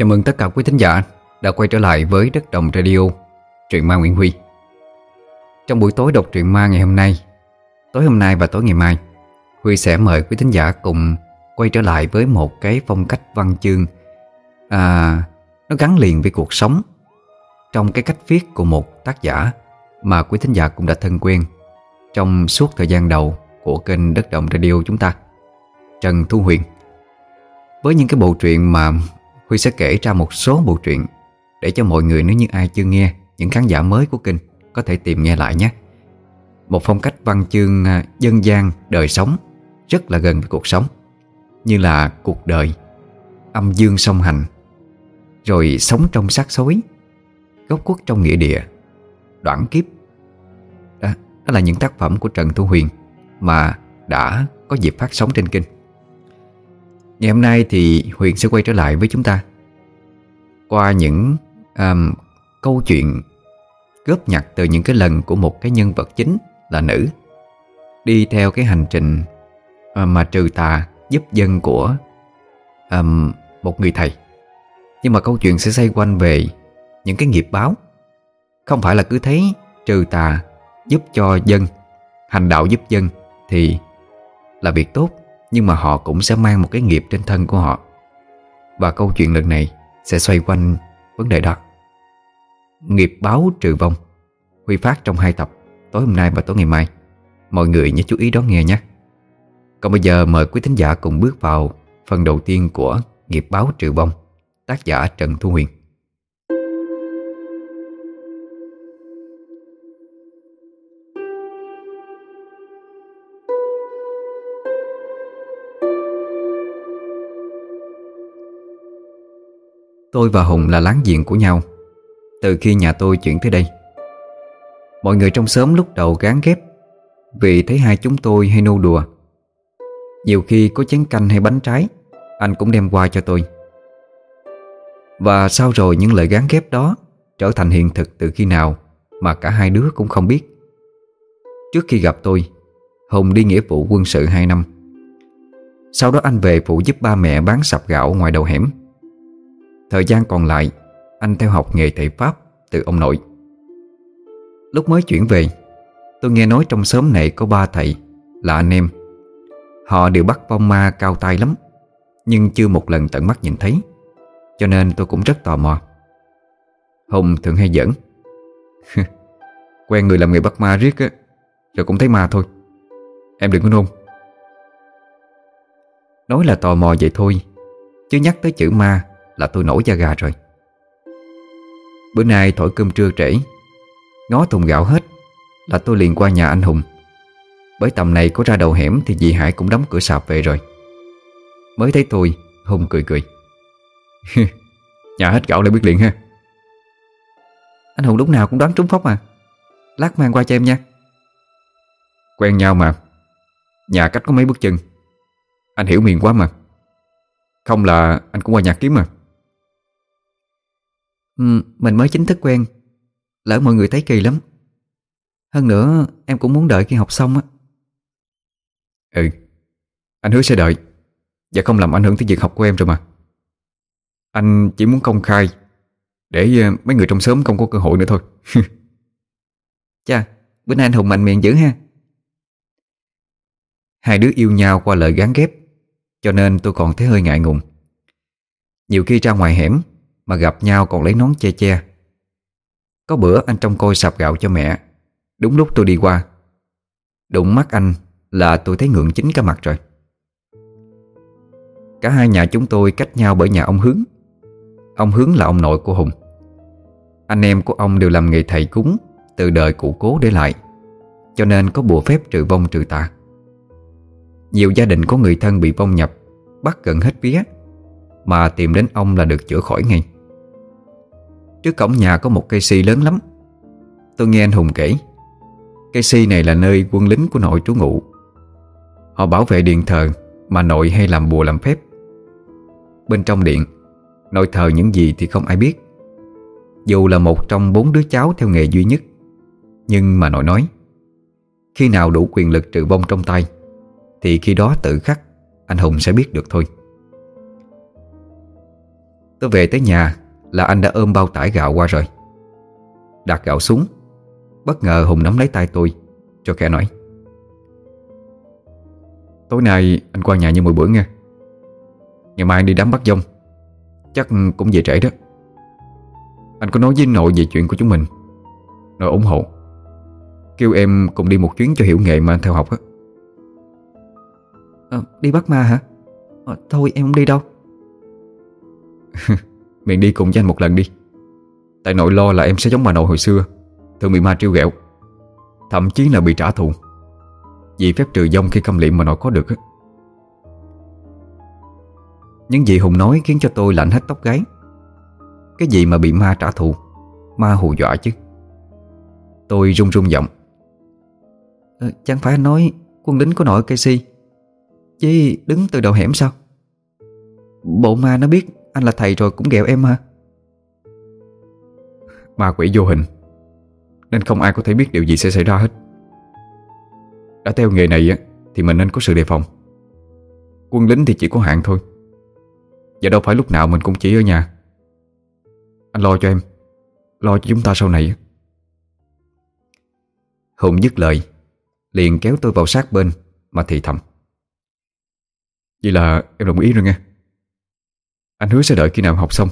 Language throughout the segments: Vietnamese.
Chào mừng tất cả quý thính giả đã quay trở lại với Đất Đồng Radio, truyện ma Nguyễn Huy. Trong buổi tối đọc truyện ma ngày hôm nay, tối hôm nay và tối ngày mai, Huy sẽ mời quý thính giả cùng quay trở lại với một cái phong cách văn chương à, nó gắn liền với cuộc sống trong cái cách viết của một tác giả mà quý thính giả cũng đã thân quen trong suốt thời gian đầu của kênh Đất Động Radio chúng ta, Trần Thu Huyền. Với những cái bộ truyện mà Huy sẽ kể ra một số bộ truyện Để cho mọi người nếu như ai chưa nghe Những khán giả mới của kênh Có thể tìm nghe lại nhé. Một phong cách văn chương à, dân gian đời sống Rất là gần với cuộc sống Như là cuộc đời Âm dương song hành Rồi sống trong xác xối Gốc quốc trong nghĩa địa Đoạn kiếp. Đó, đó là những tác phẩm của Trần Thu Huyền Mà đã có dịp phát sóng trên kênh. Ngày hôm nay thì Huyền sẽ quay trở lại với chúng ta. Qua những um, câu chuyện góp nhặt từ những cái lần của một cái nhân vật chính là nữ Đi theo cái hành trình um, mà trừ tà giúp dân của um, một người thầy. Nhưng mà câu chuyện sẽ xoay quanh về những cái nghiệp báo. Không phải là cứ thấy trừ tà giúp cho dân Hành đạo giúp dân thì là việc tốt nhưng mà họ cũng sẽ mang một cái nghiệp trên thân của họ. Và câu chuyện lần này Sẽ xoay quanh vấn đề đó. Nghiệp báo trừ vong, Huy phát trong hai tập, Tối hôm nay và tối ngày mai. Mọi người nhớ chú ý đón nghe nhé. Còn bây giờ mời quý thính giả cùng bước vào Phần đầu tiên của Nghiệp báo trừ vong, Tác giả Trần Thu Huyền. Tôi và Hùng là láng giềng của nhau. Từ khi nhà tôi chuyển tới đây, Mọi người trong xóm lúc đầu gán ghép Vì thấy hai chúng tôi hay nô đùa. Nhiều khi có chén canh hay bánh trái, Anh cũng đem qua cho tôi. Và sau rồi những lời gán ghép đó Trở thành hiện thực từ khi nào Mà cả hai đứa cũng không biết. Trước khi gặp tôi, Hùng đi nghĩa vụ quân sự 2 năm. Sau đó anh về phụ giúp ba mẹ bán sạp gạo ngoài đầu hẻm. Thời gian còn lại, Anh theo học nghề thầy Pháp từ ông nội. Lúc mới chuyển về, Tôi nghe nói trong xóm này có ba thầy Là anh em. Họ đều bắt vong ma cao tay lắm, Nhưng chưa một lần tận mắt nhìn thấy, Cho nên tôi cũng rất tò mò. Hùng thường hay giỡn Quen người làm nghề bắt ma riết á Rồi cũng thấy ma thôi. Em đừng có nôn. Nói là tò mò vậy thôi, Chứ nhắc tới chữ ma là tôi nổi da gà rồi. Bữa nay thổi cơm trưa trễ Ngó thùng gạo hết Là tôi liền qua nhà anh Hùng. Bởi tầm này có ra đầu hẻm Thì dì Hải cũng đóng cửa sạp về rồi. Mới thấy tôi Hùng cười cười, Nhà hết gạo lại biết liền ha. Anh Hùng lúc nào cũng đoán trúng phóc mà. Lát mang qua cho em nha. Quen nhau mà. Nhà cách có mấy bước chân. Anh hiểu miền quá mà. Không là anh cũng qua nhà kiếm mà. Ừ, mình mới chính thức quen. Lỡ mọi người thấy kỳ lắm. Hơn nữa em cũng muốn đợi khi học xong á. Ừ. Anh hứa sẽ đợi. Và không làm ảnh hưởng tới việc học của em rồi mà. Anh chỉ muốn công khai Để ờ, mấy người trong xóm không có cơ hội nữa thôi. Chà Bữa nay anh Hùng mạnh miệng dữ ha. Hai đứa yêu nhau qua lời gán ghép Cho nên tôi còn thấy hơi ngại ngùng. Nhiều khi ra ngoài hẻm mà gặp nhau còn lấy nón che che. Có bữa anh trông coi sạp gạo cho mẹ. Đúng lúc tôi đi qua. Đụng mắt anh là tôi thấy ngượng chính cả mặt rồi. Cả hai nhà chúng tôi cách nhau bởi nhà ông Hướng. Ông Hướng là ông nội của Hùng. Anh em của ông đều làm nghề thầy cúng Từ đời cụ cố để lại, Cho nên có bùa phép trừ vong trừ tà. Nhiều gia đình có người thân bị vong nhập, Bắt gần hết vía, Mà tìm đến ông là được chữa khỏi ngay. Trước cổng nhà có một cây si lớn lắm. Tôi nghe anh Hùng kể, Cây si này là nơi quân lính của nội trú ngụ. Họ bảo vệ điện thờ Mà nội hay làm bùa làm phép. Bên trong điện, Nội thờ những gì thì không ai biết. Dù là một trong bốn đứa cháu theo nghề duy nhất, Nhưng mà nội nói, Khi nào đủ quyền lực trừ vong trong tay, Thì khi đó tự khắc, Anh Hùng sẽ biết được thôi. Tôi về tới nhà là anh đã ôm bao tải gạo qua rồi. Đặt gạo xuống Bất ngờ Hùng nắm lấy tay tôi Cho khẽ nói. Tối nay anh qua nhà như mỗi bữa nghe. Ngày mai anh đi đám bắt dông. Chắc cũng về trễ đó. Anh có nói với nội về chuyện của chúng mình. Nội ủng hộ. Kêu em cùng đi một chuyến cho hiểu nghệ mà anh theo học á. À, Đi bắt ma hả? À, thôi em không đi đâu miền đi cùng với anh một lần đi. Tại nội lo là em sẽ giống bà nội hồi xưa Thường bị ma trêu ghẹo. Thậm chí là bị trả thù. Vì phép trừ dông khi câm liệm mà nội có được Những gì Hùng nói khiến cho tôi lạnh hết tóc gáy. Cái gì mà bị ma trả thù Ma hù dọa chứ? Tôi run run giọng. À, Chẳng phải anh nói Quân lính của nội Casey Chứ đứng từ đầu hẻm sao? Bộ ma nó biết anh là thầy rồi cũng ghẹo em hả Ma quỷ vô hình. Nên không ai có thể biết điều gì sẽ xảy ra hết. Đã theo nghề này á, Thì mình nên có sự đề phòng. Quân lính thì chỉ có hạn thôi. Và đâu phải lúc nào mình cũng chỉ ở nhà. Anh lo cho em. Lo cho chúng ta sau này Hùng dứt lời, Liền kéo tôi vào sát bên Mà thì thầm. Vậy là em đồng ý rồi nghe. Anh hứa sẽ đợi khi nào học xong.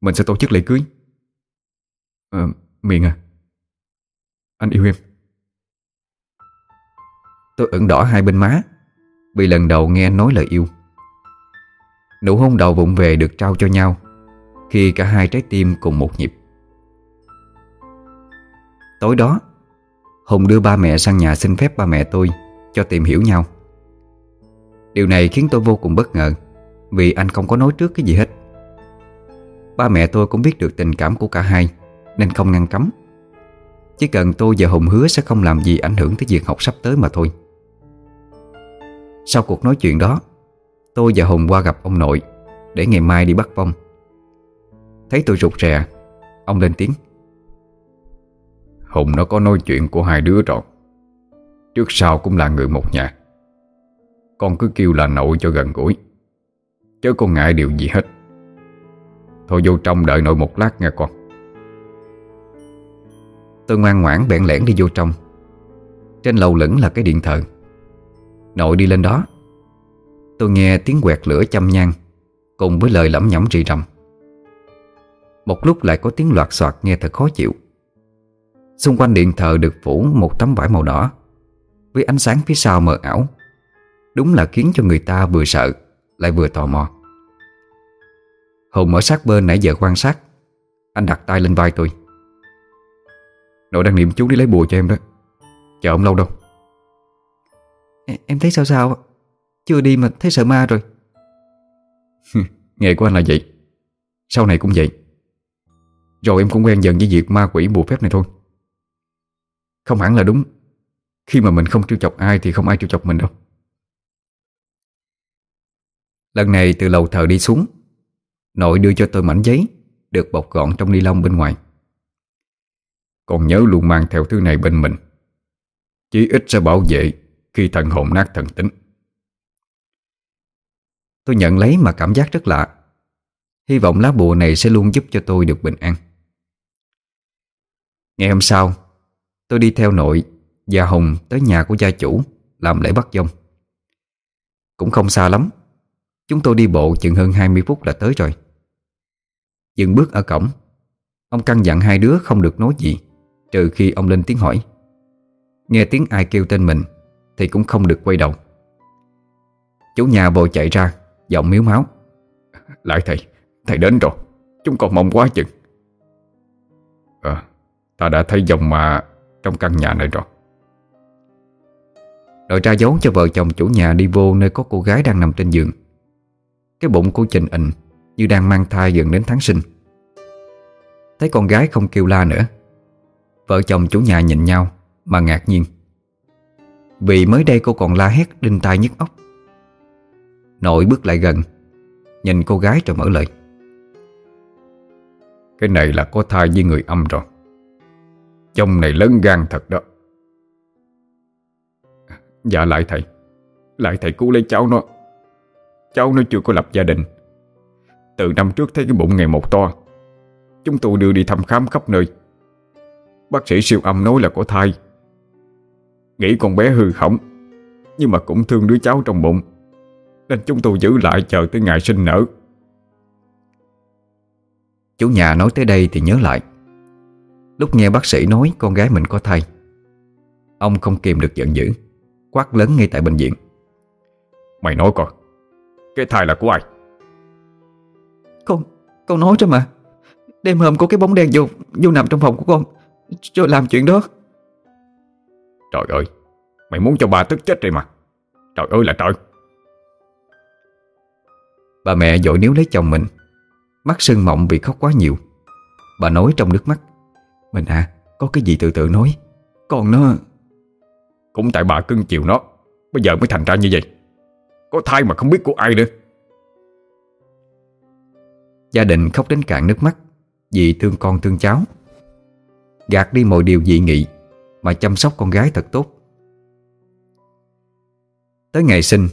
Mình sẽ tổ chức lễ cưới. Ờ, à, miệng à. Anh yêu em. Tôi ửng đỏ hai bên má Vì lần đầu nghe anh nói lời yêu. Nụ hôn đầu vụng về được trao cho nhau Khi cả hai trái tim cùng một nhịp. Tối đó Hùng đưa ba mẹ sang nhà xin phép ba mẹ tôi Cho tìm hiểu nhau. Điều này khiến tôi vô cùng bất ngờ. Vì anh không có nói trước cái gì hết. Ba mẹ tôi cũng biết được tình cảm của cả hai, Nên không ngăn cấm. Chỉ cần tôi và Hùng hứa sẽ không làm gì ảnh hưởng tới việc học sắp tới mà thôi. Sau cuộc nói chuyện đó, Tôi và Hùng qua gặp ông nội, Để ngày mai đi bắt vong Thấy tôi rụt rè, Ông lên tiếng. Hùng nó có nói chuyện của hai đứa rồi. Trước sau cũng là người một nhà. Con cứ kêu là nội cho gần gũi. Chứ con ngại điều gì hết. Thôi vô trong đợi nội một lát nghe con. Tôi ngoan ngoãn bẹn lẻn đi vô trong. Trên lầu lửng là cái điện thờ. Nội đi lên đó. Tôi nghe tiếng quẹt lửa châm nhang Cùng với lời lẩm nhẩm rì rầm. Một lúc lại có tiếng loạt soạt nghe thật khó chịu. Xung quanh điện thờ được phủ một tấm vải màu đỏ, Với ánh sáng phía sau mờ ảo. Đúng là khiến cho người ta vừa sợ. Lại vừa tò mò. Hùng ở sát bên nãy giờ quan sát Anh đặt tay lên vai tôi. Nội đang niệm chú đi lấy bùa cho em đó. Chờ ông lâu đâu? Em thấy sao sao Chưa đi mà thấy sợ ma rồi. Nghề của anh là vậy. Sau này cũng vậy. Rồi em cũng quen dần với việc ma quỷ bùa phép này thôi. Không hẳn là đúng. Khi mà mình không trêu chọc ai Thì không ai trêu chọc mình đâu Lần này từ lầu thờ đi xuống. Nội đưa cho tôi mảnh giấy, Được bọc gọn trong ni lông bên ngoài. Còn nhớ luôn mang theo thứ này bên mình. Chí ít sẽ bảo vệ Khi thần hồn nát thần tính. Tôi nhận lấy mà cảm giác rất lạ. Hy vọng lá bùa này sẽ luôn giúp cho tôi được bình an. Ngày hôm sau, Tôi đi theo nội Và Hùng tới nhà của gia chủ, Làm lễ bắt dông. Cũng không xa lắm Chúng tôi đi bộ chừng hơn 20 phút là tới rồi. Dừng bước ở cổng. Ông căn dặn hai đứa không được nói gì Trừ khi ông lên tiếng hỏi. Nghe tiếng ai kêu tên mình Thì cũng không được quay đầu. Chủ nhà vội chạy ra Giọng miếu máu. Lại thầy, thầy đến rồi Chúng còn mong quá chừng. À, ta đã thấy dòng mà Trong căn nhà này rồi. Đội ra dấu cho vợ chồng chủ nhà đi vô Nơi có cô gái đang nằm trên giường. Cái bụng của Trình ịnh Như đang mang thai gần đến tháng sinh. Thấy con gái không kêu la nữa, Vợ chồng chủ nhà nhìn nhau Mà ngạc nhiên. Vì mới đây cô còn la hét đinh tai nhức óc. Nội bước lại gần, Nhìn cô gái rồi mở lời. Cái này là có thai với người âm rồi. Chồng này lớn gan thật đó. Dạ lại thầy Lại thầy cứu lấy cháu nó. Cháu nó chưa có lập gia đình. Từ năm trước thấy cái bụng ngày một to. Chúng tôi đưa đi thăm khám khắp nơi. Bác sĩ siêu âm nói là có thai. Nghĩ con bé hư hỏng Nhưng mà cũng thương đứa cháu trong bụng. Nên chúng tôi giữ lại chờ tới ngày sinh nở. Chủ nhà nói tới đây thì nhớ lại. Lúc nghe bác sĩ nói con gái mình có thai Ông không kìm được giận dữ Quát lớn ngay tại bệnh viện. Mày nói coi Cái thai là của ai? Con, con nói cho mà. Đêm hôm có cái bóng đen vô Vô nằm trong phòng của con. Rồi làm chuyện đó. Trời ơi Mày muốn cho bà tức chết rồi mà. Trời ơi là trời. Bà mẹ dội níu lấy chồng mình. Mắt sưng mộng vì khóc quá nhiều. Bà nói trong nước mắt. Mình à có cái gì từ từ nói? Còn nó Cũng tại bà cưng chiều nó Bây giờ mới thành ra như vậy có thai mà không biết của ai nữa. Gia đình khóc đến cạn nước mắt, Vì thương con thương cháu. Gạt đi mọi điều dị nghị, Mà chăm sóc con gái thật tốt. Tới ngày sinh,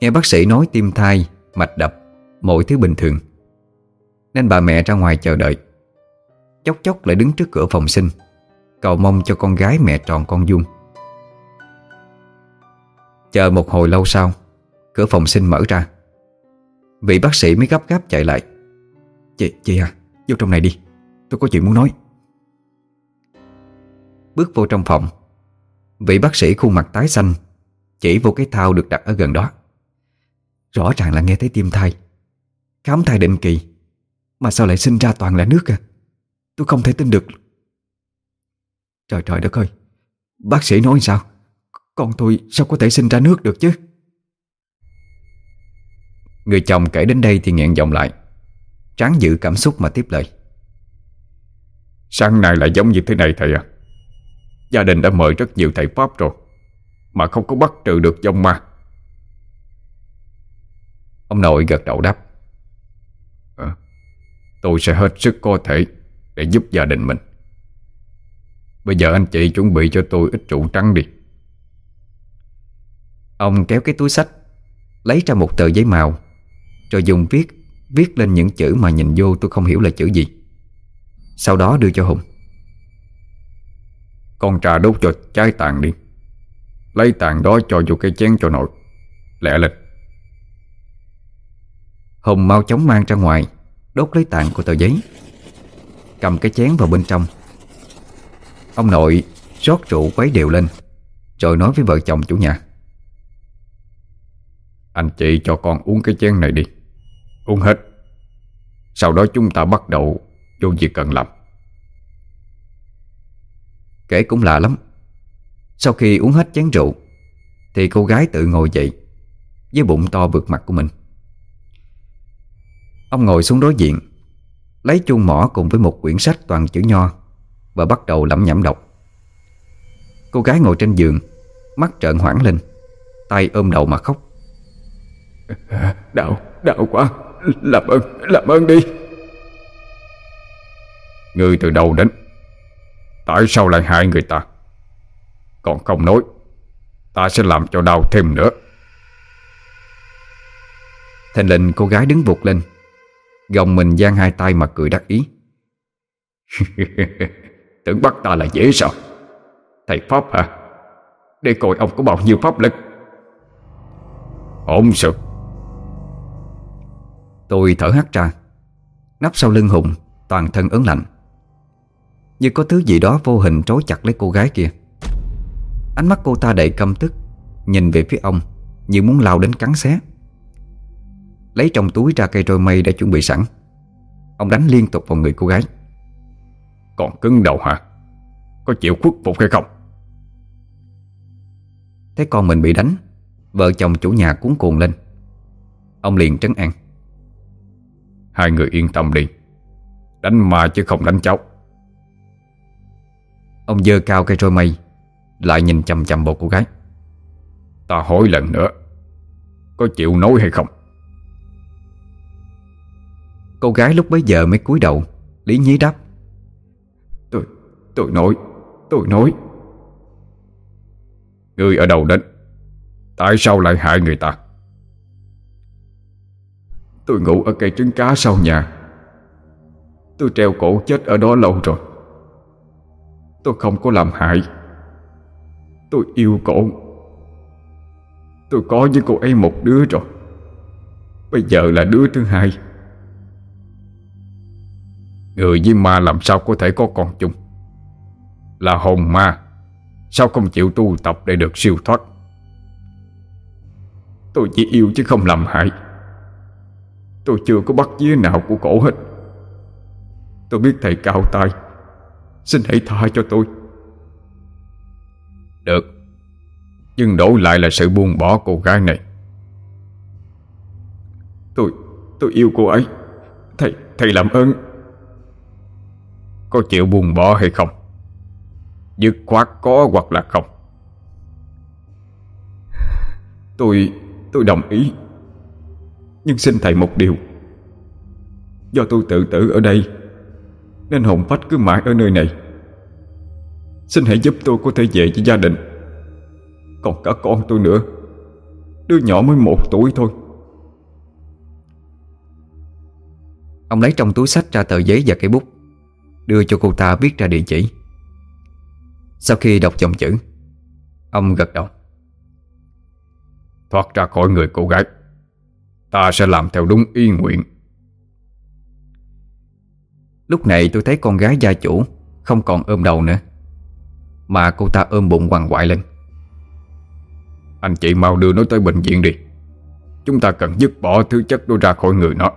Nghe bác sĩ nói tim thai, Mạch đập, Mọi thứ bình thường. Nên bà mẹ ra ngoài chờ đợi. Chốc chốc lại đứng trước cửa phòng sinh, Cầu mong cho con gái mẹ tròn con vuông. Chờ một hồi lâu sau Cửa phòng sinh mở ra. Vị bác sĩ mới gấp gáp chạy lại. Chị, chị à, vô trong này đi. Tôi có chuyện muốn nói. Bước vô trong phòng. Vị bác sĩ khuôn mặt tái xanh Chỉ vô cái thao được đặt ở gần đó. Rõ ràng là nghe thấy tim thai. Khám thai định kỳ. Mà sao lại sinh ra toàn là nước à? Tôi không thể tin được. Trời trời đất ơi. Bác sĩ nói sao? Con tôi sao có thể sinh ra nước được chứ? Người chồng kể đến đây thì nghẹn giọng lại. Tráng giữ cảm xúc mà tiếp lời. Sáng nay lại giống như thế này thầy à. Gia đình đã mời rất nhiều thầy Pháp rồi Mà không có bắt trừ được dông ma. Ông nội gật đầu đáp. À, Tôi sẽ hết sức có thể Để giúp gia đình mình. Bây giờ anh chị chuẩn bị cho tôi ít rượu trắng đi. Ông kéo cái túi sách Lấy ra một tờ giấy màu Rồi dùng viết Viết lên những chữ mà nhìn vô tôi không hiểu là chữ gì. Sau đó đưa cho Hùng. Con trà đốt cho trái tàn đi. Lấy tàn đó cho vô cái chén cho nội. Lẹ lên Hùng mau chóng mang ra ngoài Đốt lấy tàn của tờ giấy. Cầm cái chén vào bên trong. Ông nội rót rượu quấy đều lên Rồi nói với vợ chồng chủ nhà. Anh chị cho con uống cái chén này đi Uống hết. Sau đó chúng ta bắt đầu Vô việc cần làm. Kể cũng lạ lắm. Sau khi uống hết chén rượu Thì cô gái tự ngồi dậy Với bụng to vượt mặt của mình. Ông ngồi xuống đối diện Lấy chuông mỏ cùng với một quyển sách toàn chữ nho Và bắt đầu lẩm nhẩm đọc. Cô gái ngồi trên giường Mắt trợn hoảng lên Tay ôm đầu mà khóc. Đau, đau quá. Làm ơn, làm ơn đi. Người từ đầu đến? Tại sao lại hại người ta? Còn không nói Ta sẽ làm cho đau thêm nữa. Thành lệnh cô gái đứng vụt lên. Gồng mình giang hai tay mà cười đắc ý. Tưởng bắt ta là dễ sao Thầy Pháp hả? Để coi ông có bao nhiêu pháp lực. Ổn sự Tôi thở hắt ra. Nắp sau lưng Hùng Toàn thân ớn lạnh. Như có thứ gì đó vô hình trói chặt lấy cô gái kia. Ánh mắt cô ta đầy căm tức Nhìn về phía ông Như muốn lao đến cắn xé. Lấy trong túi ra cây trôi mây đã chuẩn bị sẵn. Ông đánh liên tục vào người cô gái. Còn cứng đầu hả? Có chịu khuất phục hay không? Thấy con mình bị đánh Vợ chồng chủ nhà cuốn cuồng lên. Ông liền trấn an Hai người yên tâm đi. Đánh ma chứ không đánh cháu. Ông dơ cao cây trôi mây Lại nhìn chầm chầm vào cô gái. Ta hỏi lần nữa Có chịu nói hay không? Cô gái lúc bấy giờ mới cúi đầu Lý nhí đáp. Tôi, tôi nói Tôi nói. Người ở đâu đến Tại sao lại hại người ta Tôi ngủ ở cây trứng cá sau nhà. Tôi treo cổ chết ở đó lâu rồi. Tôi không có làm hại. Tôi yêu cổ. Tôi có với cô ấy một đứa rồi. Bây giờ là đứa thứ hai. Người với ma làm sao có thể có con chung? Là hồn ma. Sao không chịu tu tập để được siêu thoát? Tôi chỉ yêu chứ không làm hại. Tôi chưa có bắt vía nào của cổ hết. Tôi biết thầy cao tay. Xin hãy tha cho tôi. Được. Nhưng đổi lại là sự buông bỏ cô gái này. Tôi Tôi yêu cô ấy. Thầy Thầy làm ơn. Có chịu buông bỏ hay không? Dứt khoát có hoặc là không? Tôi Tôi đồng ý Nhưng xin thầy một điều. Do tôi tự tử ở đây Nên hồn phách cứ mãi ở nơi này. Xin hãy giúp tôi có thể về với gia đình. Còn cả con tôi nữa Đứa nhỏ mới một tuổi thôi. Ông lấy trong túi sách ra tờ giấy và cây bút Đưa cho cô ta viết ra địa chỉ. Sau khi đọc dòng chữ Ông gật đầu. Thoát ra khỏi người cô gái Ta sẽ làm theo đúng ý nguyện. Lúc này tôi thấy con gái gia chủ Không còn ôm đầu nữa Mà cô ta ôm bụng quằn quại lên. Anh chị mau đưa nó tới bệnh viện đi. Chúng ta cần dứt bỏ thứ chất đó ra khỏi người nó.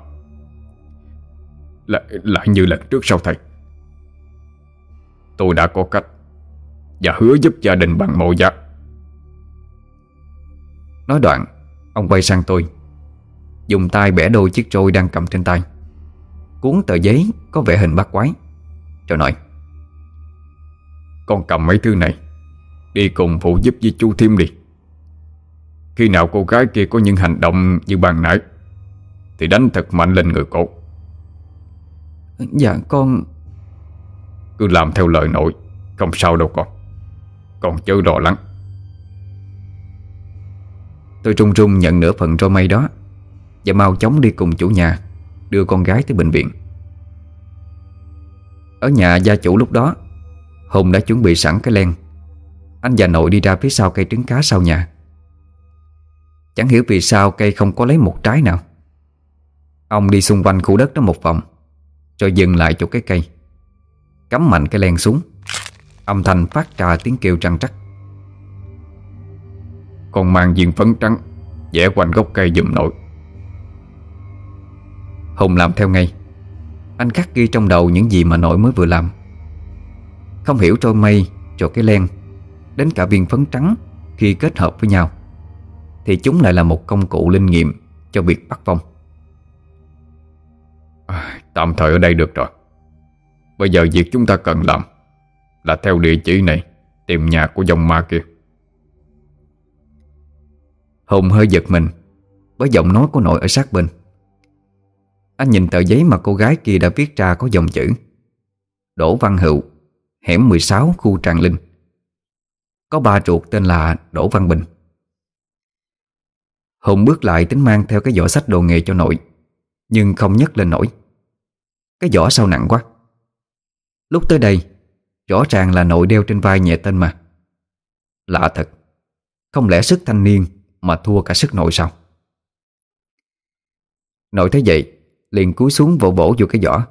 Lại, lại như lần trước sau thầy. Tôi đã có cách Và hứa giúp gia đình bằng mọi giá. Nói đoạn Ông quay sang tôi. Dùng tay bẻ đôi chiếc trôi đang cầm trên tay. Cuốn tờ giấy có vẻ hình bắt quái. Rồi nói Con cầm mấy thứ này Đi cùng phụ giúp với chú Thiêm đi. Khi nào cô gái kia có những hành động như bàn nãy Thì đánh thật mạnh lên người cô. Dạ con Cứ làm theo lời nội Không sao đâu con. Con chớ lo lắng. Tôi trung trung nhận nửa phần roi mây đó và mau chóng đi cùng chủ nhà, Đưa con gái tới bệnh viện. Ở nhà gia chủ lúc đó, Hùng đã chuẩn bị sẵn cái len. Anh và nội đi ra phía sau cây trứng cá sau nhà. Chẳng hiểu vì sao cây không có lấy một trái nào. Ông đi xung quanh khu đất đó một vòng, Rồi dừng lại chỗ cái cây. Cắm mạnh cái len xuống, Âm thanh phát ra tiếng kêu trăng trắc Con mang viên phấn trắng, vẽ quanh gốc cây dùm nội. Hùng làm theo ngay. Anh khắc ghi trong đầu những gì mà nội mới vừa làm. Không hiểu trôi mây Rồi cái len Đến cả viên phấn trắng Khi kết hợp với nhau Thì chúng lại là một công cụ linh nghiệm Cho việc bắt vong. À, Tạm thời ở đây được rồi. Bây giờ việc chúng ta cần làm Là theo địa chỉ này Tìm nhà của dòng ma kia. Hùng hơi giật mình Với giọng nói của nội ở sát bên anh nhìn tờ giấy mà cô gái kia đã viết ra có dòng chữ. Đỗ Văn Hữu, Hẻm 16 khu Tràng Linh. Có ba ruột tên là Đỗ Văn Bình. Hùng bước lại tính mang theo cái giỏ sách đồ nghề cho nội, Nhưng không nhấc lên nổi. Cái giỏ sao nặng quá. Lúc tới đây, Rõ ràng là nội đeo trên vai nhẹ tên mà. Lạ thật, Không lẽ sức thanh niên Mà thua cả sức nội sao? Nội thấy vậy Liền cúi xuống vỗ vỗ vô cái giỏ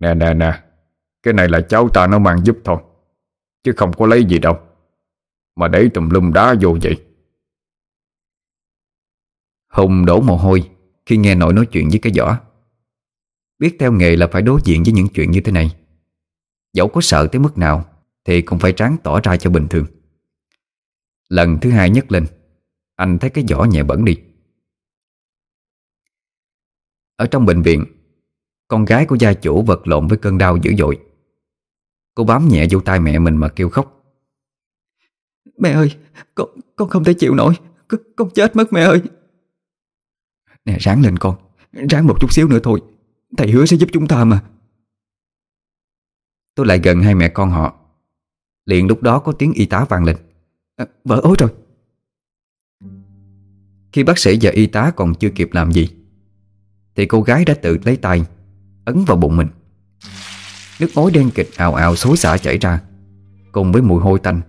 Nè nè nè Cái này là cháu ta nó mang giúp thôi Chứ không có lấy gì đâu Mà để tùm lum đá vô vậy. Hùng đổ mồ hôi Khi nghe nội nói chuyện với cái giỏ Biết theo nghề là phải đối diện với những chuyện như thế này. Dẫu có sợ tới mức nào Thì cũng phải tráng tỏ ra cho bình thường. Lần thứ hai nhấc lên Anh thấy cái giỏ nhẹ bẩn đi Ở trong bệnh viện Con gái của gia chủ vật lộn với cơn đau dữ dội. Cô bám nhẹ vô tay mẹ mình mà kêu khóc. Mẹ ơi Con, con không thể chịu nổi. Con, con chết mất mẹ ơi. Nè ráng lên con. Ráng một chút xíu nữa thôi. Thầy hứa sẽ giúp chúng ta mà. Tôi lại gần hai mẹ con họ. Liền lúc đó có tiếng y tá vang lên. À, Vỡ ối rồi Khi bác sĩ và y tá còn chưa kịp làm gì thì cô gái đã tự lấy tay, Ấn vào bụng mình. Nước ối đen kịch ào ào xối xả chảy ra, Cùng với mùi hôi tanh,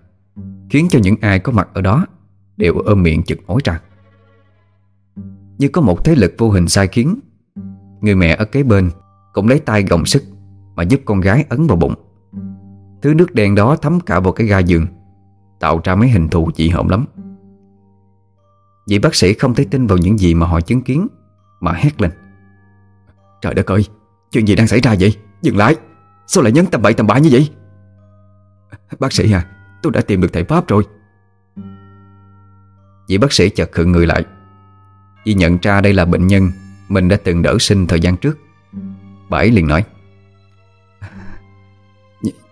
Khiến cho những ai có mặt ở đó Đều ôm miệng chực ối ra. Như có một thế lực vô hình sai khiến, Người mẹ ở kế bên Cũng lấy tay gồng sức Mà giúp con gái ấn vào bụng. Thứ nước đen đó thấm cả vào cái ga giường, Tạo ra mấy hình thù dị hợm lắm. Vị bác sĩ không thể tin vào những gì mà họ chứng kiến, Mà hét lên. Trời đất ơi Chuyện gì đang xảy ra vậy? Dừng lại. Sao lại nhấn tầm bậy tầm bạ như vậy? Bác sĩ à Tôi đã tìm được thầy Pháp rồi. Vị bác sĩ chợt khựng người lại. Vì nhận ra đây là bệnh nhân Mình đã từng đỡ sinh thời gian trước. Bà ấy liền nói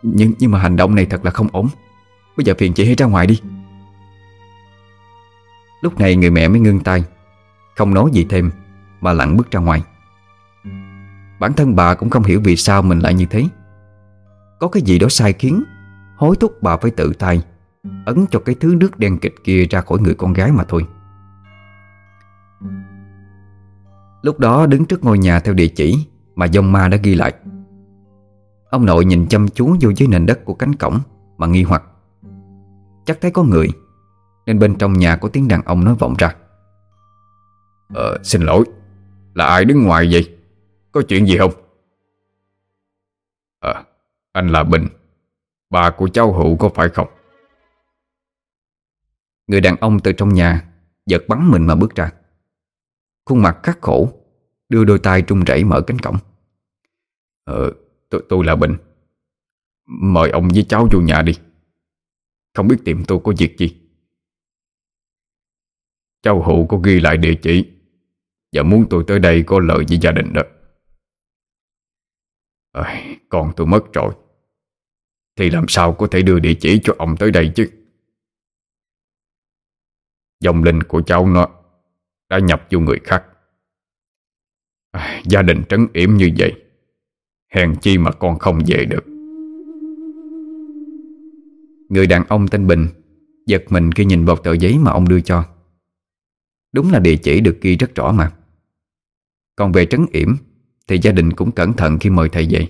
nhưng, nhưng mà hành động này thật là không ổn. Bây giờ phiền chị hãy ra ngoài đi. Lúc này người mẹ mới ngưng tay Không nói gì thêm Mà lặng bước ra ngoài. Bản thân bà cũng không hiểu vì sao mình lại như thế. Có cái gì đó sai khiến, Hối thúc bà phải tự tay, Ấn cho cái thứ nước đen kịch kia ra khỏi người con gái mà thôi. Lúc đó đứng trước ngôi nhà theo địa chỉ Mà dông ma đã ghi lại. Ông nội nhìn chăm chú vô dưới nền đất của cánh cổng Mà nghi hoặc. Chắc thấy có người, Nên bên trong nhà có tiếng đàn ông nói vọng ra. Ờ xin lỗi, Là ai đứng ngoài vậy? Có chuyện gì không? Ờ anh là Bình. Bà của cháu Hữu có phải không? Người đàn ông từ trong nhà Giật bắn mình mà bước ra. Khuôn mặt khắc khổ Đưa đôi tay trung rẩy mở cánh cổng. Ờ tôi, tôi là Bình. Mời ông với cháu vô nhà đi. Không biết tìm tôi có việc gì. Cháu Hữu có ghi lại địa chỉ Và muốn tôi tới đây có lợi với gia đình đó à, Con tôi mất rồi. Thì làm sao có thể đưa địa chỉ cho ông tới đây chứ? Dòng linh của cháu nó Đã nhập vô người khác. À, Gia đình trấn yểm như vậy Hèn chi mà con không về được. Người đàn ông tên Bình Giật mình khi nhìn vào tờ giấy mà ông đưa cho. Đúng là địa chỉ được ghi rất rõ mà. Còn về trấn yểm thì gia đình cũng cẩn thận khi mời thầy về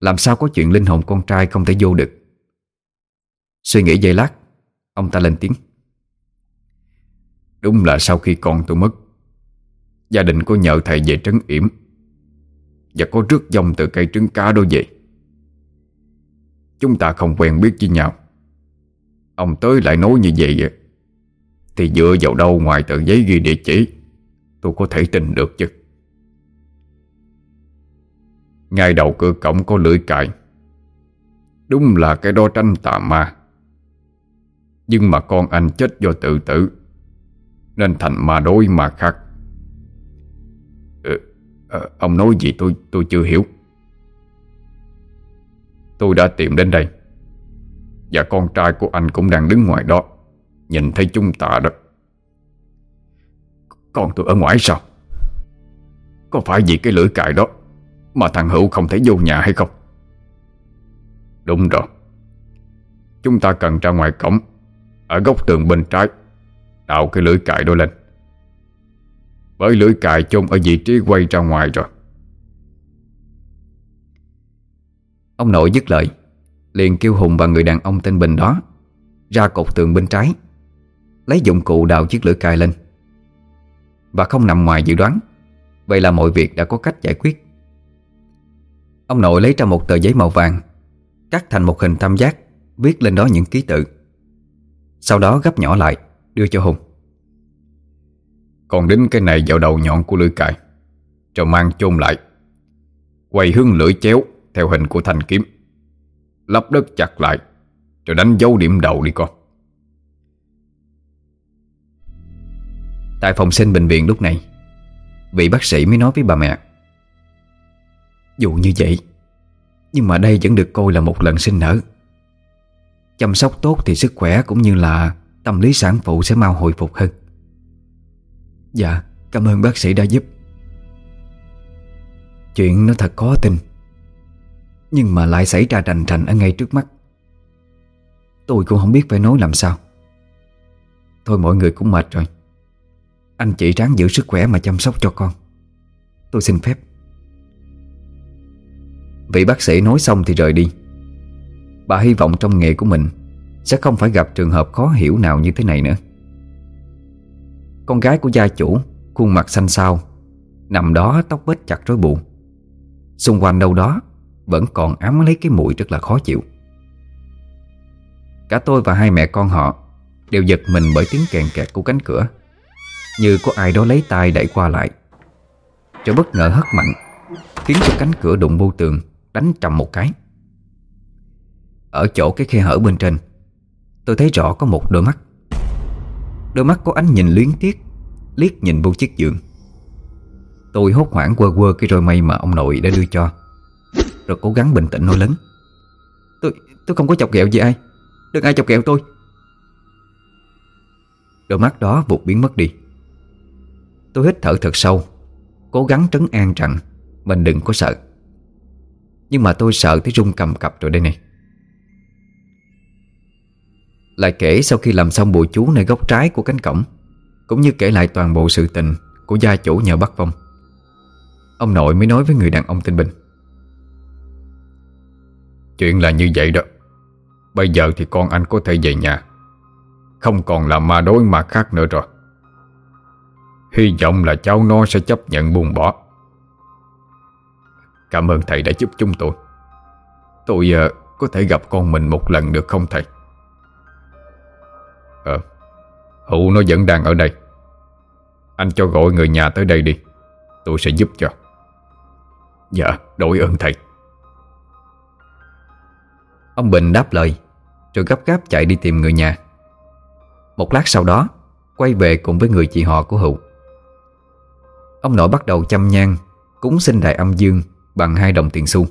Làm sao có chuyện linh hồn con trai không thể vô được? Suy nghĩ giây lát, Ông ta lên tiếng. Đúng là sau khi con tôi mất, Gia đình có nhờ thầy về trấn yểm và có rước dòng từ cây trứng cá đó về. Chúng ta không quen biết với nhau. Ông tới lại nói như vậy Thì dựa vào đâu ngoài tờ giấy ghi địa chỉ, Tôi có thể tin được chứ? Ngay đầu cửa cổng có lưỡi cài. Đúng là cái đó tranh tà ma. Nhưng mà con anh chết do tự tử Nên thành ma đối mà khác. À, Ông nói gì tôi tôi chưa hiểu. Tôi đã tìm đến đây Và con trai của anh cũng đang đứng ngoài đó Nhìn thấy chúng ta đó. Con tôi ở ngoài sao? Có phải vì cái lưỡi cài đó mà thằng Hữu không thể vô nhà hay không? Đúng rồi. Chúng ta cần ra ngoài cổng, Ở góc tường bên trái, Đào cái lưỡi cài đó lên. Bởi lưỡi cài chôn ở vị trí quay ra ngoài rồi. Ông nội dứt lời, Liền kêu Hùng và người đàn ông tên Bình đó, Ra cột tường bên trái, Lấy dụng cụ đào chiếc lưỡi cài lên. Và không nằm ngoài dự đoán, Vậy là mọi việc đã có cách giải quyết. Ông nội lấy ra một tờ giấy màu vàng Cắt thành một hình tam giác Viết lên đó những ký tự. Sau đó gấp nhỏ lại Đưa cho Hùng. Còn đính cái này vào đầu nhọn của lưỡi cài Rồi mang chôn lại. Quay hướng lưỡi chéo Theo hình của thanh kiếm. Lắp đất chặt lại Rồi đánh dấu điểm đầu đi con. Tại phòng sinh bệnh viện lúc này Vị bác sĩ mới nói với bà mẹ dù như vậy, Nhưng mà đây vẫn được coi là một lần sinh nở. Chăm sóc tốt thì sức khỏe cũng như là Tâm lý sản phụ sẽ mau hồi phục hơn. Dạ cảm ơn bác sĩ đã giúp. Chuyện nó thật khó tin, Nhưng mà lại xảy ra rành rành ở ngay trước mắt. Tôi cũng không biết phải nói làm sao. Thôi mọi người cũng mệt rồi. Anh chỉ ráng giữ sức khỏe mà chăm sóc cho con. Tôi xin phép. Vị bác sĩ nói xong thì rời đi. Bà hy vọng trong nghề của mình Sẽ không phải gặp trường hợp khó hiểu nào như thế này nữa. Con gái của gia chủ, Khuôn mặt xanh xao, Nằm đó tóc bết chặt rối bù. Xung quanh đâu đó Vẫn còn ám lấy cái mùi rất là khó chịu. Cả tôi và hai mẹ con họ Đều giật mình bởi tiếng kèn kẹt của cánh cửa, Như có ai đó lấy tay đẩy qua lại. Rồi bất ngờ hất mạnh, Khiến cho cánh cửa đụng vô tường. Đánh trầm một cái. Ở chỗ cái khe hở bên trên, Tôi thấy rõ có một đôi mắt. Đôi mắt có ánh nhìn luyến tiếc, Liếc nhìn vô chiếc giường. Tôi hốt hoảng quơ quơ cái roi mây mà ông nội đã đưa cho, Rồi cố gắng bình tĩnh nói lớn. Tôi tôi không có chọc ghẹo gì ai Đừng ai chọc ghẹo tôi. Đôi mắt đó vụt biến mất đi. Tôi hít thở thật sâu, Cố gắng trấn an rằng Mình đừng có sợ. Nhưng mà tôi sợ tới run cầm cập rồi đây này. Lại kể sau khi làm xong bộ chú nơi góc trái của cánh cổng, Cũng như kể lại toàn bộ sự tình Của gia chủ nhờ bắt Vong Ông nội mới nói với người đàn ông tên Bình. Chuyện là như vậy đó. Bây giờ thì con anh có thể về nhà. Không còn là ma đối ma khác nữa rồi. Hy vọng là cháu nó sẽ chấp nhận buông bỏ. Cảm ơn thầy đã giúp chúng tôi. Tôi uh, có thể gặp con mình một lần được không thầy? Ờ Hữu nó vẫn đang ở đây. Anh cho gọi người nhà tới đây đi. Tôi sẽ giúp cho. Dạ, đội ơn thầy. Ông Bình đáp lời Rồi gấp gáp chạy đi tìm người nhà. Một lát sau đó Quay về cùng với người chị họ của Hữu. Ông nội bắt đầu chăm nhang Cúng sinh đại âm dương. Bằng hai đồng tiền xu.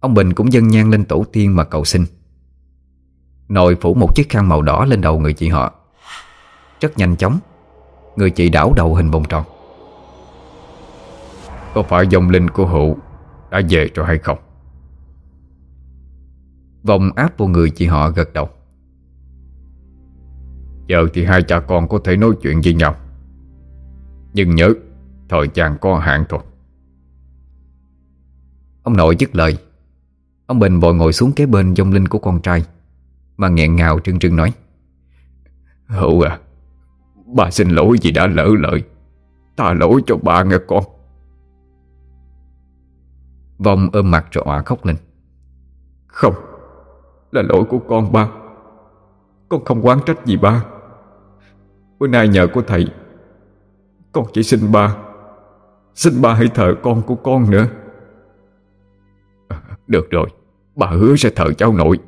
Ông Bình cũng dâng nhang lên tổ tiên mà cầu xin. Nội phủ một chiếc khăn màu đỏ lên đầu người chị họ. Rất nhanh chóng, Người chị đảo đầu hình vòng tròn. Có phải dòng linh của hữu Đã về rồi hay không? Vòng áp vô người chị họ gật đầu. Giờ thì hai cha con có thể nói chuyện với nhau. Nhưng nhớ, Thời gian có hạn thôi. Ông nội dứt lời. Ông Bình vội ngồi xuống kế bên dông linh của con trai Mà nghẹn ngào trưng trưng nói. Hữu à Bà xin lỗi vì đã lỡ lời. Ta lỗi cho bà nghe con. Vong ôm mặt rồi òa khóc lên. Không Là lỗi của con ba. Con không quán trách gì ba. Bữa nay nhờ có thầy Con chỉ xin ba. Xin ba hãy thờ con của con nữa được rồi, Bà hứa sẽ thờ cháu nội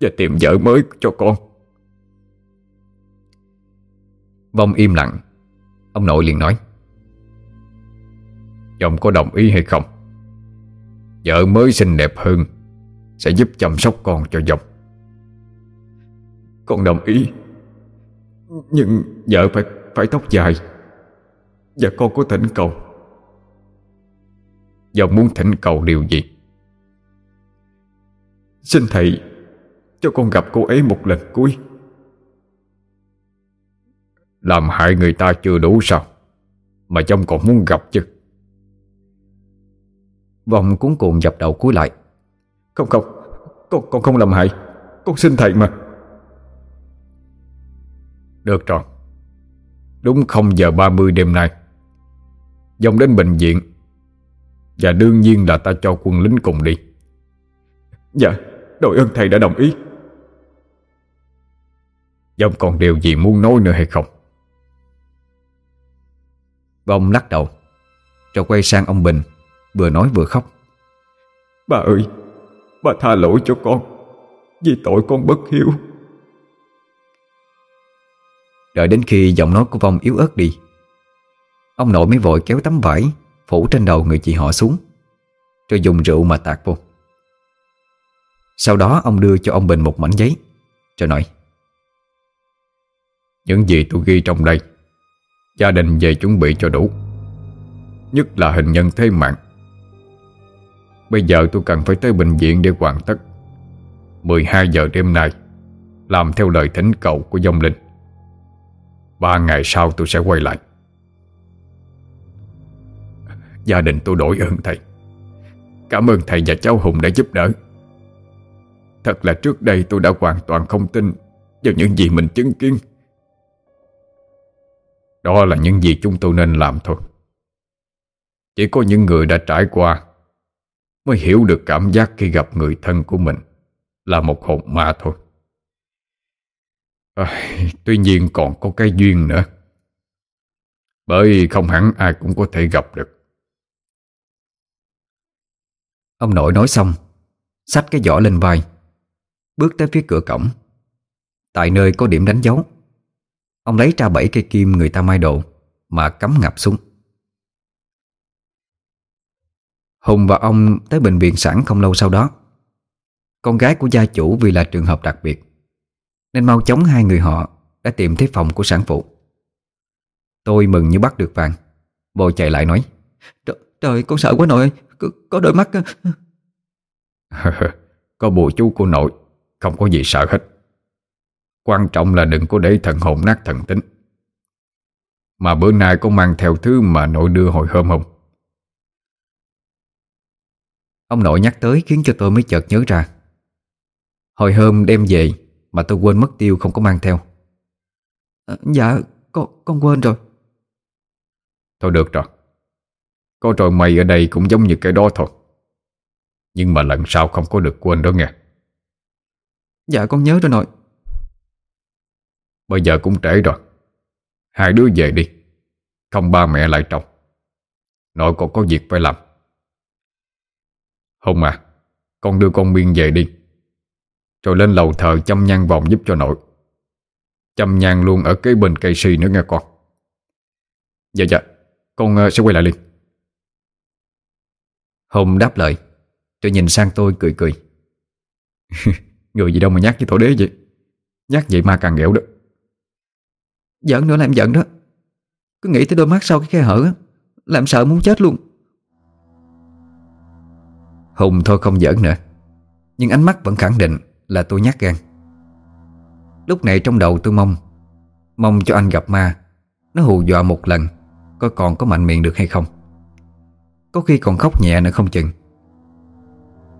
Và tìm vợ mới cho con. Vong im lặng. Ông nội liền nói, Chồng có đồng ý hay không? Vợ mới xinh đẹp hơn Sẽ giúp chăm sóc con cho dòng Con đồng ý, Nhưng vợ phải phải tóc dài Và con có thỉnh cầu. Dòng muốn thỉnh cầu điều gì? Xin thầy Cho con gặp cô ấy một lần cuối. Làm hại người ta chưa đủ sao? Mà chồng còn muốn gặp chứ? Vòng cuốn cuồng dập đầu cúi lại. Không không Con, con không làm hại. Con xin thầy mà. Được rồi. Đúng 0 giờ 30 đêm nay Dòng đến bệnh viện Và đương nhiên là ta cho quân lính cùng đi. Dạ. Đội ơn thầy đã đồng ý. Dòng còn điều gì muốn nói nữa hay không? Vong lắc đầu Rồi quay sang ông Bình Vừa nói vừa khóc. Bà ơi Bà tha lỗi cho con Vì tội con bất hiếu. Đợi đến khi giọng nói của Vong yếu ớt đi Ông nội mới vội kéo tấm vải Phủ trên đầu người chị họ xuống Rồi dùng rượu mà tạt vô sau đó ông đưa cho ông Bình một mảnh giấy Rồi nói, Những gì tôi ghi trong đây, Gia đình về chuẩn bị cho đủ. Nhất là hình nhân thế mạng. Bây giờ tôi cần phải tới bệnh viện để hoàn tất. 12 giờ đêm nay, Làm theo lời thỉnh cầu của dông linh. Ba ngày sau tôi sẽ quay lại. Gia đình tôi đổi ơn thầy. Cảm ơn thầy và cháu Hùng đã giúp đỡ. Thật là trước đây tôi đã hoàn toàn không tin Vào những gì mình chứng kiến. Đó là những gì chúng tôi nên làm thôi. Chỉ có những người đã trải qua Mới hiểu được cảm giác khi gặp người thân của mình Là một hồn ma thôi. À, Tuy nhiên còn có cái duyên nữa. Bởi không hẳn ai cũng có thể gặp được. Ông nội nói xong Xách cái giỏ lên vai. Bước tới phía cửa cổng. Tại nơi có điểm đánh dấu. Ông lấy ra bảy cây kim người ta mai độ Mà cắm ngập xuống. Hùng và ông tới bệnh viện sẵn không lâu sau đó. Con gái của gia chủ vì là trường hợp đặc biệt Nên mau chóng hai người họ Đã tìm thấy phòng của sản phụ. Tôi mừng như bắt được vàng. Bồ chạy lại nói Trời, trời con sợ quá nội ơi Có, có đôi mắt Có bùa chú của nội. Không có gì sợ hết. Quan trọng là đừng có để thần hồn nát thần tính. Mà bữa nay có mang theo thứ mà nội đưa hồi hôm không? Ông nội nhắc tới khiến cho tôi mới chợt nhớ ra. Hồi hôm đem về Mà tôi quên mất tiêu không có mang theo. À, Dạ con, con quên rồi. Thôi được rồi. Có rồi mày ở đây cũng giống như cái đó thôi. Nhưng mà lần sau không có được quên đó nghe Dạ con nhớ rồi nội. Bây giờ cũng trễ rồi. Hai đứa về đi. Không ba mẹ lại trông. Nội còn có việc phải làm. Hùng à Con đưa con Biên về đi. Rồi lên lầu thờ chăm nhang vòng giúp cho nội. Chăm nhang luôn ở kế bên cây si nữa nghe con. Dạ dạ Con uh, sẽ quay lại liền. Hùng đáp lời Rồi nhìn sang tôi cười cười, Người gì đâu mà nhắc với tổ đế vậy. Nhắc vậy ma càng nghèo đó. Giận nữa là em giận đó. Cứ nghĩ tới đôi mắt sau cái khe hở, Làm sợ muốn chết luôn. Hùng thôi không giỡn nữa. Nhưng ánh mắt vẫn khẳng định là tôi nhát gan. Lúc này trong đầu tôi mong Mong cho anh gặp ma, Nó hù dọa một lần, Coi còn có mạnh miệng được hay không. Có khi còn khóc nhẹ nữa không chừng.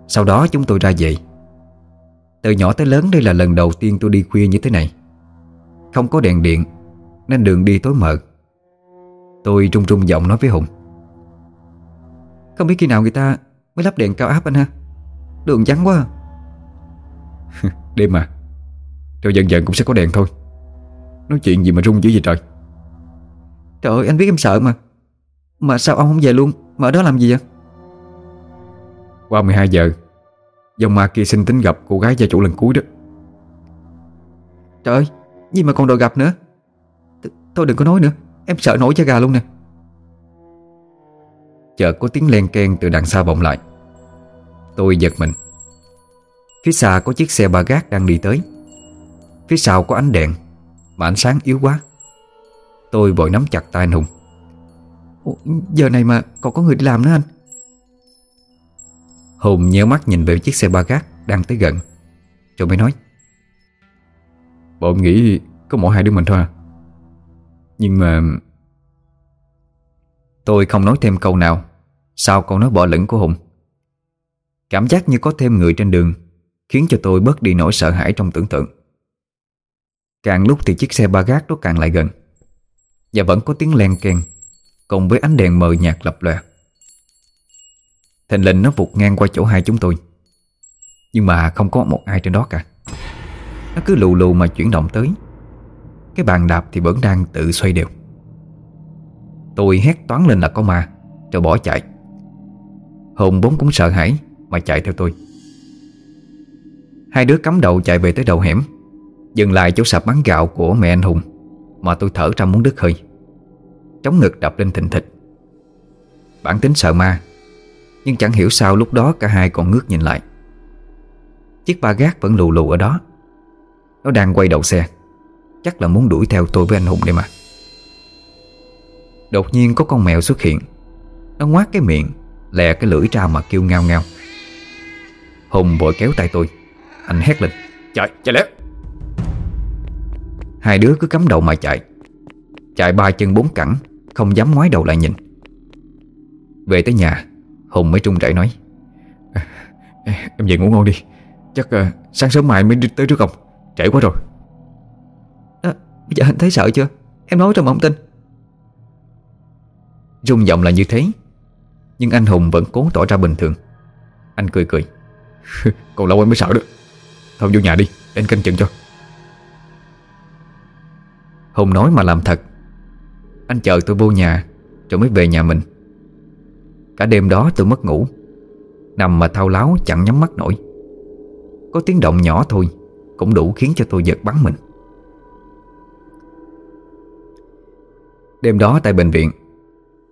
Sau đó chúng tôi ra về. Từ nhỏ tới lớn đây là lần đầu tiên tôi đi khuya như thế này. Không có đèn điện, Nên đường đi tối mờ. Tôi trung trung giọng nói với Hùng. Không biết khi nào người ta Mới lắp đèn cao áp anh ha? Đường vắng quá à. Đêm mà Rồi dần dần cũng sẽ có đèn thôi. Nói chuyện gì mà rung dữ vậy trời? Trời ơi, anh biết em sợ mà. Mà sao ông không về luôn? Mà ở đó làm gì vậy? Qua 12 giờ Dòng ma kia xin tính gặp cô gái gia chủ lần cuối đó. Trời ơi Gì mà còn đòi gặp nữa? Th Thôi đừng có nói nữa Em sợ nổi da gà luôn nè. Chợt có tiếng len keng từ đằng xa vọng lại. Tôi giật mình. Phía xa có chiếc xe ba gác đang đi tới. Phía sau có ánh đèn Mà ánh sáng yếu quá. Tôi vội nắm chặt tay anh Hùng. Ủa, Giờ này mà còn có người đi làm nữa anh Hùng nhớ mắt nhìn về chiếc xe ba gác Đang tới gần. Rồi mới nói Bọn nghĩ có mỗi hai đứa mình thôi à? Nhưng mà Tôi không nói thêm câu nào Sau câu nói bỏ lửng của Hùng. Cảm giác như có thêm người trên đường Khiến cho tôi bớt đi nỗi sợ hãi trong tưởng tượng. Càng lúc thì chiếc xe ba gác đó càng lại gần Và vẫn có tiếng len keng Cùng với ánh đèn mờ nhạt lập lòe. Thình lình nó vụt ngang qua chỗ hai chúng tôi. Nhưng mà không có một ai trên đó cả. Nó cứ lù lù mà chuyển động tới. Cái bàn đạp thì vẫn đang tự xoay đều. Tôi hét toán lên là có ma, Rồi bỏ chạy. Hùng bốn cũng sợ hãi Mà chạy theo tôi. Hai đứa cắm đầu chạy về tới đầu hẻm, Dừng lại chỗ sạp bán gạo của mẹ anh Hùng Mà tôi thở ra muốn đứt hơi. Chống ngực đập lên thình thịch. Bản tính sợ ma nhưng chẳng hiểu sao lúc đó cả hai còn ngước nhìn lại. Chiếc ba gác vẫn lù lù ở đó. Nó đang quay đầu xe. Chắc là muốn đuổi theo tôi với anh Hùng đây mà. Đột nhiên có con mèo xuất hiện. Nó ngoác cái miệng Lè cái lưỡi ra mà kêu ngao ngao. Hùng vội kéo tay tôi. Anh hét lên Chạy, chạy lẹ. Hai đứa cứ cắm đầu mà chạy. Chạy ba chân bốn cẳng Không dám ngoái đầu lại nhìn. Về tới nhà Hùng mới trung rẩy nói. Em về ngủ ngon đi. Chắc uh, sáng sớm mai mới tới trước ông Trễ quá rồi. À, Bây giờ anh thấy sợ chưa? Em nói cho mà không tin. Rung giọng là như thế Nhưng anh Hùng vẫn cố tỏ ra bình thường. Anh cười cười, Còn lâu em mới sợ đó Thôi vô nhà đi để anh canh chừng cho. Hùng nói mà làm thật. Anh chờ tôi vô nhà Rồi mới về nhà mình Cả đêm đó tôi mất ngủ. Nằm mà thao láo chẳng nhắm mắt nổi. Có tiếng động nhỏ thôi Cũng đủ khiến cho tôi giật bắn mình. Đêm đó tại bệnh viện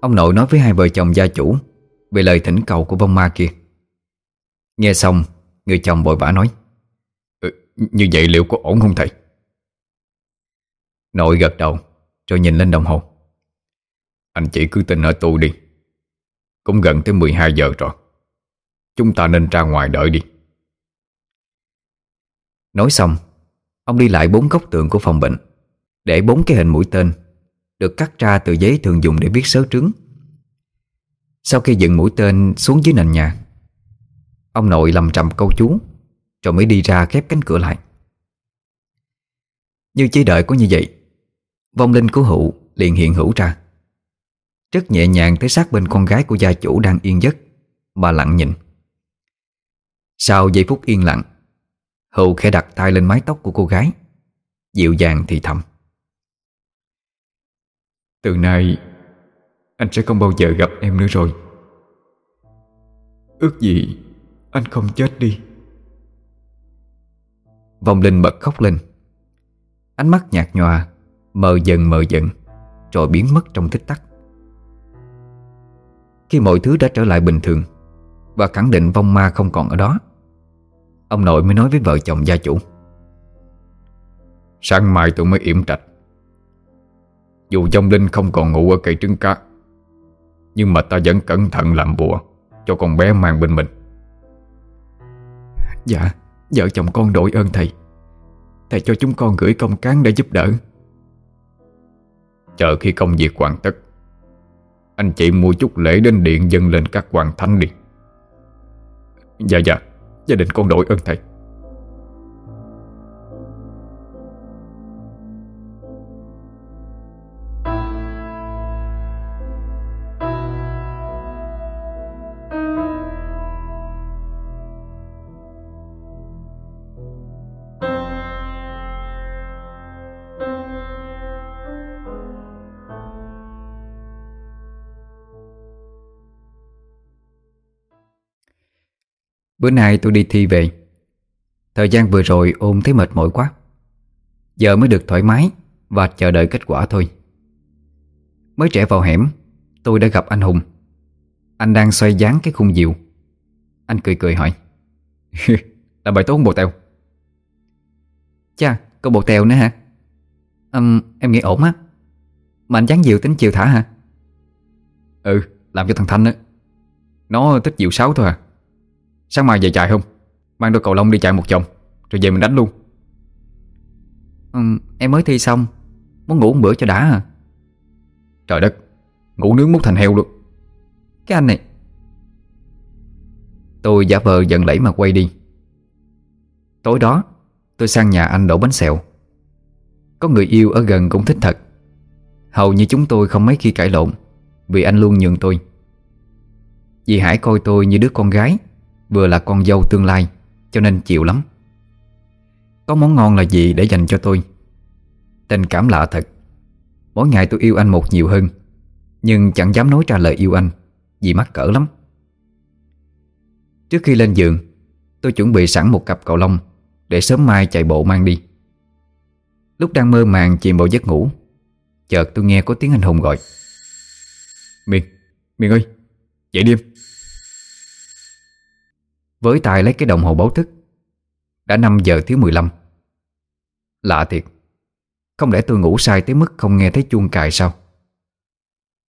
Ông nội nói với hai vợ chồng gia chủ Về lời thỉnh cầu của vong ma kia. Nghe xong Người chồng bội vã nói ừ, Như vậy liệu có ổn không thầy? Nội gật đầu Rồi nhìn lên đồng hồ. Anh chị cứ tin ở tôi đi. Cũng gần tới 12 giờ rồi. Chúng ta nên ra ngoài đợi đi. Nói xong, Ông đi lại bốn góc tường của phòng bệnh, Để bốn cái hình mũi tên Được cắt ra từ giấy thường dùng để viết sớ trứng. Sau khi dựng mũi tên xuống dưới nền nhà, Ông nội lầm trầm câu chú, Rồi mới đi ra khép cánh cửa lại. Như chỉ đợi có như vậy, Vong linh của hữu liền hiện hữu ra. Rất nhẹ nhàng tới sát bên con gái của gia chủ đang yên giấc. Bà lặng nhìn. Sau giây phút yên lặng Hữu khẽ đặt tay lên mái tóc của cô gái. Dịu dàng thì thầm. Từ nay Anh sẽ không bao giờ gặp em nữa rồi. Ước gì Anh không chết đi. Vong linh bật khóc lên. Ánh mắt nhạt nhòa Mờ dần mờ dần Rồi biến mất trong tích tắc Khi mọi thứ đã trở lại bình thường Và khẳng định vong ma không còn ở đó Ông nội mới nói với vợ chồng gia chủ. Sáng mai tôi mới yểm trạch. Dù trong linh không còn ngủ ở cây trứng cá Nhưng mà ta vẫn cẩn thận làm bùa Cho con bé mang bên mình. Dạ Vợ chồng con đội ơn thầy. Thầy cho chúng con gửi công cán để giúp đỡ. Chờ khi công việc hoàn tất anh chị mua chút lễ đến điện dâng lên các hoàng thánh đi. Dạ dạ. Gia đình con đội ơn thầy. Bữa nay tôi đi thi về. Thời gian vừa rồi ôm thấy mệt mỏi quá. Giờ mới được thoải mái Và chờ đợi kết quả thôi. Mới trẻ vào hẻm Tôi đã gặp anh Hùng. Anh đang xoay dáng cái khung diệu. Anh cười cười hỏi Là bài tốt bồ tèo. Chà, có bồ tèo nữa hả? Um, Em nghĩ ổn á. Mà anh dáng diệu tính chiều thả hả? Ừ, làm cho thằng Thanh á. Nó thích diệu sáu thôi à. Sáng mai về chạy không? Mang đôi cầu lông đi chạy một vòng Rồi về mình đánh luôn. Ừ, Em mới thi xong Muốn ngủ một bữa cho đã à. Trời đất Ngủ nướng mút thành heo luôn. Cái anh này. Tôi giả vờ giận lẫy mà quay đi. Tối đó Tôi sang nhà anh đổ bánh xèo. Có người yêu ở gần cũng thích thật. Hầu như chúng tôi không mấy khi cãi lộn Vì anh luôn nhường tôi. Dì Hải coi tôi như đứa con gái Vừa là con dâu tương lai Cho nên chịu lắm. Có món ngon là gì để dành cho tôi? Tình cảm lạ thật. Mỗi ngày tôi yêu anh một nhiều hơn Nhưng chẳng dám nói ra lời yêu anh Vì mắc cỡ lắm. Trước khi lên giường Tôi chuẩn bị sẵn một cặp cầu lông Để sớm mai chạy bộ mang đi. Lúc đang mơ màng chìm vào giấc ngủ Chợt tôi nghe có tiếng anh Hùng gọi. Miền, Miền ơi Dậy đi em với tay lấy cái đồng hồ báo thức. Đã 5 giờ thiếu 15 Lạ thiệt. Không lẽ tôi ngủ sai tới mức không nghe thấy chuông cài sao?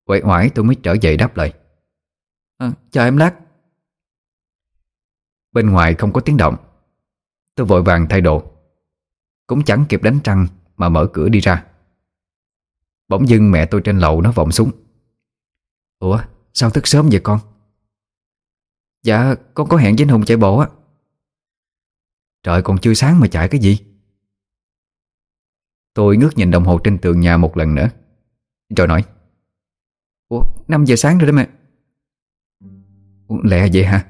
Quậy hoài tôi mới trở dậy đáp lời. À, Chờ em lát. Bên ngoài không có tiếng động. Tôi vội vàng thay đồ. Cũng chẳng kịp đánh trăng Mà mở cửa đi ra. Bỗng dưng mẹ tôi trên lầu nó vọng xuống. Ủa sao thức sớm vậy con Dạ con có hẹn với anh Hùng chạy bộ á. Trời còn chưa sáng mà chạy cái gì? Tôi ngước nhìn đồng hồ trên tường nhà một lần nữa. Rồi nói Ủa 5 giờ sáng rồi đó mẹ. Ủa, Lẹ vậy hả?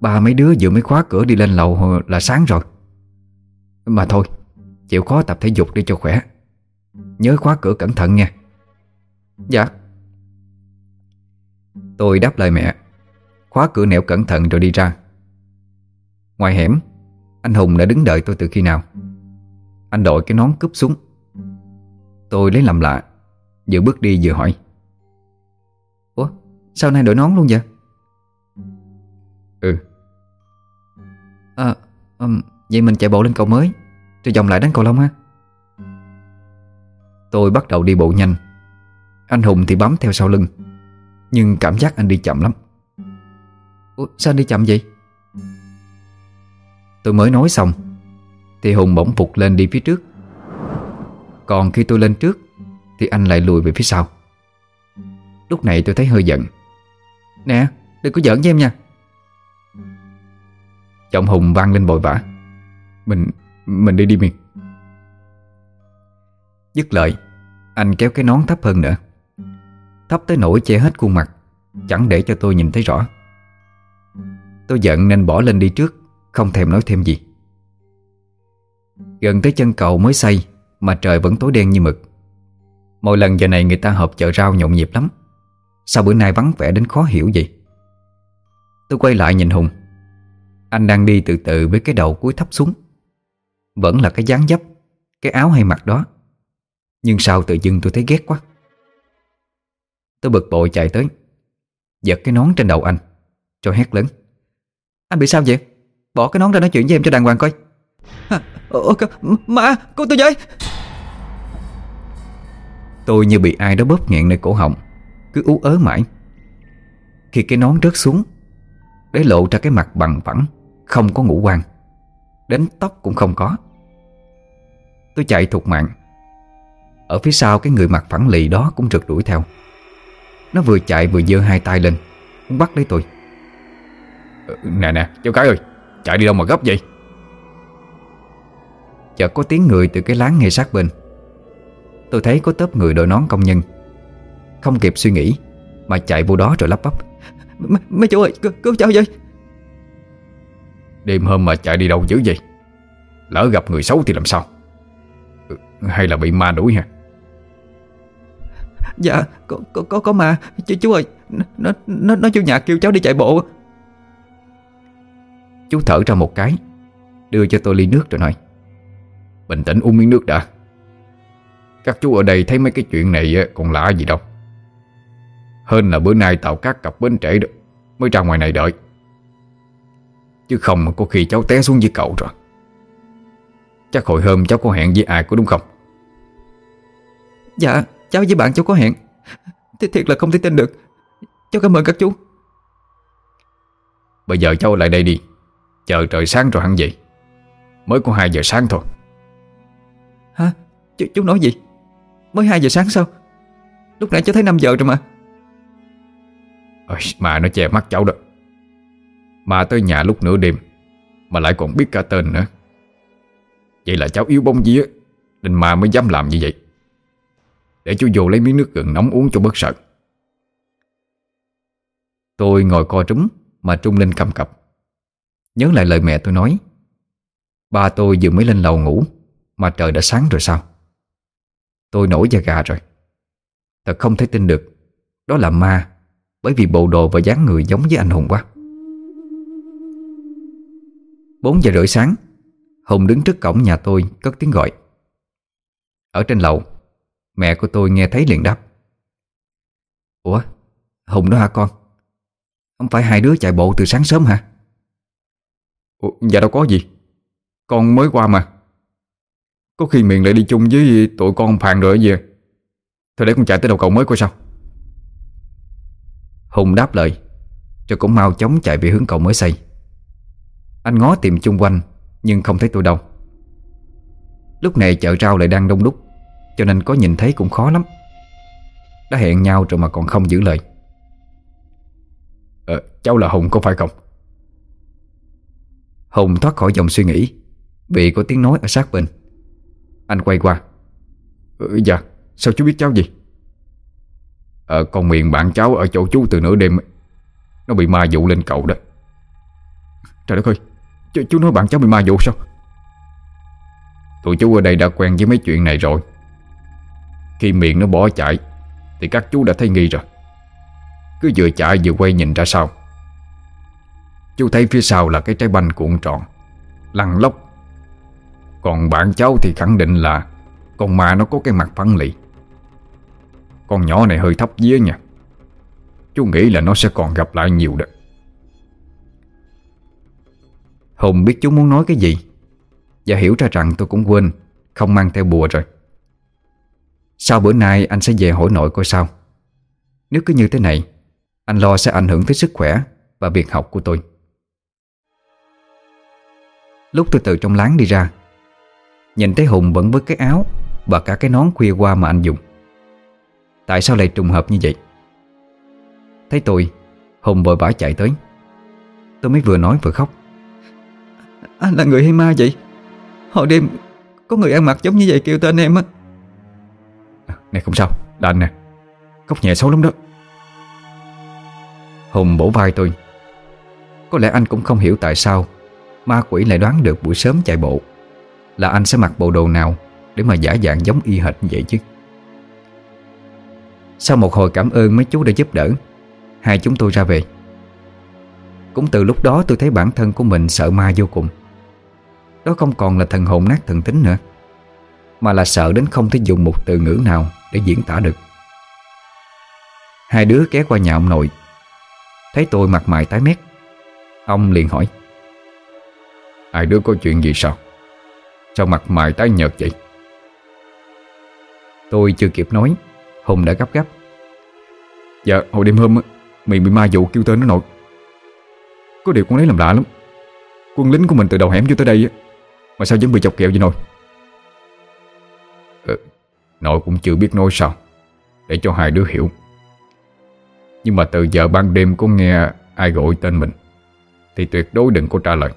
Ba mấy đứa vừa mới khóa cửa đi lên lầu là sáng rồi. Mà thôi Chịu khó tập thể dục đi cho khỏe. Nhớ khóa cửa cẩn thận nha. Dạ. Tôi đáp lời mẹ. Khóa cửa nẻo cẩn thận rồi đi ra. Ngoài hẻm Anh Hùng đã đứng đợi tôi từ khi nào? Anh đội cái nón cúp xuống Tôi lấy làm lạ Vừa bước đi vừa hỏi. Ủa sao nay đội nón luôn vậy? Ừ. À um, Vậy mình chạy bộ lên cầu mới Rồi vòng lại đánh cầu lông ha. Tôi bắt đầu đi bộ nhanh. Anh Hùng thì bám theo sau lưng Nhưng cảm giác anh đi chậm lắm. Ủa, Sao đi chậm vậy? Tôi mới nói xong Thì Hùng bỗng phục lên đi phía trước. Còn khi tôi lên trước Thì anh lại lùi về phía sau. Lúc này tôi thấy hơi giận. Nè đừng có giỡn với em nha. Giọng Hùng vang lên bội vã. Mình, mình đi đi miền Dứt lời Anh kéo cái nón thấp hơn nữa. Thấp tới nỗi che hết khuôn mặt Chẳng để cho tôi nhìn thấy rõ. Tôi giận nên bỏ lên đi trước, Không thèm nói thêm gì. Gần tới chân cầu mới xây Mà trời vẫn tối đen như mực. Mỗi lần giờ này người ta họp chợ rau nhộn nhịp lắm. Sao bữa nay vắng vẻ đến khó hiểu vậy? Tôi quay lại nhìn Hùng. Anh đang đi từ từ với cái đầu cúi thấp xuống. Vẫn là cái dáng dấp, Cái áo hay mặc đó. Nhưng sao tự dưng tôi thấy ghét quá. Tôi bực bội chạy tới, Giật cái nón trên đầu anh, Rồi hét lớn. Anh bị sao vậy? Bỏ cái nón ra nói chuyện với em cho đàng hoàng coi. À, ô, Mà, cô tôi vậy Tôi như bị ai đó bóp nghẹn nơi cổ họng. Cứ ú ớ mãi. Khi cái nón rớt xuống Để lộ ra cái mặt bằng phẳng Không có ngũ quan. Đến tóc cũng không có. Tôi chạy thục mạng. Ở phía sau cái người mặt phẳng lì đó cũng rượt đuổi theo. Nó vừa chạy vừa giơ hai tay lên Muốn bắt lấy tôi. Nè nè cháu cái ơi Chạy đi đâu mà gấp vậy? Chợt có tiếng người từ cái láng ngay sát bên. Tôi thấy có tớp người đội nón công nhân. Không kịp suy nghĩ Mà chạy vô đó rồi lắp bắp. Mấy chú ơi cứu, cứu cháu với. Đêm hôm mà chạy đi đâu dữ vậy? Lỡ gặp người xấu thì làm sao? Ừ, hay là bị ma đuổi hả? Dạ có có có, có ma. Chú, chú ơi Nó nó nó chú nhà kêu cháu đi chạy bộ. Chú thở ra một cái. Đưa cho tôi ly nước rồi nói. Bình tĩnh uống miếng nước đã. Các chú ở đây thấy mấy cái chuyện này còn lạ gì đâu. Hơn là bữa nay tàu cát cặp bến trễ được Mới ra ngoài này đợi. Chứ không có khi cháu té xuống dưới cậu rồi. Chắc hồi hôm cháu có hẹn với ai có đúng không? Dạ cháu với bạn cháu có hẹn. Th Thiệt là không thể tin được. Cháu cảm ơn các chú. Bây giờ cháu lại đây đi Chờ trời sáng rồi hẳn vậy Mới có 2 giờ sáng thôi. Hả? Ch chú nói gì? Mới 2 giờ sáng sao? Lúc nãy cháu thấy 5 giờ rồi mà. Ôi, Mà nó che mắt cháu đó. Mà tới nhà lúc nửa đêm Mà lại còn biết cả tên nữa. Vậy là cháu yếu bóng vía Nên mà mới dám làm như vậy. Để chú vô lấy miếng nước gừng nóng uống cho bớt sợ. Tôi ngồi co trúm Mà trung lên cầm cập Nhớ lại lời mẹ tôi nói. Ba tôi vừa mới lên lầu ngủ, Mà trời đã sáng rồi sao? Tôi nổi da gà rồi. Thật không thể tin được. Đó là ma, Bởi vì bộ đồ và dáng người giống với anh Hùng quá. 4 giờ rưỡi sáng, Hùng đứng trước cổng nhà tôi Cất tiếng gọi. Ở trên lầu, Mẹ của tôi nghe thấy liền đáp. Ủa, Hùng đó hả con? Không phải hai đứa chạy bộ từ sáng sớm hả? Ủa, Dạ đâu có gì. Con mới qua mà. Có khi miền lại đi chung với tụi con phàn rồi gì Thôi để con chạy tới đầu cầu mới coi sao. Hùng đáp lời Rồi cũng mau chóng chạy về hướng cầu mới xây. Anh ngó tìm chung quanh Nhưng không thấy tôi đâu. Lúc này chợ rau lại đang đông đúc Cho nên có nhìn thấy cũng khó lắm. Đã hẹn nhau rồi mà còn không giữ lời. Ờ, cháu là Hùng có phải không? Hùng thoát khỏi dòng suy nghĩ Vì có tiếng nói ở sát bên. Anh quay qua. Ừ, Dạ, sao chú biết cháu gì? Ờ, con miệng bạn cháu ở chỗ chú từ nửa đêm Nó bị ma dụ lên cậu đó. Trời đất ơi Chú, chú nói bạn cháu bị ma dụ sao? Tụi chú ở đây đã quen với mấy chuyện này rồi. Khi miệng nó bỏ chạy Thì các chú đã thấy nghi rồi. Cứ vừa chạy vừa quay nhìn ra sau. Chú thấy phía sau là cái trái banh cuộn tròn. Lăn lóc. Còn bạn cháu thì khẳng định là Con ma nó có cái mặt phẳng lì. Con nhỏ này hơi thấp vía nha. Chú nghĩ là nó sẽ còn gặp lại nhiều đó. Hùng biết chú muốn nói cái gì, Và hiểu ra rằng tôi cũng quên, Không mang theo bùa rồi. Sau bữa nay anh sẽ về hỏi nội coi sao. Nếu cứ như thế này, Anh lo sẽ ảnh hưởng tới sức khỏe Và việc học của tôi. Lúc tôi từ trong láng đi ra. Nhìn thấy Hùng vẫn với cái áo Và cả cái nón khuya qua mà anh dùng. Tại sao lại trùng hợp như vậy? Thấy tôi Hùng vội vã chạy tới. Tôi mới vừa nói vừa khóc. Anh là người hay ma vậy? Hồi đêm Có người ăn mặc giống như vậy kêu tên em á. À, này không sao, là anh nè. Cốc nhẹ xấu lắm đó. Hùng bổ vai tôi. Có lẽ anh cũng không hiểu tại sao Ma quỷ lại đoán được buổi sớm chạy bộ. Là anh sẽ mặc bộ đồ nào Để mà giả dạng giống y hệt như vậy chứ? Sau một hồi cảm ơn mấy chú đã giúp đỡ, Hai chúng tôi ra về. Cũng từ lúc đó tôi thấy bản thân của mình sợ ma vô cùng. Đó không còn là thần hồn nát thần tính nữa, Mà là sợ đến không thể dùng một từ ngữ nào Để diễn tả được. Hai đứa ghé qua nhà ông nội. Thấy tôi mặt mày tái mét, Ông liền hỏi. Hai đứa có chuyện gì sao? Sao mặt mày tái nhợt vậy? Tôi chưa kịp nói Hùng đã gấp gấp. Dạ hồi đêm hôm Mình bị ma dụ kêu tên nó nội. Có điều con lấy làm lạ lắm. Quân lính của mình từ đầu hẻm vô tới đây Mà sao vẫn bị chọc kẹo vậy nội? Ừ, Nội cũng chưa biết nói sao Để cho hai đứa hiểu. Nhưng mà từ giờ ban đêm có nghe ai gọi tên mình Thì tuyệt đối đừng có trả lời.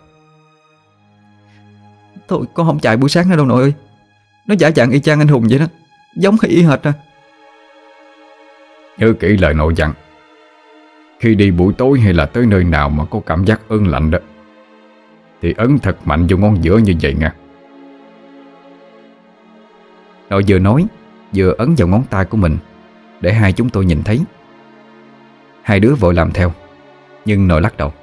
Thôi, con không chạy buổi sáng nữa đâu nội ơi. Nó giả dạng y chang anh Hùng vậy đó. Giống y hệt à. Nhớ kỹ lời nội dặn. Khi đi buổi tối hay là tới nơi nào mà có cảm giác ơn lạnh đó, Thì ấn thật mạnh vô ngón giữa như vậy nha Nội vừa nói, Vừa ấn vào ngón tay của mình, Để hai chúng tôi nhìn thấy. Hai đứa vội làm theo, Nhưng nội lắc đầu.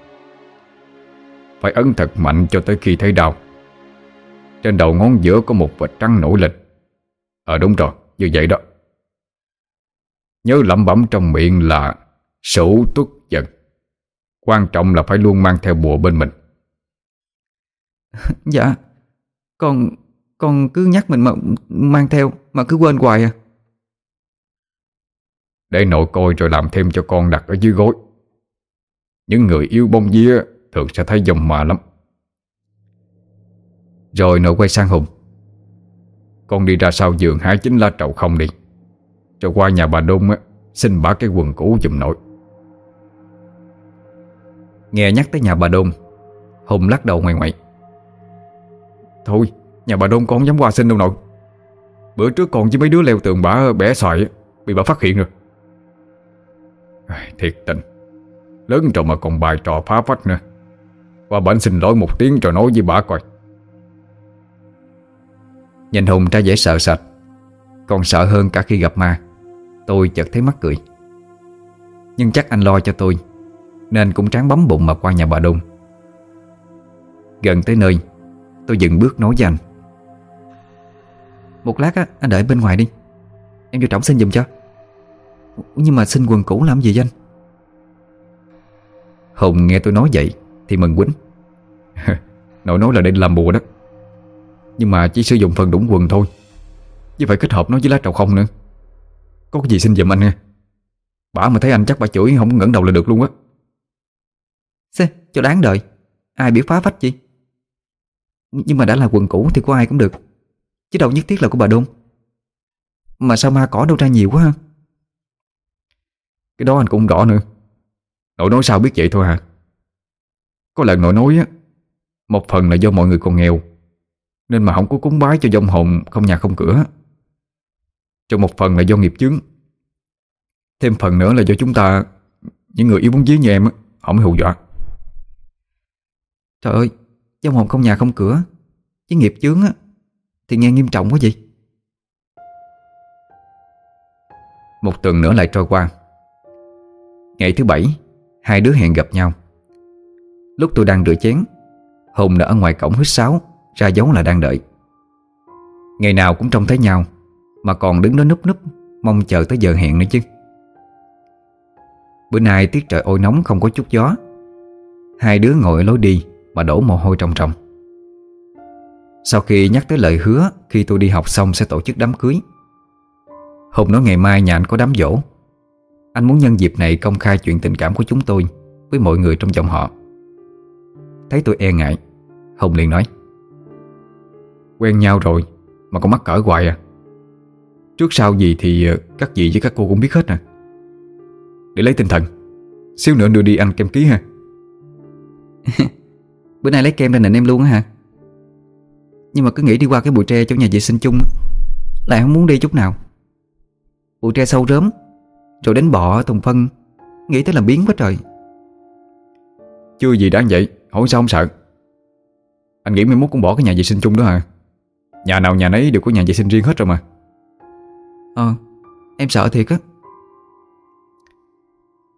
Phải ấn thật mạnh cho tới khi thấy đau. Trên đầu ngón giữa có một vệt trắng nổi lên. Ờ đúng rồi, như vậy đó. Nhớ lẩm bẩm trong miệng là Sửu tuất giận Quan trọng là phải luôn mang theo bùa bên mình. Dạ Con Con cứ nhắc mình mà mang theo Mà cứ quên hoài à. Để nội coi rồi làm thêm cho con đặt ở dưới gối. Những người yêu bông vía Thường sẽ thấy dòng mà lắm rồi nội quay sang Hùng. Con đi ra sau giường hái chính lá trầu không đi. Rồi qua nhà bà Đôn á Xin bả cái quần cũ giùm nội. Nghe nhắc tới nhà bà Đôn Hùng lắc đầu ngoài ngoại Thôi Nhà bà Đôn con không dám qua xin đâu nội. Bữa trước còn với mấy đứa leo tường bả bẻ xoài á, Bị bà phát hiện rồi. Thiệt tình. Lớn rồi mà còn bài trò phá phách nữa. Qua bản xin lỗi một tiếng rồi nói với bà coi. Nhìn Hùng ra dễ sợ sệt. Còn sợ hơn cả khi gặp ma. Tôi chợt thấy mắc cười. Nhưng chắc anh lo cho tôi, Nên cũng tráng bấm bụng mà qua nhà bà Đông Gần tới nơi, Tôi dừng bước nói với anh. Một lát á, anh đợi bên ngoài đi. Em vô trọng xin giùm cho. Nhưng mà xin quần cũ làm gì anh? Hùng nghe tôi nói vậy Thì mừng quýnh. Nội nói là định làm bùa đó. Nhưng mà chỉ sử dụng phần đũng quần thôi. Chứ phải kết hợp nó với lá trầu không nữa. Có cái gì xin giùm anh nha. Bà mà thấy anh chắc bà chửi không ngẩng đầu là được luôn á. Xê, cho đáng đợi Ai biết phá phách gì Nhưng mà đã là quần cũ thì của ai cũng được. Chứ đâu nhất thiết là của bà Đôn. Mà sao ma cỏ đâu ra nhiều quá ha? Cái đó anh cũng rõ nữa. Nội nói sao biết vậy thôi hả Có lần nội nói á Một phần là do mọi người còn nghèo nên mà không có cúng bái cho dông hồn, Không nhà không cửa. Cho một phần là do nghiệp chướng. Thêm phần nữa là do chúng ta, Những người yếu bóng dí như em Họ mới hù dọa. Trời ơi Dông hồn không nhà không cửa. Chứ nghiệp chướng á, Thì nghe nghiêm trọng quá gì Một tuần nữa lại trôi qua. Ngày thứ bảy, Hai đứa hẹn gặp nhau. Lúc tôi đang rửa chén Hùng đã ở ngoài cổng hít sáo. Ra dấu là đang đợi. Ngày nào cũng trông thấy nhau, Mà còn đứng đó núp núp, Mong chờ tới giờ hẹn nữa chứ. Bữa nay tiết trời ôi nóng không có chút gió. Hai đứa ngồi ở lối đi Mà đổ mồ hôi trong trong Sau khi nhắc tới lời hứa Khi tôi đi học xong sẽ tổ chức đám cưới. Hùng nói ngày mai nhà anh có đám dỗ. Anh muốn nhân dịp này công khai chuyện tình cảm của chúng tôi Với mọi người trong dòng họ. Thấy tôi e ngại Hùng liền nói. Quen nhau rồi Mà còn mắc cỡ hoài à. Trước sau gì thì ờ, các dì với các cô cũng biết hết à Để lấy tinh thần Xíu nữa đưa đi ăn kem ký ha. Bữa nay lấy kem ra nịnh em luôn á hả? Nhưng mà cứ nghĩ đi qua cái bụi tre chỗ nhà vệ sinh chung Lại không muốn đi chút nào. Bụi tre sâu rớm Rồi đến bọ tùng phân Nghĩ tới làm biến quá trời Chưa gì đáng vậy Hỏi sao không sợ. Anh nghĩ mai mốt cũng bỏ cái nhà vệ sinh chung đó hả Nhà nào nhà nấy đều có nhà vệ sinh riêng hết rồi mà. Ờ Em sợ thiệt á.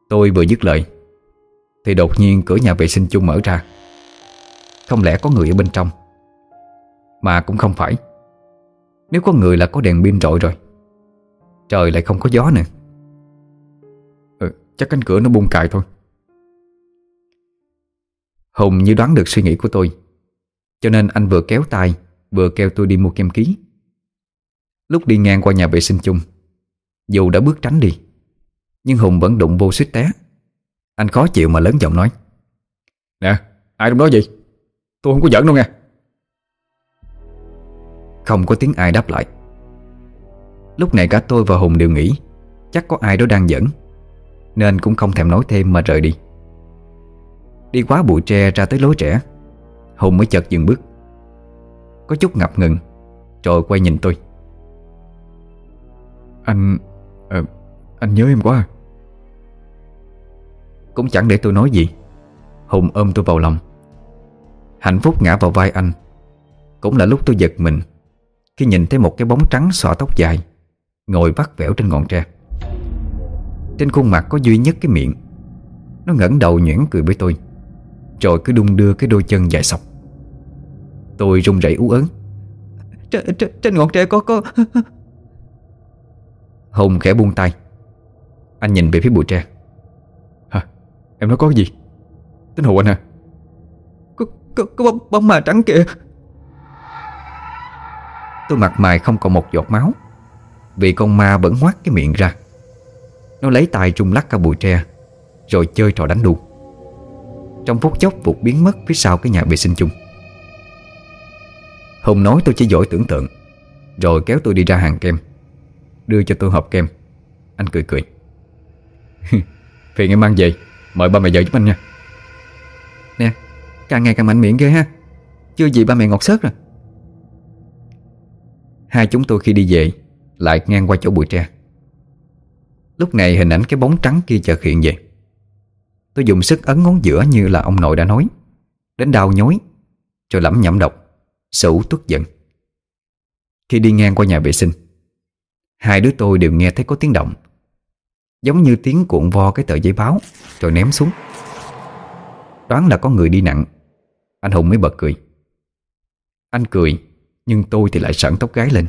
Tôi vừa dứt lời Thì đột nhiên cửa nhà vệ sinh chung mở ra. Không lẽ có người ở bên trong? Mà cũng không phải. Nếu có người là có đèn pin rọi rồi. Trời lại không có gió nữa. Ừ, Chắc cánh cửa nó bung cài thôi. Hùng như đoán được suy nghĩ của tôi Cho nên anh vừa kéo tay Vừa kêu tôi đi mua kem ký. Lúc đi ngang qua nhà vệ sinh chung Dù đã bước tránh đi Nhưng Hùng vẫn đụng vô suýt té. Anh khó chịu mà lớn giọng nói. Nè ai trong đó vậy? Tôi không có giỡn đâu nha Không có tiếng ai đáp lại. Lúc này cả tôi và Hùng đều nghĩ Chắc có ai đó đang giỡn Nên cũng không thèm nói thêm mà rời đi. Đi quá bụi tre ra tới lối trẻ Hùng mới chợt dừng bước có chút ngập ngừng. Rồi quay nhìn tôi. Anh À, Anh nhớ em quá. À. Cũng chẳng để tôi nói gì. Hùng ôm tôi vào lòng. Hạnh phúc ngã vào vai anh. Cũng là lúc tôi giật mình Khi nhìn thấy một cái bóng trắng xõa tóc dài Ngồi vắt vẻo trên ngọn tre. Trên khuôn mặt có duy nhất cái miệng. Nó ngẩng đầu nhuyễn cười với tôi. Rồi cứ đung đưa cái đôi chân dài sọc. Tôi run rẩy ú ớn Trên, trên, trên ngọn tre có có Hùng khẽ buông tay. Anh nhìn về phía bụi tre. Hả? Em nói có gì? Tính hù anh hả Có, có, có bóng, bóng ma trắng kìa. Tôi mặt mày không còn một giọt máu Vì con ma vẫn ngoác cái miệng ra. Nó lấy tay rung lắc cả bụi tre Rồi chơi trò đánh đu. Trong phút chốc vụt biến mất phía sau cái nhà vệ sinh chung Hùng nói tôi chỉ giỏi tưởng tượng. Rồi kéo tôi đi ra hàng kem. Đưa cho tôi hộp kem. Anh cười cười, Phiền em mang về. Mời ba mẹ vợ giúp anh nha. Nè Càng ngày càng mạnh miệng ghê ha. Chưa gì ba mẹ ngọt sớt rồi. Hai chúng tôi khi đi về Lại ngang qua chỗ bụi tre. Lúc này hình ảnh cái bóng trắng kia chợt hiện về. Tôi dùng sức ấn ngón giữa như là ông nội đã nói. Đến đau nhói Rồi lẩm nhẩm độc Sủ tức giận. Khi đi ngang qua nhà vệ sinh, Hai đứa tôi đều nghe thấy có tiếng động. Giống như tiếng cuộn vo cái tờ giấy báo Rồi ném xuống. Đoán là có người đi nặng. Anh Hùng mới bật cười. Anh cười, Nhưng tôi thì lại sẵn tóc gái lên.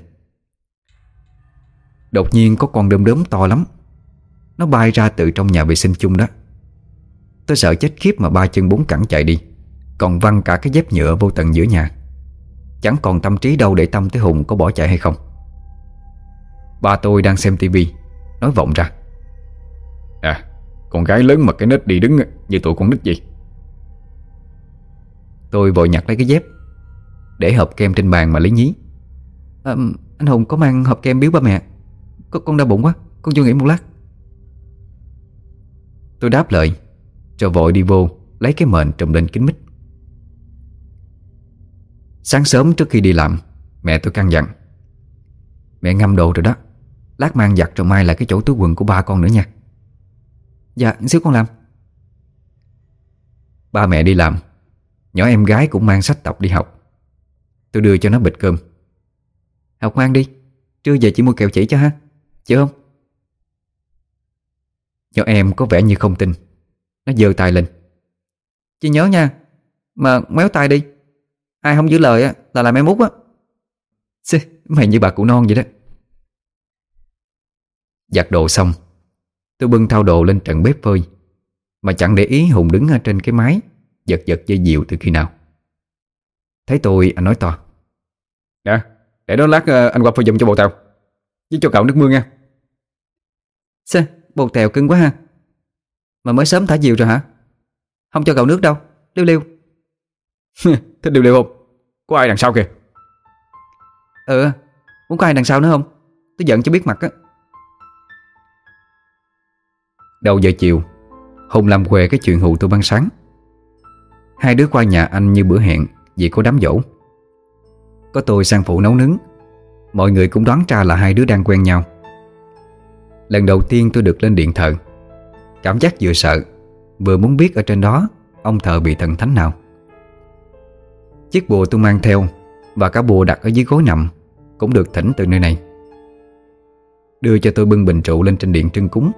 Đột nhiên có con đom đóm to lắm. Nó bay ra từ trong nhà vệ sinh chung đó. Tôi sợ chết khiếp mà ba chân bốn cẳng chạy đi. Còn văng cả cái dép nhựa vô tận giữa nhà. Chẳng còn tâm trí đâu để tâm tới Hùng có bỏ chạy hay không. Ba tôi đang xem tivi Nói vọng ra. À Con gái lớn mà cái nết đi đứng Như tụi con nít vậy. Tôi vội nhặt lấy cái dép Để hộp kem trên bàn mà lấy nhí. À, Anh Hùng có mang hộp kem biếu ba mẹ. Con đau bụng quá Con vô nghỉ một lát. Tôi đáp lời Rồi vội đi vô Lấy cái mền trùm lên kính mít Sáng sớm trước khi đi làm, Mẹ tôi căn dặn. Mẹ ngâm đồ rồi đó, Lát mang giặt rồi mai lại cái chỗ túi quần của ba con nữa nha. Dạ xíu con làm. Ba mẹ đi làm, Nhỏ em gái cũng mang sách tập đi học. Tôi đưa cho nó bịch cơm. Học mang đi, Trưa về chỉ mua kẹo chỉ cho ha, Chịu không? Nhỏ em có vẻ như không tin, Nó giơ tay lên. Chị nhớ nha, Mà méo tay đi. Ai không giữ lời á là làm em út á. Xì, Mày như bà cụ non vậy đó. Giặt đồ xong Tôi bưng thao đồ lên trận bếp phơi Mà chẳng để ý Hùng đứng ở trên cái mái Giật giật dây diều từ khi nào. Thấy tôi anh nói to. Nè để đó lát ờ, anh qua phơi giùm cho bộ tàu Với cho cậu nước mưa nha Xê, bột tèo cưng quá ha. Mà mới sớm thả diều rồi hả? Không cho cậu nước đâu. Liêu liêu Thích liêu liêu không? Có ai đằng sau kìa. Ừ Muốn có ai đằng sau nữa không? Tôi giận cho biết mặt á. Đầu giờ chiều Hùng làm què cái chuyện hù tôi ban sáng. Hai đứa qua nhà anh như bữa hẹn Vì có đám dỗ. Có tôi sang phụ nấu nướng. Mọi người cũng đoán ra là hai đứa đang quen nhau. Lần đầu tiên tôi được lên điện thờ. Cảm giác vừa sợ Vừa muốn biết ở trên đó Ông thờ bị thần thánh nào Chiếc bùa tôi mang theo Và cả bùa đặt ở dưới gối nằm Cũng được thỉnh từ nơi này. Đưa cho tôi bưng bình trụ lên trên điện trưng cúng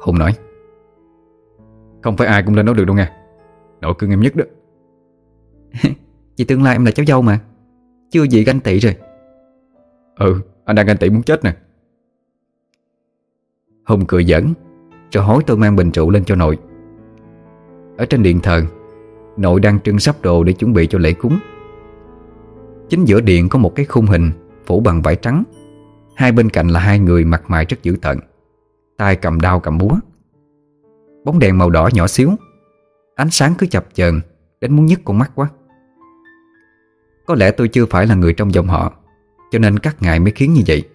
Hùng nói. Không phải ai cũng lên đó được đâu nha Nội cưng em nhất đó. Vì tương lai em là cháu dâu mà. Chưa gì ganh tị rồi. Ừ anh đang ganh tị muốn chết nè. Hùng cười giỡn Rồi hối tôi mang bình trụ lên cho nội. Ở trên điện thờ Nội đang trưng sắp đồ để chuẩn bị cho lễ cúng Chính giữa điện có một cái khung hình, Phủ bằng vải trắng. Hai bên cạnh là hai người mặt mày rất dữ tợn. Tay cầm đao cầm búa. Bóng đèn màu đỏ nhỏ xíu. Ánh sáng cứ chập chờn, Đến muốn nhức con mắt quá. Có lẽ tôi chưa phải là người trong dòng họ, Cho nên các ngài mới khiến như vậy.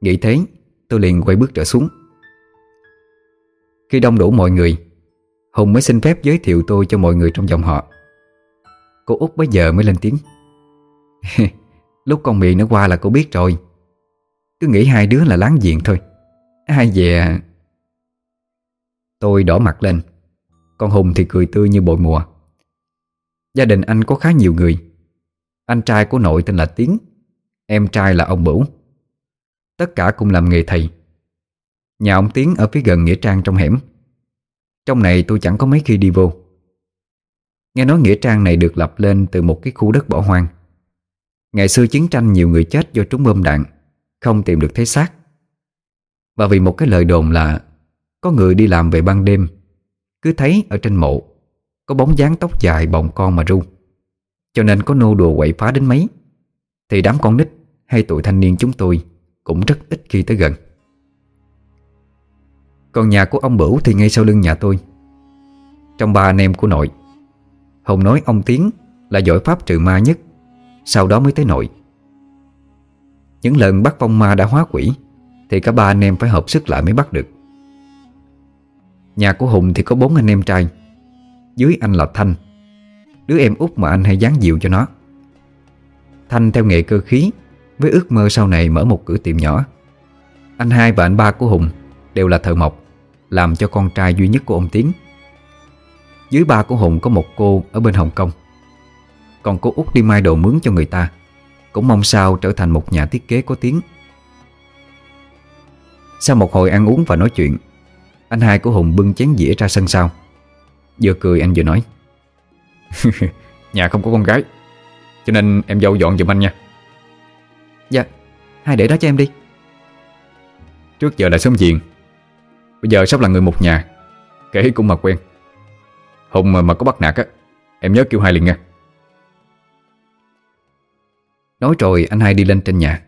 Nghĩ thế, Tôi liền quay bước trở xuống. Khi đông đủ mọi người, Hùng mới xin phép giới thiệu tôi cho mọi người trong dòng họ. Cô út bây giờ mới lên tiếng. Lúc con miệng nó qua là cô biết rồi. Cứ nghĩ hai đứa là láng giềng thôi. Ai về à? Tôi đỏ mặt lên. Con Hùng thì cười tươi như bội mùa. Gia đình anh có khá nhiều người. Anh trai của nội tên là Tiến. Em trai là ông Bửu. Tất cả cùng làm nghề thầy. Nhà ông Tiến ở phía gần Nghĩa Trang trong hẻm. Trong này tôi chẳng có mấy khi đi vô. Nghe nói Nghĩa Trang này được lập lên từ một cái khu đất bỏ hoang. Ngày xưa chiến tranh nhiều người chết do trúng bom đạn, Không tìm được thấy xác. Và vì một cái lời đồn là, Có người đi làm về ban đêm, Cứ thấy ở trên mộ, Có bóng dáng tóc dài bồng con mà ru. Cho nên có nô đùa quậy phá đến mấy. Thì đám con nít hay tụi thanh niên chúng tôi Cũng rất ít khi tới gần. Còn nhà của ông Bửu thì ngay sau lưng nhà tôi. Trong ba anh em của nội Hồng nói ông Tiến là giỏi pháp trừ ma nhất. Sau đó mới tới nội. Những lần bắt vong ma đã hóa quỷ, Thì cả ba anh em phải hợp sức lại mới bắt được. Nhà của Hùng thì có bốn anh em trai. Dưới anh là Thanh, Đứa em út mà anh hay dán dịu cho nó. Thanh theo nghề cơ khí, Với ước mơ sau này mở một cửa tiệm nhỏ. Anh hai và anh ba của Hùng Đều là thợ mộc, Làm cho con trai duy nhất của ông Tiến. Dưới ba của Hùng có một cô Ở bên Hồng Kông. Còn cô út đi mai đồ mướn cho người ta. Cũng mong sao trở thành một nhà thiết kế có tiếng. Sau một hồi ăn uống và nói chuyện Anh hai của Hùng bưng chén dĩa ra sân sau. Vừa cười anh vừa nói Nhà không có con gái Cho nên em dâu dọn giùm anh nha. Dạ Hai để đó cho em đi. Trước giờ là sớm diện Bây giờ sắp là người một nhà Kể cũng mà quen. Hùng mà, mà có bắt nạt á Em nhớ kêu hai liền nha. Nói rồi anh hai đi lên trên nhà.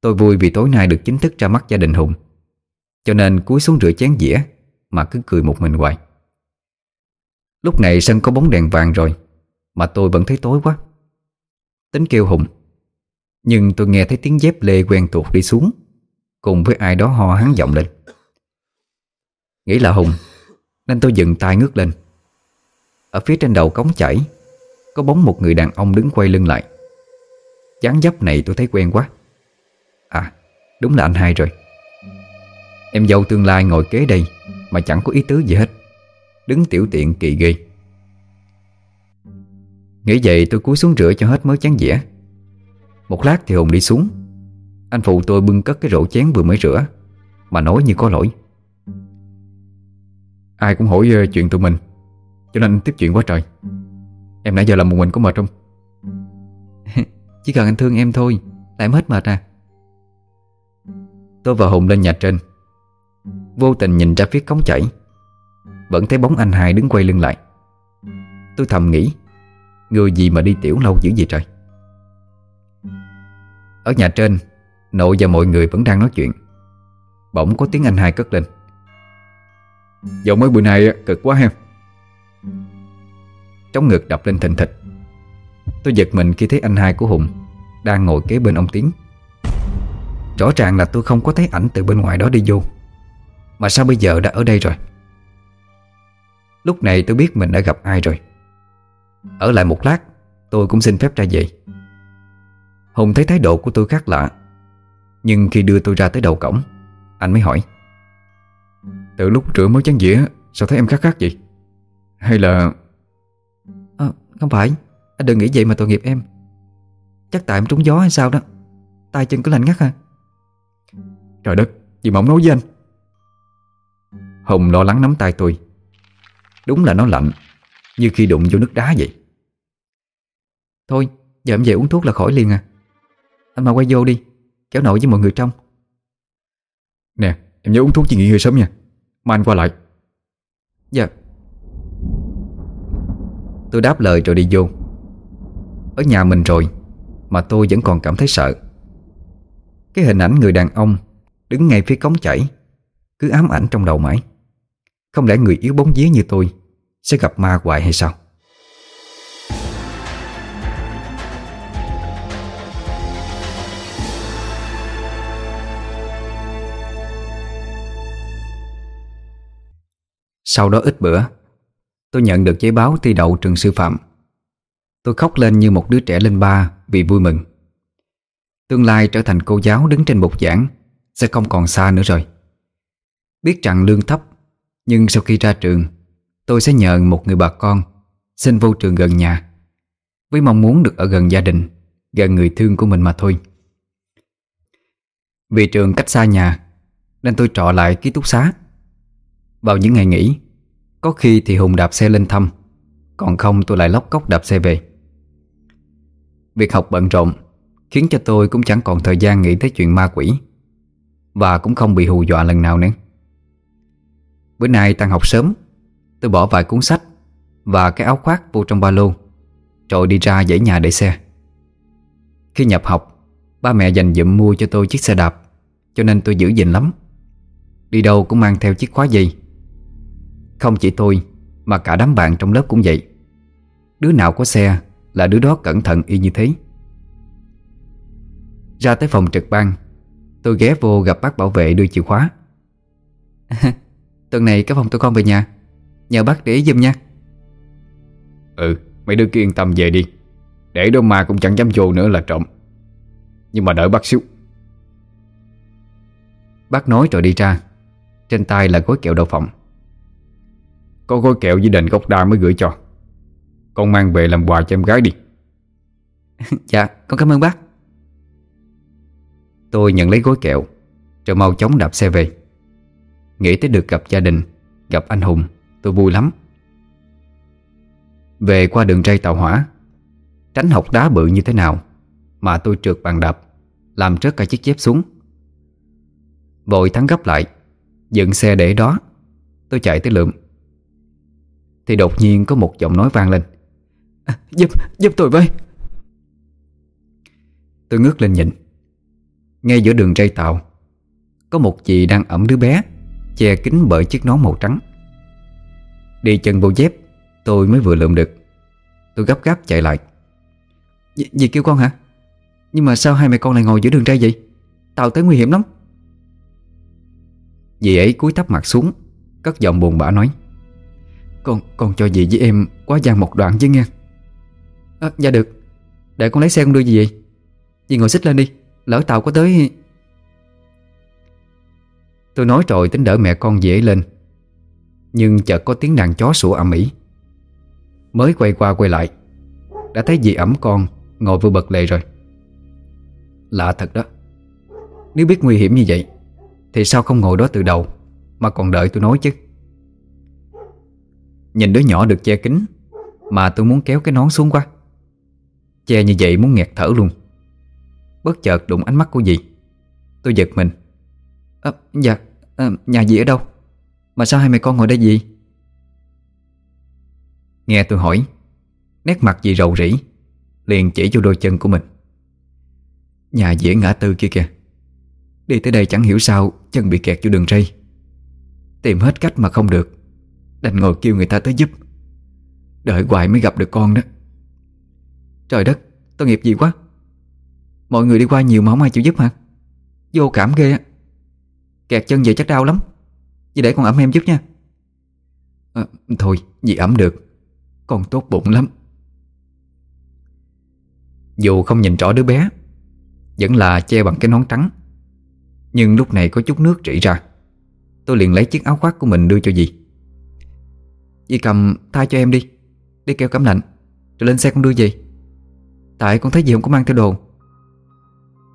Tôi vui vì tối nay được chính thức ra mắt gia đình Hùng. Cho nên cúi xuống rửa chén dĩa, Mà cứ cười một mình hoài. Lúc này sân có bóng đèn vàng rồi, Mà tôi vẫn thấy tối quá. Tính kêu Hùng, Nhưng tôi nghe thấy tiếng dép lê quen thuộc đi xuống, Cùng với ai đó ho hắn giọng lên. Nghĩ là Hùng, Nên tôi dừng tay ngước lên. Ở phía trên đầu cống chảy, Có bóng một người đàn ông đứng quay lưng lại dáng dấp này tôi thấy quen quá. À đúng là anh hai rồi. Em dâu tương lai ngồi kế đây Mà chẳng có ý tứ gì hết. Đứng tiểu tiện kỳ ghê. Nghĩ vậy tôi cúi xuống rửa cho hết mớ chán dĩa Một lát thì Hùng đi xuống. Anh phụ tôi bưng cất cái rổ chén vừa mới rửa, Mà nói như có lỗi. Ai cũng hỏi ờ, chuyện tụi mình, Cho nên tiếp chuyện quá trời. Em nãy giờ làm một mình có mệt không? Chỉ cần anh thương em thôi Lại hết mệt à. Tôi và Hùng lên nhà trên. Vô tình nhìn ra phía cống chảy. Vẫn thấy bóng anh hai đứng quay lưng lại. Tôi thầm nghĩ, Người gì mà đi tiểu lâu dữ vậy trời. Ở nhà trên, Nội và mọi người vẫn đang nói chuyện. Bỗng có tiếng anh hai cất lên. Dạo mới bữa nay cực quá ha. Trong ngực đập lên thình thịch. Tôi giật mình khi thấy anh hai của Hùng Đang ngồi kế bên ông Tiến. Rõ ràng là tôi không có thấy ảnh từ bên ngoài đó đi vô. Mà sao bây giờ đã ở đây rồi? Lúc này tôi biết mình đã gặp ai rồi. Ở lại một lát Tôi cũng xin phép ra về. Hùng thấy thái độ của tôi khác lạ. Nhưng khi đưa tôi ra tới đầu cổng Anh mới hỏi. Từ lúc rửa mới chén dĩa Sao thấy em khác khác vậy? Hay là à, Không phải. Anh đừng nghĩ vậy mà tội nghiệp em. Chắc tại em trúng gió hay sao đó. Tay chân cứ lạnh ngắt à Trời đất, Gì mà ông nói với anh? Hồng lo lắng nắm tay tôi. Đúng là nó lạnh, Như khi đụng vô nước đá vậy. Thôi, giờ em về uống thuốc là khỏi liền à. Anh mà quay vô đi, Kéo nội với mọi người trong. Nè, em nhớ uống thuốc chị nghỉ ngơi sớm nha. Mai anh qua lại. Dạ. Tôi đáp lời rồi đi vô. Ở nhà mình rồi, Mà tôi vẫn còn cảm thấy sợ. Cái hình ảnh người đàn ông Đứng ngay phía cống chảy, Cứ ám ảnh trong đầu mãi. Không lẽ người yếu bóng vía như tôi Sẽ gặp ma hoài hay sao? Sau đó ít bữa, Tôi nhận được giấy báo thi đậu trường sư phạm. Tôi khóc lên như một đứa trẻ lên ba Vì vui mừng. Tương lai trở thành cô giáo đứng trên bục giảng Sẽ không còn xa nữa rồi. Biết rằng lương thấp, Nhưng sau khi ra trường, Tôi sẽ nhờ một người bà con Xin vô trường gần nhà, Với mong muốn được ở gần gia đình, Gần người thương của mình mà thôi. Vì trường cách xa nhà, Nên tôi trọ lại ký túc xá. Vào những ngày nghỉ, Có khi thì Hùng đạp xe lên thăm, Còn không tôi lại lóc cốc đạp xe về. Việc học bận rộn Khiến cho tôi cũng chẳng còn thời gian nghĩ tới chuyện ma quỷ Và cũng không bị hù dọa lần nào nữa. Bữa nay tăng học sớm, Tôi bỏ vài cuốn sách Và cái áo khoác vô trong ba lô, Rồi đi ra dãy nhà để xe. Khi nhập học, Ba mẹ dành dụm mua cho tôi chiếc xe đạp, Cho nên tôi giữ gìn lắm. Đi đâu cũng mang theo chiếc khóa dây. Không chỉ tôi, Mà cả đám bạn trong lớp cũng vậy. Đứa nào có xe là đứa đó cẩn thận y như thế. Ra tới phòng trực ban Tôi ghé vô gặp bác bảo vệ đưa chìa khóa. Tuần này cái phòng tụi con về nhà Nhờ bác để ý giùm nha. Ừ Mấy đứa kia yên tâm về đi. Để đâu mà cũng chẳng dám vô nữa là trộm. Nhưng mà đợi bác xíu. Bác nói rồi đi ra Trên tay là gói kẹo đậu phộng Có gói kẹo với đền gốc đa mới gửi cho Con mang về làm quà cho em gái đi. Dạ con cảm ơn bác. Tôi nhận lấy gói kẹo Rồi mau chóng đạp xe về. Nghĩ tới được gặp gia đình Gặp anh Hùng Tôi vui lắm. Về qua đường ray tàu hỏa Tránh học đá bự như thế nào Mà tôi trượt bàn đạp Làm rớt cả chiếc dép xuống. Vội thắng gấp lại Dựng xe để đó Tôi chạy tới lượm. Thì đột nhiên có một giọng nói vang lên à, Giúp, giúp tôi với. Tôi ngước lên nhìn. Ngay giữa đường ray tàu Có một chị đang ẩm đứa bé Che kín bởi chiếc nón màu trắng. Đi chân vô dép Tôi mới vừa lượm được. Tôi gấp gáp chạy lại. Dì, dì kêu con hả? Nhưng mà sao hai mẹ con lại ngồi giữa đường ray vậy? Tàu tới nguy hiểm lắm. Dì ấy cúi thấp mặt xuống Cất giọng buồn bã nói. Con con cho dì với em quá gian một đoạn chứ nghe à, Dạ được. Để con lấy xe con đưa gì vậy. Dì ngồi xích lên đi. Lỡ tàu có tới. Tôi nói rồi tính đỡ mẹ con dễ lên. Nhưng chợt có tiếng đàn chó sủa ầm ĩ. Mới quay qua quay lại Đã thấy dì ẩm con Ngồi vừa bật lề rồi. Lạ thật đó. Nếu biết nguy hiểm như vậy Thì sao không ngồi đó từ đầu Mà còn đợi tôi nói chứ? Nhìn đứa nhỏ được che kính Mà tôi muốn kéo cái nón xuống quá. Che như vậy muốn nghẹt thở luôn. Bất chợt đụng ánh mắt của dì. Tôi giật mình. À, Dạ à, Nhà dì ở đâu? Mà sao hai mẹ con ngồi đây gì Nghe tôi hỏi Nét mặt dì rầu rĩ Liền chỉ cho đôi chân của mình. Nhà dĩ ngã tư kia kìa. Đi tới đây chẳng hiểu sao Chân bị kẹt vô đường ray. Tìm hết cách mà không được Đành ngồi kêu người ta tới giúp. Đợi hoài mới gặp được con đó. Trời đất Tôi nghiệp gì quá. Mọi người đi qua nhiều mà không ai chịu giúp hả? Vô cảm ghê á. Kẹt chân vậy chắc đau lắm. Vậy để con ẩm em giúp nha. À, Thôi dì ẩm được. Con tốt bụng lắm. Dù không nhìn rõ đứa bé Vẫn là che bằng cái nón trắng. Nhưng lúc này có chút nước rỉ ra. Tôi liền lấy chiếc áo khoác của mình đưa cho dì. Dì cầm thay cho em đi. Đi kêu cắm lạnh. Rồi lên xe con đưa dì Tại con thấy gì không có mang theo đồ?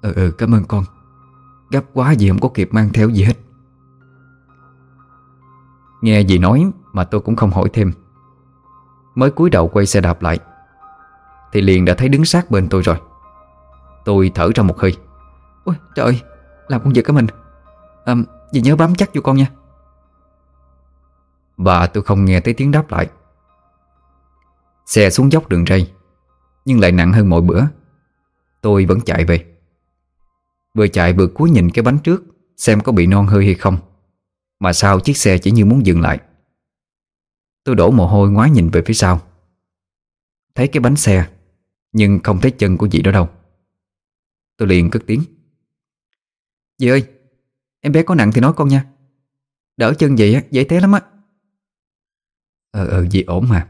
Ừ ừ cảm ơn con. Gấp quá gì không có kịp mang theo gì hết. Nghe dì nói mà tôi cũng không hỏi thêm. Mới cúi đầu quay xe đạp lại Thì liền đã thấy đứng sát bên tôi rồi. Tôi thở ra một hơi. Ôi trời Làm con giật cái mình? À, Dì nhớ bám chắc vô con nha. Bà tôi không nghe thấy tiếng đáp lại. Xe xuống dốc đường ray. Nhưng lại nặng hơn mọi bữa. Tôi vẫn chạy về. Vừa chạy vừa cúi nhìn cái bánh trước Xem có bị non hơi hay không. Mà sao chiếc xe chỉ như muốn dừng lại? Tôi đổ mồ hôi ngoái nhìn về phía sau. Thấy cái bánh xe Nhưng không thấy chân của dì đó đâu. Tôi liền cất tiếng. Dì ơi Em bé có nặng thì nói con nha. Đỡ chân vậy á, dễ té lắm á. Ờ ờ dì ổn mà.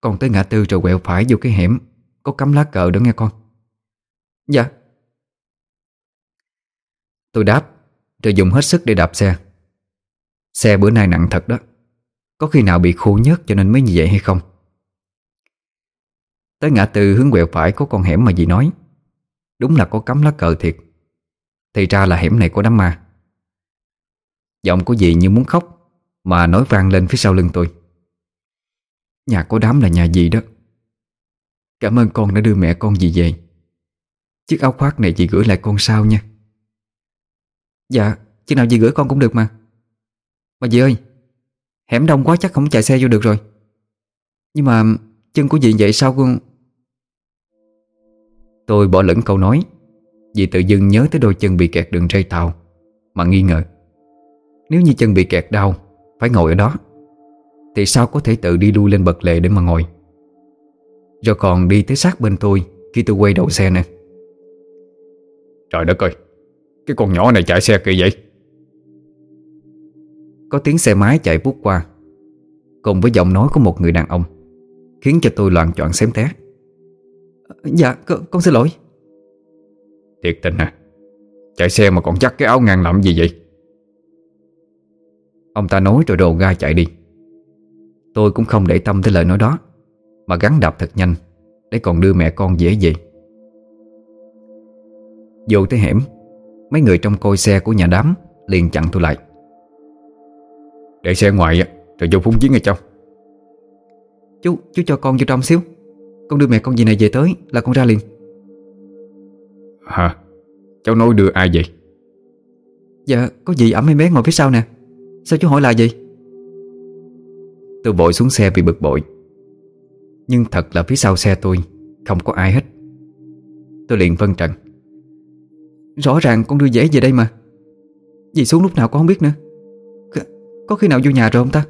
Con tới ngã tư rồi quẹo phải vô cái hẻm. Có cắm lá cờ đó nghe con? Dạ. Tôi đáp Rồi dùng hết sức để đạp xe. Xe bữa nay nặng thật đó. Có khi nào bị khô nhớt cho nên mới như vậy hay không? Tới ngã tư hướng quẹo phải có con hẻm mà dì nói. Đúng là có cắm lá cờ thiệt. Thì ra là hẻm này có đám ma. Giọng của dì như muốn khóc, Mà nói vang lên phía sau lưng tôi. Nhà có đám là nhà dì đó. Cảm ơn con đã đưa mẹ con dì về. Chiếc áo khoác này dì gửi lại con sau nha. Dạ Chứ nào dì gửi con cũng được mà. Mà dì ơi, Hẻm đông quá chắc không chạy xe vô được rồi. Nhưng mà chân của dì vậy sao con? Tôi bỏ lẫn câu nói. Vì tự dưng nhớ tới đôi chân bị kẹt đường ray tàu, Mà nghi ngờ. Nếu như chân bị kẹt đau, Phải ngồi ở đó. Thì sao có thể tự đi đu lên bậc lệ để mà ngồi? Rồi còn đi tới sát bên tôi Khi tôi quay đầu xe nè. Trời đất ơi Cái con nhỏ này chạy xe kỳ vậy? Có tiếng xe máy chạy vút qua. Cùng với giọng nói của một người đàn ông Khiến cho tôi loạn choạng xém té Dạ con, con xin lỗi. Thiệt tình à Chạy xe mà còn chắc cái áo ngang làm gì vậy? Ông ta nói rồi đồ ga chạy đi. Tôi cũng không để tâm tới lời nói đó Mà gắn đạp thật nhanh Để còn đưa mẹ con dễ về. Vô tới hẻm Mấy người trong coi xe của nhà đám Liền chặn tôi lại. Để xe ngoài Rồi vô phúng chiến ở trong Chú, chú cho con vô trong xíu. Con đưa mẹ con gì này về tới Là con ra liền. Hả? Cháu nói đưa ai vậy? Dạ có gì ẩm em bé ngồi phía sau nè. Sao chú hỏi là gì Tôi vội xuống xe vì bực bội nhưng thật là phía sau xe tôi, Không có ai hết. Tôi liền phân trần. Rõ ràng con đưa dễ về đây mà. Dì xuống lúc nào con không biết nữa. Có khi nào vô nhà rồi không ta?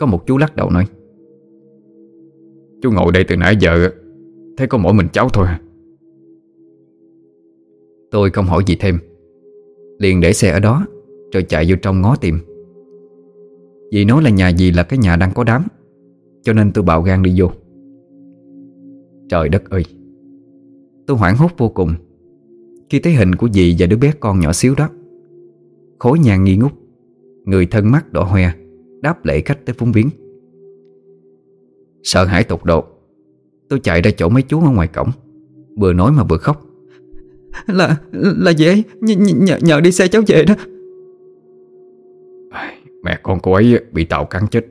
Có một chú lắc đầu nói. Chú ngồi đây từ nãy giờ, Thấy có mỗi mình cháu thôi à? Tôi không hỏi gì thêm. Liền để xe ở đó, Rồi chạy vô trong ngó tìm. Dì nói là nhà gì là cái nhà đang có đám. Cho nên tôi bạo gan đi vô. Trời đất ơi. Tôi hoảng hốt vô cùng. Khi thấy hình của dì và đứa bé con nhỏ xíu đó Khối nhà nghi ngút. Người thân mắt đỏ hoe Đáp lễ khách tới phúng viếng. Sợ hãi tột độ Tôi chạy ra chỗ mấy chú ở ngoài cổng. Vừa nói mà vừa khóc. Là là dễ nhờ, nhờ đi xe cháu về đó. Mẹ con cô ấy bị tạo cắn chết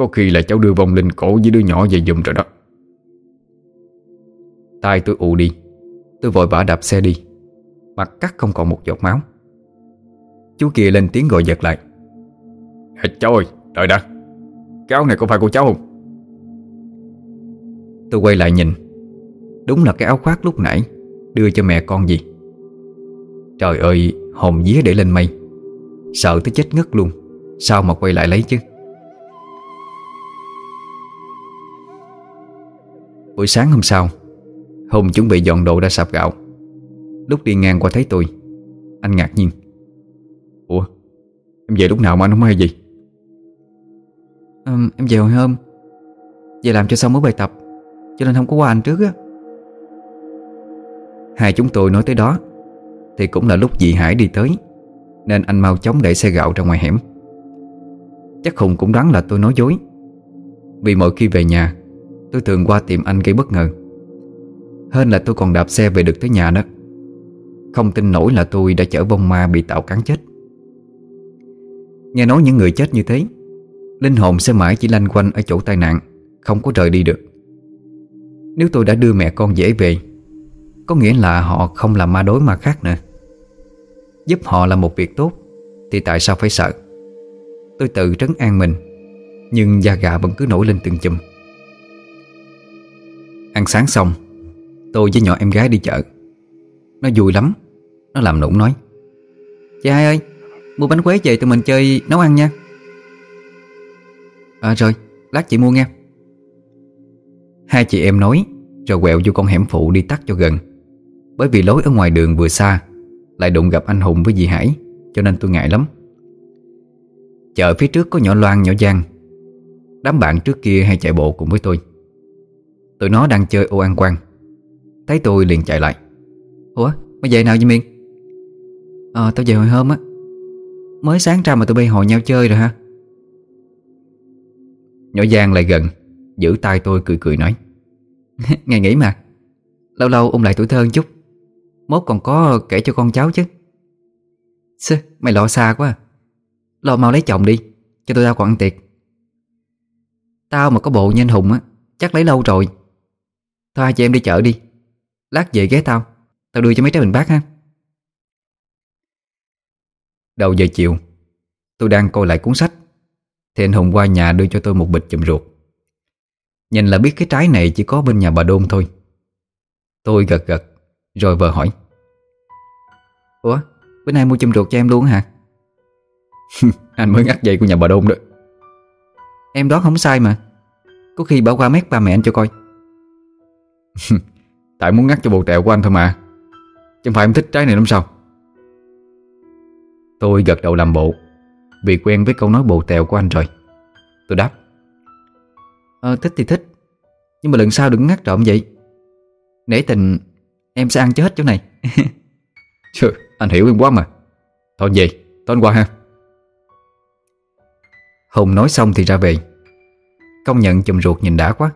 Có khi là cháu đưa vong linh cổ với đứa nhỏ về giùm rồi đó. Tay tôi ù đi. Tôi vội vã đạp xe đi. Mặt cắt không còn một giọt máu. Chú kia lên tiếng gọi giật lại. Cháu ơi, đợi đã. Cái áo này có phải của cháu không? Tôi quay lại nhìn. Đúng là cái áo khoác lúc nãy Đưa cho mẹ con gì. Trời ơi, hồn vía để lên mây. Sợ tới chết ngất luôn. Sao mà quay lại lấy chứ Buổi sáng hôm sau Hùng chuẩn bị dọn đồ ra sạp gạo. Lúc đi ngang qua thấy tôi Anh ngạc nhiên. Ủa Em về lúc nào mà anh không hay gì à, Em về hồi hôm. Về làm cho xong mới bài tập Cho nên không có qua anh trước á. Hai chúng tôi nói tới đó Thì cũng là lúc dị Hải đi tới Nên anh mau chóng đẩy xe gạo ra ngoài hẻm. Chắc Hùng cũng đoán là tôi nói dối Vì mỗi khi về nhà Tôi thường qua tìm anh gây bất ngờ. Hơn là tôi còn đạp xe về được tới nhà đó. Không tin nổi là tôi đã chở vong ma bị tạo cắn chết. Nghe nói những người chết như thế, Linh hồn sẽ mãi chỉ lanh quanh ở chỗ tai nạn, Không có rời đi được. Nếu tôi đã đưa mẹ con dễ về, Có nghĩa là họ không là ma đối ma khác nữa. Giúp họ là một việc tốt, Thì tại sao phải sợ? Tôi tự trấn an mình, Nhưng da gà vẫn cứ nổi lên từng chùm. Ăn sáng xong, Tôi với nhỏ em gái đi chợ. Nó vui lắm, Nó làm nũng nói. Chị hai ơi, Mua bánh quế về tụi mình chơi nấu ăn nha. À rồi, Lát chị mua nha Hai chị em nói, Rồi quẹo vô con hẻm phụ đi tắt cho gần. Bởi vì lối ở ngoài đường vừa xa, Lại đụng gặp anh Hùng với dì Hải, Cho nên tôi ngại lắm. Chợ phía trước có nhỏ Loan, nhỏ Giang. Đám bạn trước kia hay chạy bộ cùng với tôi. Tụi nó đang chơi ô ăn quan Thấy tôi liền chạy lại. Ủa mày về nào vậy Miên Ờ tao về hồi hôm á. Mới sáng ra mà tụi bay hội nhau chơi rồi ha Nhỏ Giang lại gần Giữ tay tôi cười cười nói. Ngày nghỉ mà. Lâu lâu ôm lại tuổi thơ chút. Mốt còn có kể cho con cháu chứ. Sư, mày lo xa quá à. Lo mau lấy chồng đi Cho tụi tao còn ăn tiệc. Tao mà có bộ như anh Hùng á Chắc lấy lâu rồi. Thôi hai chị em đi chợ đi. Lát về ghé tao. Tao đưa cho mấy trái bình bát ha. Đầu giờ chiều, Tôi đang coi lại cuốn sách. Thì anh Hùng qua nhà đưa cho tôi một bịch chùm ruột. Nhìn là biết cái trái này chỉ có bên nhà bà Đôn thôi. Tôi gật gật, Rồi vợ hỏi. Ủa, bữa nay mua chùm ruột cho em luôn hả? Anh mới ngắt dây của nhà bà Đôn đó. Em đoán không sai mà. Có khi bảo qua mét ba mẹ anh cho coi. Tại muốn ngắt cho bộ tẹo của anh thôi mà. Chẳng phải em thích trái này lắm sao? Tôi gật đầu làm bộ Vì quen với câu nói bộ tèo của anh rồi. Tôi đáp Ờ thích thì thích Nhưng mà lần sau đừng ngắt trộm vậy. Nể tình Em sẽ ăn cho hết chỗ này. Trời, anh hiểu em quá mà. Thôi về, tối qua ha. Hùng nói xong thì ra về. Công nhận chùm ruột nhìn đã quá.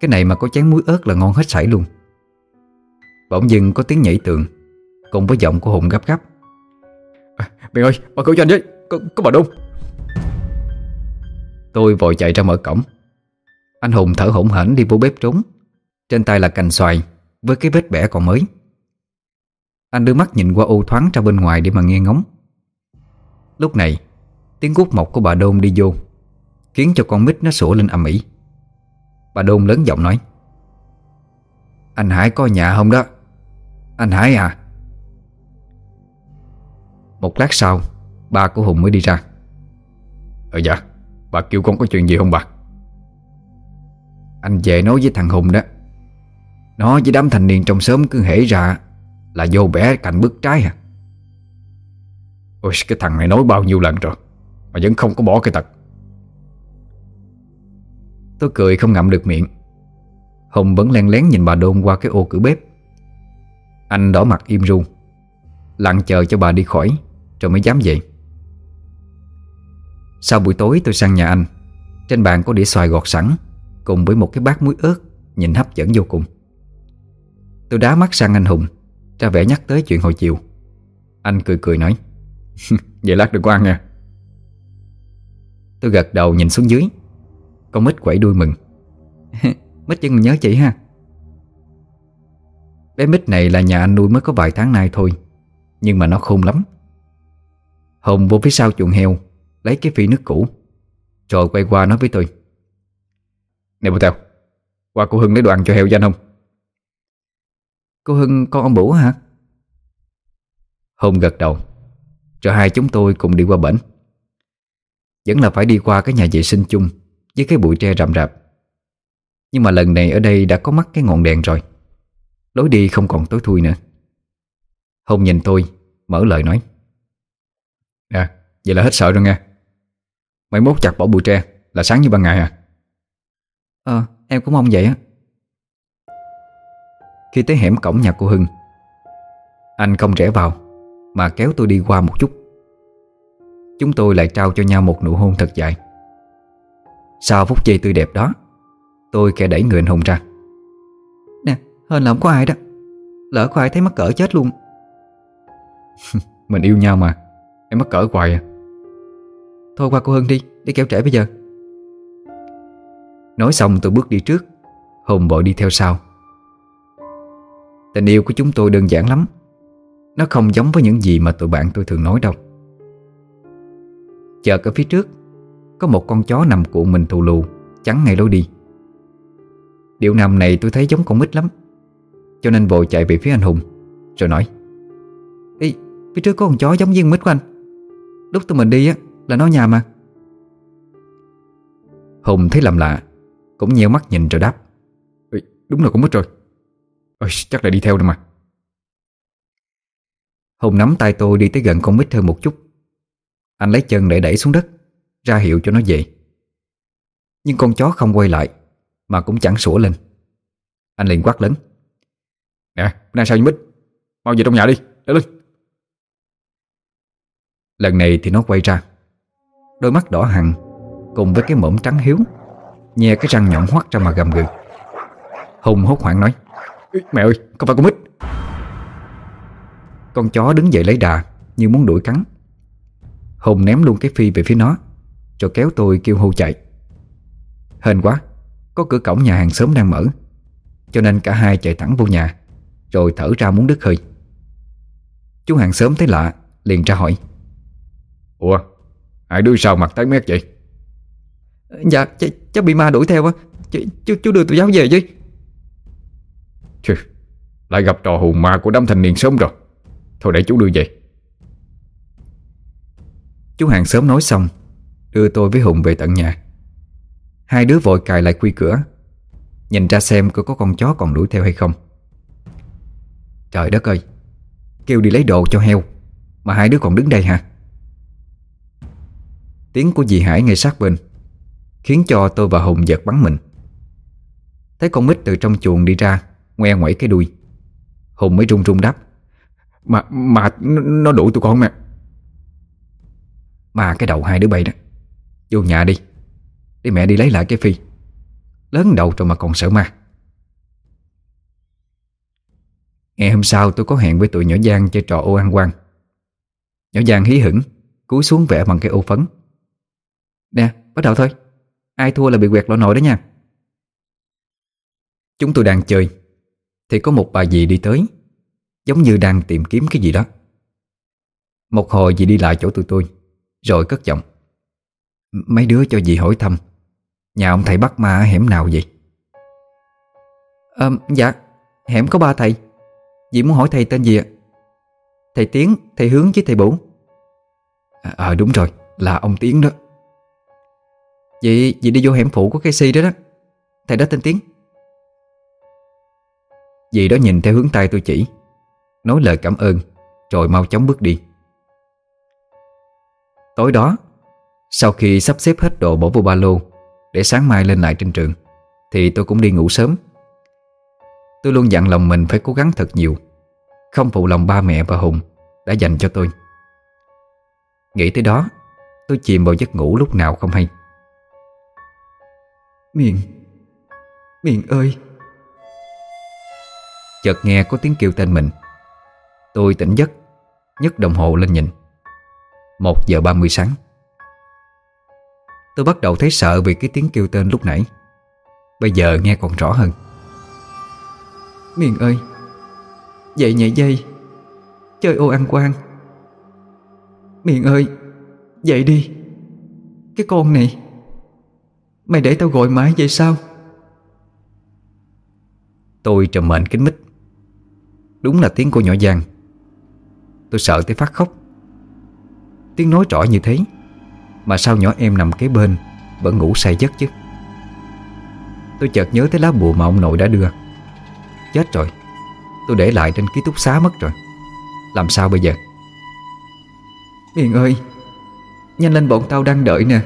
Cái này mà có chén muối ớt là ngon hết sảy luôn. Bỗng dưng có tiếng nhảy tường Cùng với giọng của Hùng gấp gáp. À, Mẹ ơi, mở cửa cho anh với Có, có bà Đông Tôi vội chạy ra mở cổng. Anh Hùng thở hổn hển đi vô bếp trốn. Trên tay là cành xoài Với cái vết bẻ còn mới. Anh đưa mắt nhìn qua ô thoáng ra bên ngoài Để mà nghe ngóng. Lúc này Tiếng guốc mọc của bà Đôn đi vô Khiến cho con mít nó sủa lên ầm ĩ Bà Đôn lớn giọng nói. Anh Hải có nhà không đó? Anh Hải à? Một lát sau, Ba của Hùng mới đi ra. Ờ dạ Bà kêu con có chuyện gì không bà? Anh về nói với thằng Hùng đó. Nó với đám thanh niên trong xóm cứ hễ ra Là vô bẻ cành bức trái à. Ôi, cái thằng này nói bao nhiêu lần rồi, Mà vẫn không có bỏ cái tật. Tôi cười không ngậm được miệng. Hùng vẫn len lén nhìn bà Đôn qua cái ô cửa bếp. Anh đỏ mặt im ru, Lặng chờ cho bà đi khỏi, Rồi mới dám về. Sau buổi tối tôi sang nhà anh, Trên bàn có đĩa xoài gọt sẵn, Cùng với một cái bát muối ớt, Nhìn hấp dẫn vô cùng. Tôi đá mắt sang anh Hùng, Ra vẻ nhắc tới chuyện hồi chiều. Anh cười cười nói, Vậy lát đừng có ăn nha. Tôi gật đầu nhìn xuống dưới. Con mít quẩy đuôi mừng. Mít chân nhớ chị ha. Bé mít này là nhà anh nuôi mới có vài tháng nay thôi Nhưng mà nó khôn lắm. Hùng vô phía sau chuồng heo Lấy cái phi nước cũ Rồi quay qua nói với tôi. Nè bố tèo Qua cô Hưng lấy đồ ăn cho heo cho anh không? Cô Hưng con ông Bủ hả? Hùng gật đầu. Rồi hai chúng tôi cùng đi qua bển. Vẫn là phải đi qua cái nhà vệ sinh chung Với cái bụi tre rậm rạp. Nhưng mà lần này ở đây đã có mắt cái ngọn đèn rồi. Lối đi không còn tối thui nữa. Hùng nhìn tôi Mở lời nói. Nè vậy là hết sợ rồi nha Mày mốt chặt bỏ bụi tre Là sáng như ban ngày à? Ờ em cũng mong vậy á. Khi tới hẻm cổng nhà cô Hưng Anh không rẽ vào Mà kéo tôi đi qua một chút. Chúng tôi lại trao cho nhau một nụ hôn thật dài Sau phút giây tươi đẹp đó Tôi kẻ đẩy người anh Hùng ra. Nè hên là không có ai đó. Lỡ có ai thấy mắc cỡ chết luôn. Mình yêu nhau mà Em mắc cỡ hoài à. Thôi qua cô Hưng đi Đi kéo trễ bây giờ. Nói xong tôi bước đi trước Hùng bội đi theo sau. Tình yêu của chúng tôi đơn giản lắm Nó không giống với những gì mà tụi bạn tôi thường nói đâu. Chợt ở phía trước có một con chó nằm cuộn mình thù lù Chắn ngay lối đi. Điệu nằm này tôi thấy giống con mít lắm Cho nên vội chạy về phía anh Hùng Rồi nói Ê, phía trước có con chó giống với con mít của anh. Lúc tụi mình đi á Là nó nhà mà. Hùng thấy lầm lạ Cũng nheo mắt nhìn rồi đáp Ê, Đúng là con mít rồi. Ôi, Chắc là đi theo rồi mà. Hùng nắm tay tôi đi tới gần con mít hơn một chút. Anh lấy chân để đẩy xuống đất. Ra hiệu cho nó về. Nhưng con chó không quay lại Mà cũng chẳng sủa lên. Anh liền quát lớn. Nè, nay sao như mít? Mau về trong nhà đi, để lên. Lần này thì nó quay ra. Đôi mắt đỏ hằn Cùng với cái mõm trắng hiếu Nhè cái răng nhọn hoắt ra mà gầm gừ. Hùng hốt hoảng nói Mẹ ơi, không phải con mít. Con chó đứng dậy lấy đà Như muốn đuổi cắn. Hùng ném luôn cái phi về phía nó. Rồi kéo tôi kêu hô chạy. Hên quá Có cửa cổng nhà hàng xóm đang mở Cho nên cả hai chạy thẳng vô nhà Rồi thở ra muốn đứt hơi. Chú hàng xóm thấy lạ Liền ra hỏi. Ủa, hai đứa sao mặt tái mét vậy? Dạ ch cháu bị ma đuổi theo á. Ch chú, chú đưa tụi cháu về chứ Chứ, Lại gặp trò hù ma của đám thanh niên sớm rồi. Thôi để chú đưa về. Chú hàng xóm nói xong Đưa tôi với Hùng về tận nhà. Hai đứa vội cài lại quy cửa. Nhìn ra xem có có con chó còn đuổi theo hay không. Trời đất ơi! Kêu đi lấy đồ cho heo Mà hai đứa còn đứng đây hả? Tiếng của dì Hải ngay sát bên Khiến cho tôi và Hùng giật bắn mình. Thấy con mít từ trong chuồng đi ra Ngoe ngoẩy cái đuôi. Hùng mới run run đáp Mà mà nó, đuổi tụi con mẹ Mà cái đầu hai đứa bay đó. Vô nhà đi. Để mẹ đi lấy lại cái phi. Lớn đầu rồi mà còn sợ ma. Ngày hôm sau tôi có hẹn với tụi nhỏ Giang chơi trò ô ăn quan Nhỏ Giang hí hửng, Cúi xuống vẽ bằng cái ô phấn. Nè, bắt đầu thôi. Ai thua là bị quẹt lọ nồi đó nha. Chúng tôi đang chơi, Thì có một bà dì đi tới, Giống như đang tìm kiếm cái gì đó. Một hồi dì đi lại chỗ tụi tôi, Rồi cất giọng. Mấy đứa cho dì hỏi thăm. Nhà ông thầy bắt ma ở hẻm nào vậy? À, Dạ Hẻm có ba thầy. Dì muốn hỏi thầy tên gì ạ? Thầy Tiến, thầy Hướng với thầy Bủ. Ờ à, đúng rồi Là ông Tiến đó. Vậy dì đi vô hẻm phụ của cây si đó đó. Thầy đó tên Tiến. Dì đó nhìn theo hướng tay tôi chỉ Nói lời cảm ơn Rồi mau chóng bước đi. Tối đó sau khi sắp xếp hết đồ bỏ vô ba lô Để sáng mai lên lại trên trường Thì tôi cũng đi ngủ sớm. Tôi luôn dặn lòng mình phải cố gắng thật nhiều Không phụ lòng ba mẹ và Hùng Đã dành cho tôi. Nghĩ tới đó Tôi chìm vào giấc ngủ lúc nào không hay. Miền Miền ơi. Chợt nghe có tiếng kêu tên mình. Tôi tỉnh giấc nhấc đồng hồ lên nhìn. Một giờ ba mươi sáng Tôi bắt đầu thấy sợ vì cái tiếng kêu tên lúc nãy. Bây giờ nghe còn rõ hơn. Miền ơi, Dậy nhảy dây, Chơi ô ăn quan. Miền ơi, Dậy đi. Cái con này, Mày để tao gọi mãi vậy sao? Tôi trầm mệnh kính mít. Đúng là tiếng cô nhỏ Giang. Tôi sợ tới phát khóc. Tiếng nói rõ như thế. Mà sao nhỏ em nằm kế bên, Vẫn ngủ say giấc chứ? Tôi chợt nhớ tới lá bùa mà ông nội đã đưa. Chết rồi, Tôi để lại trên ký túc xá mất rồi. Làm sao bây giờ? Hiền ơi, Nhanh lên bọn tao đang đợi nè.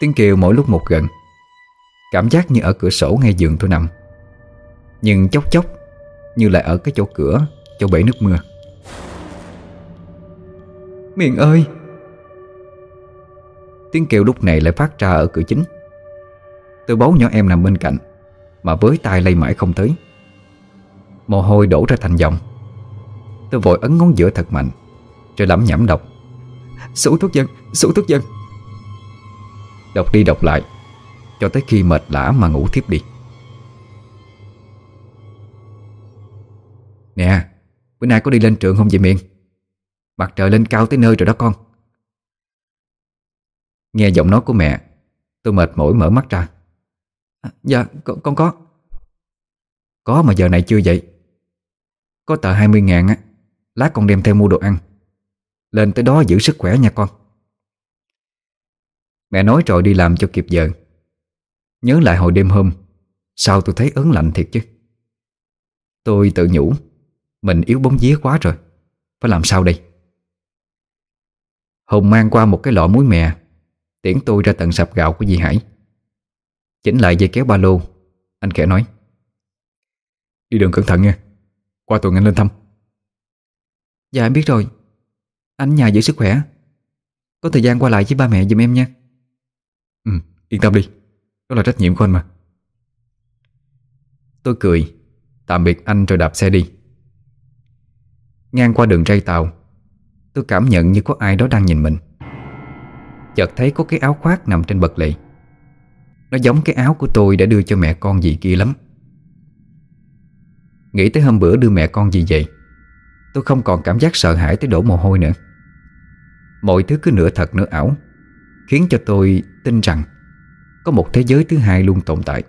Tiếng kêu mỗi lúc một gần. Cảm giác như ở cửa sổ ngay giường tôi nằm. Nhưng chốc chốc, Như lại ở cái chỗ cửa, Chỗ bể nước mưa. Miền ơi. Tiếng kêu lúc này lại phát ra ở cửa chính. Tôi bấu nhỏ em nằm bên cạnh Mà với tay lay mãi không tới. Mồ hôi đổ ra thành dòng. Tôi vội ấn ngón giữa thật mạnh Rồi lẩm nhẩm đọc. Sủ thuốc dân, sủ thuốc dân. Đọc đi đọc lại Cho tới khi mệt lã mà ngủ thiếp đi. Nè Bữa nay có đi lên trường không vậy miệng Mặt trời lên cao tới nơi rồi đó con. Nghe giọng nói của mẹ Tôi mệt mỏi mở mắt ra. À, Dạ con, con có. Có mà giờ này chưa vậy? Có tờ 20 ngàn á Lát con đem theo mua đồ ăn. Lên tới đó giữ sức khỏe nha con. Mẹ nói rồi đi làm cho kịp giờ. Nhớ lại hồi đêm hôm Sao tôi thấy ớn lạnh thiệt chứ? Tôi tự nhủ Mình yếu bóng vía quá rồi. Phải làm sao đây? Hùng mang qua một cái lọ muối mè. Tiễn tôi ra tận sạp gạo của dì Hải. Chỉnh lại dây kéo ba lô. Anh khẽ nói. Đi đường cẩn thận nha. Qua tuần anh lên thăm. Dạ em biết rồi. Anh nhà giữ sức khỏe. Có thời gian qua lại với ba mẹ giùm em nha. Ừ yên tâm đi. Đó là trách nhiệm của anh mà. Tôi cười. Tạm biệt anh rồi đạp xe đi. Ngang qua đường ray tàu Tôi cảm nhận như có ai đó đang nhìn mình. Chợt thấy có cái áo khoác nằm trên bậc lệ Nó giống cái áo của tôi đã đưa cho mẹ con gì kia lắm. Nghĩ tới hôm bữa đưa mẹ con gì vậy Tôi không còn cảm giác sợ hãi tới đổ mồ hôi nữa. Mọi thứ cứ nửa thật nửa ảo, Khiến cho tôi tin rằng Có một thế giới thứ hai luôn tồn tại.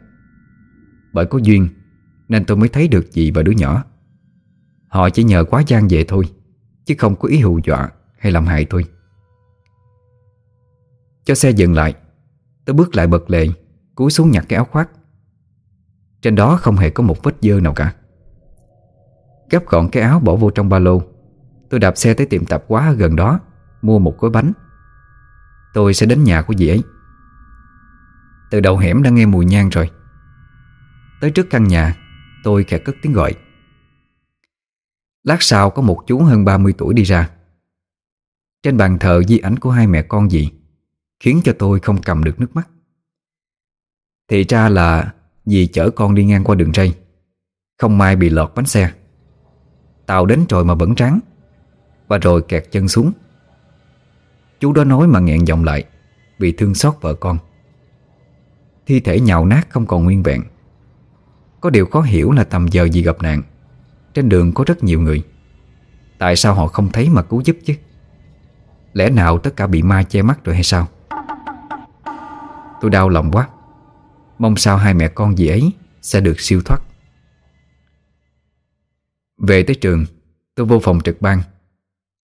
Bởi có duyên, Nên tôi mới thấy được gì và đứa nhỏ. Họ chỉ nhờ quá gian về thôi. Chứ không có ý hù dọa hay làm hại tôi. Cho xe dừng lại, Tôi bước lại bật lệ, Cúi xuống nhặt cái áo khoác. Trên đó không hề có một vết dơ nào cả. Gấp gọn cái áo bỏ vô trong ba lô, Tôi đạp xe tới tiệm tạp hóa gần đó, Mua một gói bánh. Tôi sẽ đến nhà của dì ấy. Từ đầu hẻm đã nghe mùi nhang rồi. Tới trước căn nhà, Tôi khẽ cất tiếng gọi. Lát sau có một chú hơn 30 tuổi đi ra. Trên bàn thờ di ảnh của hai mẹ con dì Khiến cho tôi không cầm được nước mắt. Thì ra là Dì chở con đi ngang qua đường ray, Không may bị lọt bánh xe. Tàu đến rồi mà vẫn trắng Và rồi kẹt chân xuống. Chú đó nói mà nghẹn giọng lại Vì thương xót vợ con. Thi thể nhào nát không còn nguyên vẹn. Có điều khó hiểu là tầm giờ gì gặp nạn trên đường có rất nhiều người. Tại sao họ không thấy mà cứu giúp chứ? Lẽ nào tất cả bị ma che mắt rồi hay sao? Tôi đau lòng quá. Mong sao hai mẹ con gì ấy Sẽ được siêu thoát. Về tới trường, Tôi vô phòng trực ban,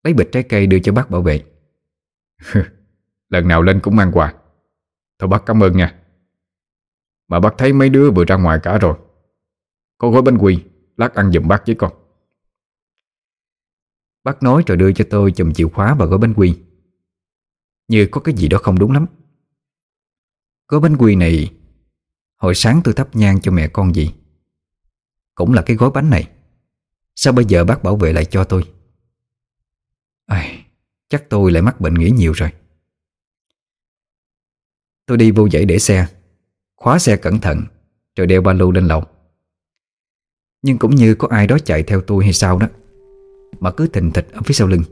Lấy bịch trái cây đưa cho bác bảo vệ. Lần nào lên cũng mang quà. Thôi bác cảm ơn nha. Mà bác thấy mấy đứa vừa ra ngoài cả rồi. Có gói bánh quy. Lát ăn giùm bác với con. Bác nói rồi đưa cho tôi chùm chìa khóa và gói bánh quy. Như có cái gì đó không đúng lắm. Gói bánh quy này Hồi sáng tôi thắp nhang cho mẹ con gì Cũng là cái gói bánh này. Sao bây giờ bác bảo vệ lại cho tôi? Ai, Chắc tôi lại mắc bệnh nghĩ nhiều rồi. Tôi đi vô dãy để xe. Khóa xe cẩn thận Rồi đeo ba lô lên lầu. Nhưng cũng như có ai đó chạy theo tôi hay sao đó, Mà cứ thình thịch ở phía sau lưng.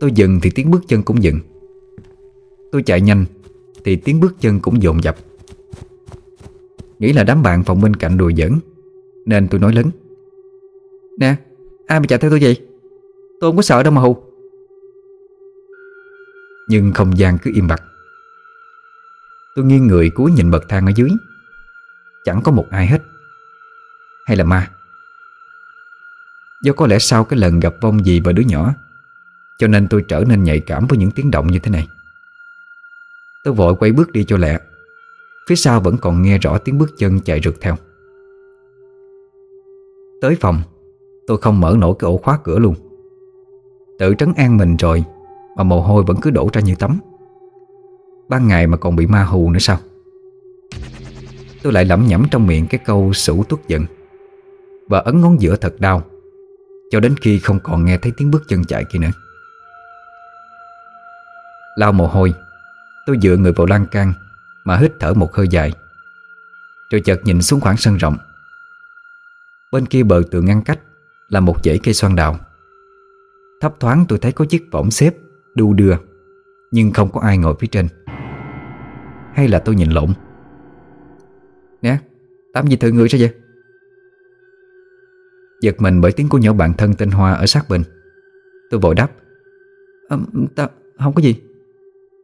Tôi dừng thì tiếng bước chân cũng dừng. Tôi chạy nhanh Thì tiếng bước chân cũng dồn dập. Nghĩ là đám bạn phòng bên cạnh đùa giỡn, Nên tôi nói lớn. Nè, ai mà chạy theo tôi vậy? Tôi không có sợ đâu mà hù. Nhưng không gian cứ im bặt. Tôi nghiêng người cúi nhìn bậc thang ở dưới. Chẳng có một ai hết. Hay là ma? Do có lẽ sau cái lần gặp vong dì và đứa nhỏ, Cho nên tôi trở nên nhạy cảm với những tiếng động như thế này. Tôi vội quay bước đi cho lẹ, Phía sau vẫn còn nghe rõ tiếng bước chân chạy rượt theo. Tới phòng, Tôi không mở nổi cái ổ khóa cửa luôn. Tự trấn an mình rồi, Mà mồ hôi vẫn cứ đổ ra như tắm. Ban ngày mà còn bị ma hù nữa sao? Tôi lại lẩm nhẩm trong miệng cái câu sủ tuất giận. Và ấn ngón giữa thật đau, Cho đến khi không còn nghe thấy tiếng bước chân chạy kia nữa. Lao mồ hôi, Tôi dựa người vào lan can Mà hít thở một hơi dài, Rồi chợt nhìn xuống khoảng sân rộng. Bên kia bờ tường ngăn cách Là một dãy cây xoan đào. Thấp thoáng tôi thấy có chiếc võng xếp Đu đưa, Nhưng không có ai ngồi phía trên. Hay là tôi nhìn lộn? Nè Làm gì thử người sao vậy? Giật mình bởi tiếng của nhỏ bạn thân tên Hoa ở sát bên. Tôi vội đáp à, Ta không có gì.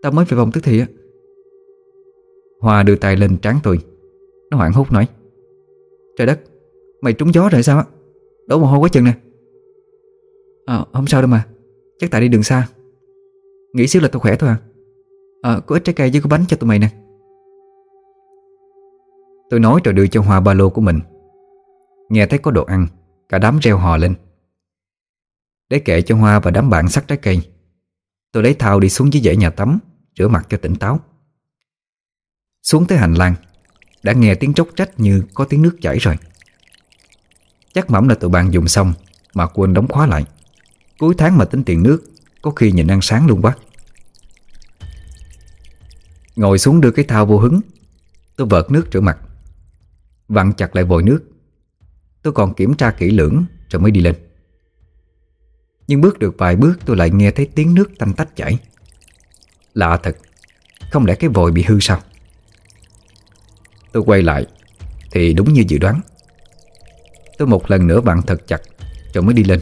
Ta mới về phòng tức thì á. Hoa đưa tay lên trán tôi. Nó hoảng hốt nói Trời đất Mày trúng gió rồi sao á? Đổ mồ hôi quá chừng nè. À, Không sao đâu mà. Chắc tại đi đường xa. Nghĩ xíu là tôi khỏe thôi à. À, Có ít trái cây với có bánh cho tụi mày nè. Tôi nói rồi đưa cho Hoa ba lô của mình. Nghe thấy có đồ ăn Cả đám reo hò lên. Để kệ cho Hoa và đám bạn sắc trái cây, Tôi lấy thao đi xuống dưới dãy nhà tắm, Rửa mặt cho tỉnh táo. Xuống tới hành lang, Đã nghe tiếng chốc trách như có tiếng nước chảy rồi. Chắc mẩm là tụi bạn dùng xong Mà quên đóng khóa lại. Cuối tháng mà tính tiền nước, Có khi nhìn ăn sáng luôn quá. Ngồi xuống đưa cái thao vô hứng, Tôi vợt nước rửa mặt, Vặn chặt lại vòi nước. Tôi còn kiểm tra kỹ lưỡng Rồi mới đi lên. Nhưng bước được vài bước tôi lại nghe thấy tiếng nước tanh tách chảy. Lạ thật, Không lẽ cái vòi bị hư sao? Tôi quay lại, Thì đúng như dự đoán. Tôi một lần nữa vặn thật chặt Rồi mới đi lên.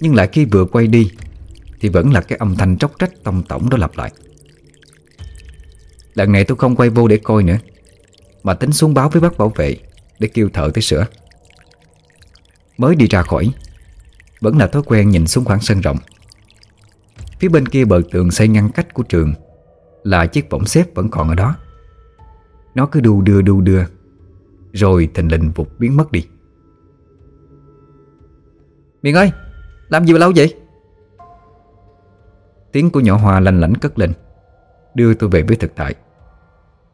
Nhưng lại khi vừa quay đi, Thì vẫn là cái âm thanh tróc trách tông tổng đó lặp lại. Lần này tôi không quay vô để coi nữa, Mà tính xuống báo với bác bảo vệ. Để kêu thợ tới sửa. Mới đi ra khỏi, Vẫn là thói quen nhìn xuống khoảng sân rộng. Phía bên kia bờ tường xây ngăn cách của trường Là chiếc võng xếp vẫn còn ở đó. Nó cứ đu đưa đu đưa, Rồi thình lình vụt biến mất đi. Miền ơi, Làm gì mà lâu vậy? Tiếng của nhỏ Hoa lanh lảnh cất lên, Đưa tôi về với thực tại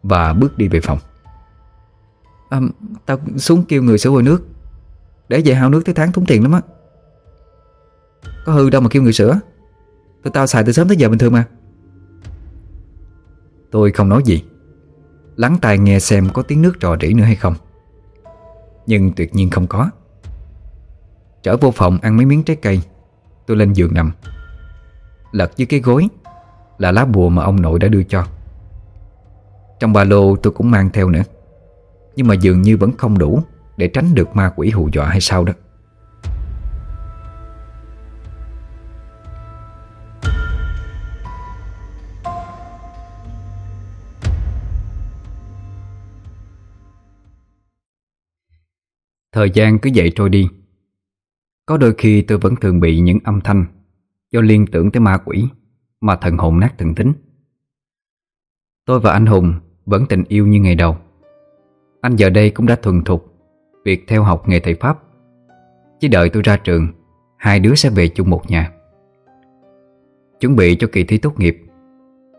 Và bước đi về phòng à, Tao xuống kêu người sửa vòi nước. Để về hao nước tới tháng tốn tiền lắm á. Có hư đâu mà kêu người sửa. Tụi tao xài từ sớm tới giờ bình thường mà. Tôi không nói gì. Lắng tai nghe xem có tiếng nước trò rỉ nữa hay không. Nhưng tuyệt nhiên không có. Trở vô phòng ăn mấy miếng trái cây. Tôi lên giường nằm. Lật dưới cái gối Là lá bùa mà ông nội đã đưa cho. Trong ba lô tôi cũng mang theo nữa. Nhưng mà dường như vẫn không đủ Để tránh được ma quỷ hù dọa hay sao đó. Thời gian cứ vậy trôi đi. Có đôi khi tôi vẫn thường bị những âm thanh Do liên tưởng tới ma quỷ Mà thần hồn nát thần tính. Tôi và anh Hùng Vẫn tình yêu như ngày đầu. Anh giờ đây cũng đã thuần thục, Việc theo học nghề thầy Pháp. Chỉ đợi tôi ra trường, Hai đứa sẽ về chung một nhà. Chuẩn bị cho kỳ thi tốt nghiệp,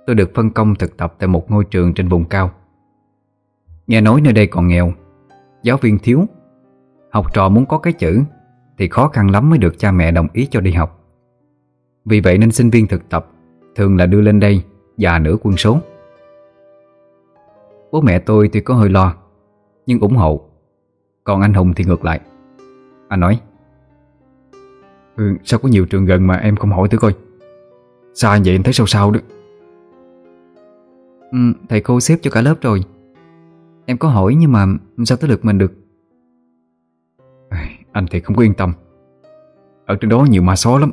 Tôi được phân công thực tập tại một ngôi trường trên vùng cao. Nghe nói nơi đây còn nghèo, Giáo viên thiếu. Học trò muốn có cái chữ Thì khó khăn lắm mới được cha mẹ đồng ý cho đi học. Vì vậy nên sinh viên thực tập Thường là đưa lên đây Già nửa quân số. Bố mẹ tôi tuy có hơi lo nhưng ủng hộ. Còn anh Hùng thì ngược lại. Anh nói ừ, Sao có nhiều trường gần mà em không hỏi thử coi? Sao vậy em thấy sao sao đó. Ừ, Thầy cô xếp cho cả lớp rồi. Em có hỏi nhưng mà sao tới lượt mình được? Anh thì không có yên tâm. Ở trên đó nhiều ma xó lắm.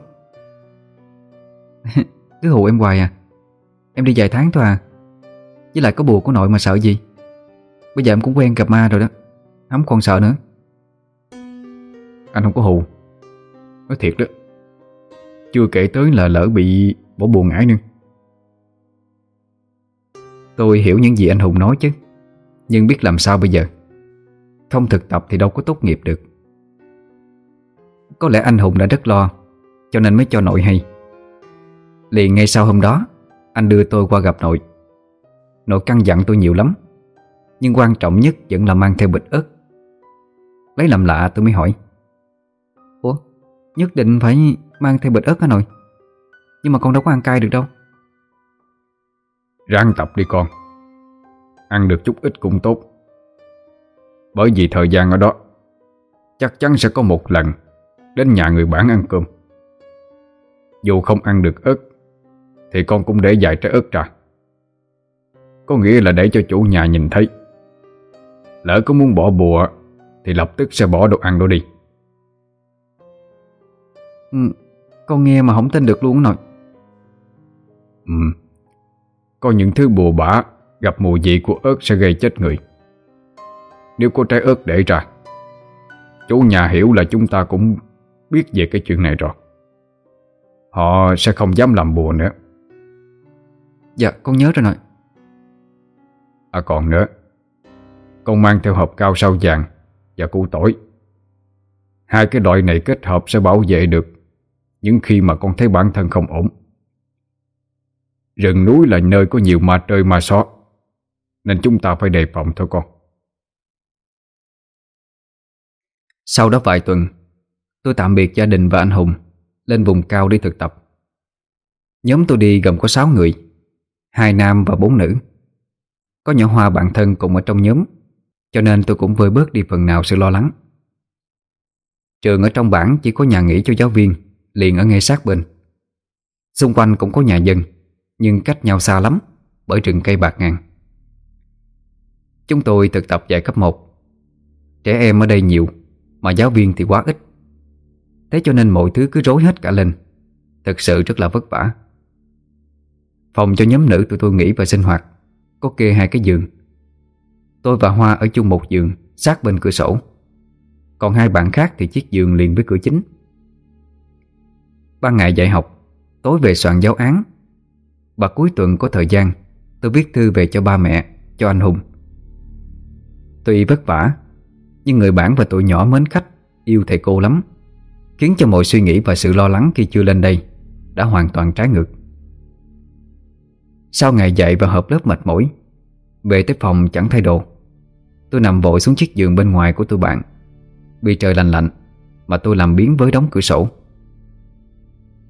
Cứ hù em hoài à. Em đi vài tháng thôi à. Với lại có bùa của nội mà sợ gì? Bây giờ em cũng quen gặp ma rồi đó. Không còn sợ nữa. Anh không có hù. Nói thiệt đó. Chưa kể tới là lỡ bị bỏ buồn ngãi nữa. Tôi hiểu những gì anh Hùng nói chứ. Nhưng biết làm sao bây giờ? Không thực tập thì đâu có tốt nghiệp được. Có lẽ anh Hùng đã rất lo, Cho nên mới cho nội hay. Liền ngay sau hôm đó, Anh đưa tôi qua gặp nội. Nội căn dặn tôi nhiều lắm. Nhưng quan trọng nhất vẫn là mang theo bịch ớt. Lấy làm lạ tôi mới hỏi. Ủa, Nhất định phải mang theo bịch ớt hả nội? Nhưng mà con đâu có ăn cay được đâu. Ráng tập đi con. Ăn được chút ít cũng tốt. Bởi vì thời gian ở đó, Chắc chắn sẽ có một lần Đến nhà người bản ăn cơm. Dù không ăn được ớt, Thì con cũng để vài trái ớt ra. Có nghĩa là để cho chủ nhà nhìn thấy. Lỡ có muốn bỏ bùa Thì lập tức sẽ bỏ đồ ăn đó đi. Ừ, Con nghe mà không tin được luôn nội. Ừ Có những thứ bùa bả Gặp mùi vị của ớt sẽ gây chết người. Nếu có trái ớt để ra Chủ nhà hiểu là chúng ta cũng biết về cái chuyện này rồi. Họ sẽ không dám làm bùa nữa. Dạ con nhớ rồi nội. À còn nữa con mang theo hộp cao sao vàng Và củ tỏi. Hai cái loại này kết hợp sẽ bảo vệ được Những khi mà con thấy bản thân không ổn. Rừng núi là nơi có nhiều ma trời ma sót Nên chúng ta phải đề phòng thôi con. Sau đó vài tuần, Tôi tạm biệt gia đình và anh Hùng Lên vùng cao đi thực tập. Nhóm tôi đi gồm có 6 người, Hai nam và bốn nữ. Có nhỏ hoa bạn thân cùng ở trong nhóm. Cho nên tôi cũng vơi bớt đi phần nào sự lo lắng. Trường ở trong bản chỉ có nhà nghỉ cho giáo viên, Liền ở ngay sát bên. Xung quanh cũng có nhà dân, Nhưng cách nhau xa lắm, Bởi rừng cây bạc ngàn. Chúng tôi thực tập dạy cấp 1 Trẻ em ở đây nhiều, Mà giáo viên thì quá ít. Thế cho nên mọi thứ cứ rối hết cả lên. Thật sự rất là vất vả. Phòng cho nhóm nữ tụi tôi nghỉ và sinh hoạt, Có kê hai cái giường. Tôi và Hoa ở chung một giường, Sát bên cửa sổ. Còn hai bạn khác thì chiếc giường liền với cửa chính. Ban ngày dạy học, Tối về soạn giáo án. Và cuối tuần có thời gian, Tôi viết thư về cho ba mẹ, Cho anh Hùng. Tuy vất vả, Nhưng người bạn và tụi nhỏ mến khách, Yêu thầy cô lắm, Khiến cho mọi suy nghĩ và sự lo lắng khi chưa lên đây Đã hoàn toàn trái ngược. Sau ngày dạy và hợp lớp mệt mỏi, Về tới phòng chẳng thay đồ. Tôi nằm vội xuống chiếc giường bên ngoài của tôi bạn. Vì trời lạnh lạnh Mà tôi làm biến với đóng cửa sổ.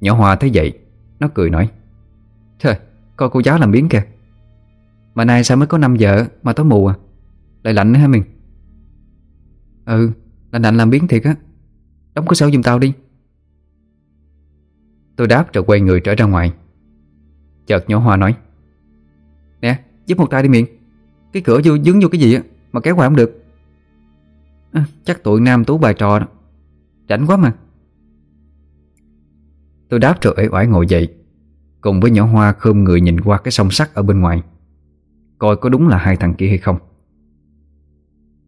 Nhỏ Hoa thấy vậy Nó cười nói Trời, coi cô giáo làm biến kìa. Mà nay sao mới có 5 giờ mà tối mù à? Lại lạnh nữa hả mình? Ừ, lạnh lạnh làm biến thiệt á. Đóng cửa sổ giùm tao đi. Tôi đáp rồi quay người trở ra ngoài. Chợt nhỏ Hoa nói Nè, giúp một tay đi miệng. Cái cửa vô dướng vô cái gì á? Mà kéo hoài không được. À, Chắc tụi nam tú bài trò đó. Rảnh quá mà. Tôi đáp rồi ế oải ngồi dậy. Cùng với nhỏ Hoa khơm người nhìn qua cái sông sắt ở bên ngoài. Coi có đúng là hai thằng kia hay không.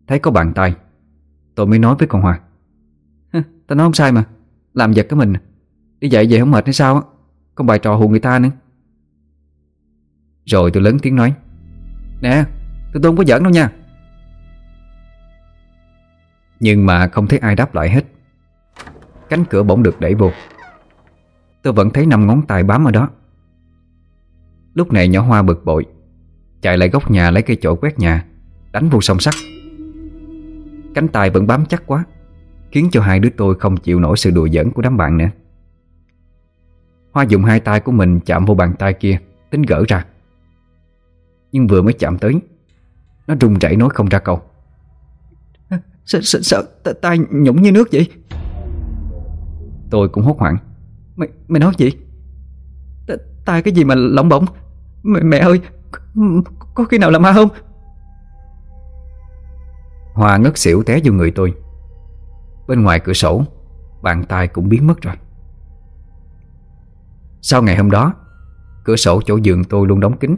Thấy có bàn tay Tôi mới nói với con Hoa. Tao nói không sai mà. Làm giật cái mình. Đi dậy về không mệt hay sao á? Không bài trò hù người ta nữa. Rồi tôi lớn tiếng nói. Nè tôi không có giỡn đâu nha. Nhưng mà không thấy ai đáp lại hết. Cánh cửa bỗng được đẩy vô. Tôi vẫn thấy năm ngón tay bám ở đó. Lúc này nhỏ hoa bực bội, Chạy lại góc nhà lấy cây chổi quét nhà, Đánh vô song sắt. Cánh tay vẫn bám chắc quá, Khiến cho hai đứa tôi không chịu nổi sự đùa giỡn của đám bạn nữa. Hoa dùng hai tay của mình chạm vô bàn tay kia, Tính gỡ ra. Nhưng vừa mới chạm tới, Nó rung rẩy nói không ra câu. Sợ, sợ, tay nhũng như nước vậy. Tôi cũng hốt hoảng. Mày, mày nói gì? Tay cái gì mà lỏng bổng mẹ, mẹ ơi Có khi nào là ma không? Hoa ngất xỉu té vô người tôi. Bên ngoài cửa sổ Bàn tay cũng biến mất rồi. Sau ngày hôm đó Cửa sổ chỗ giường tôi luôn đóng kín.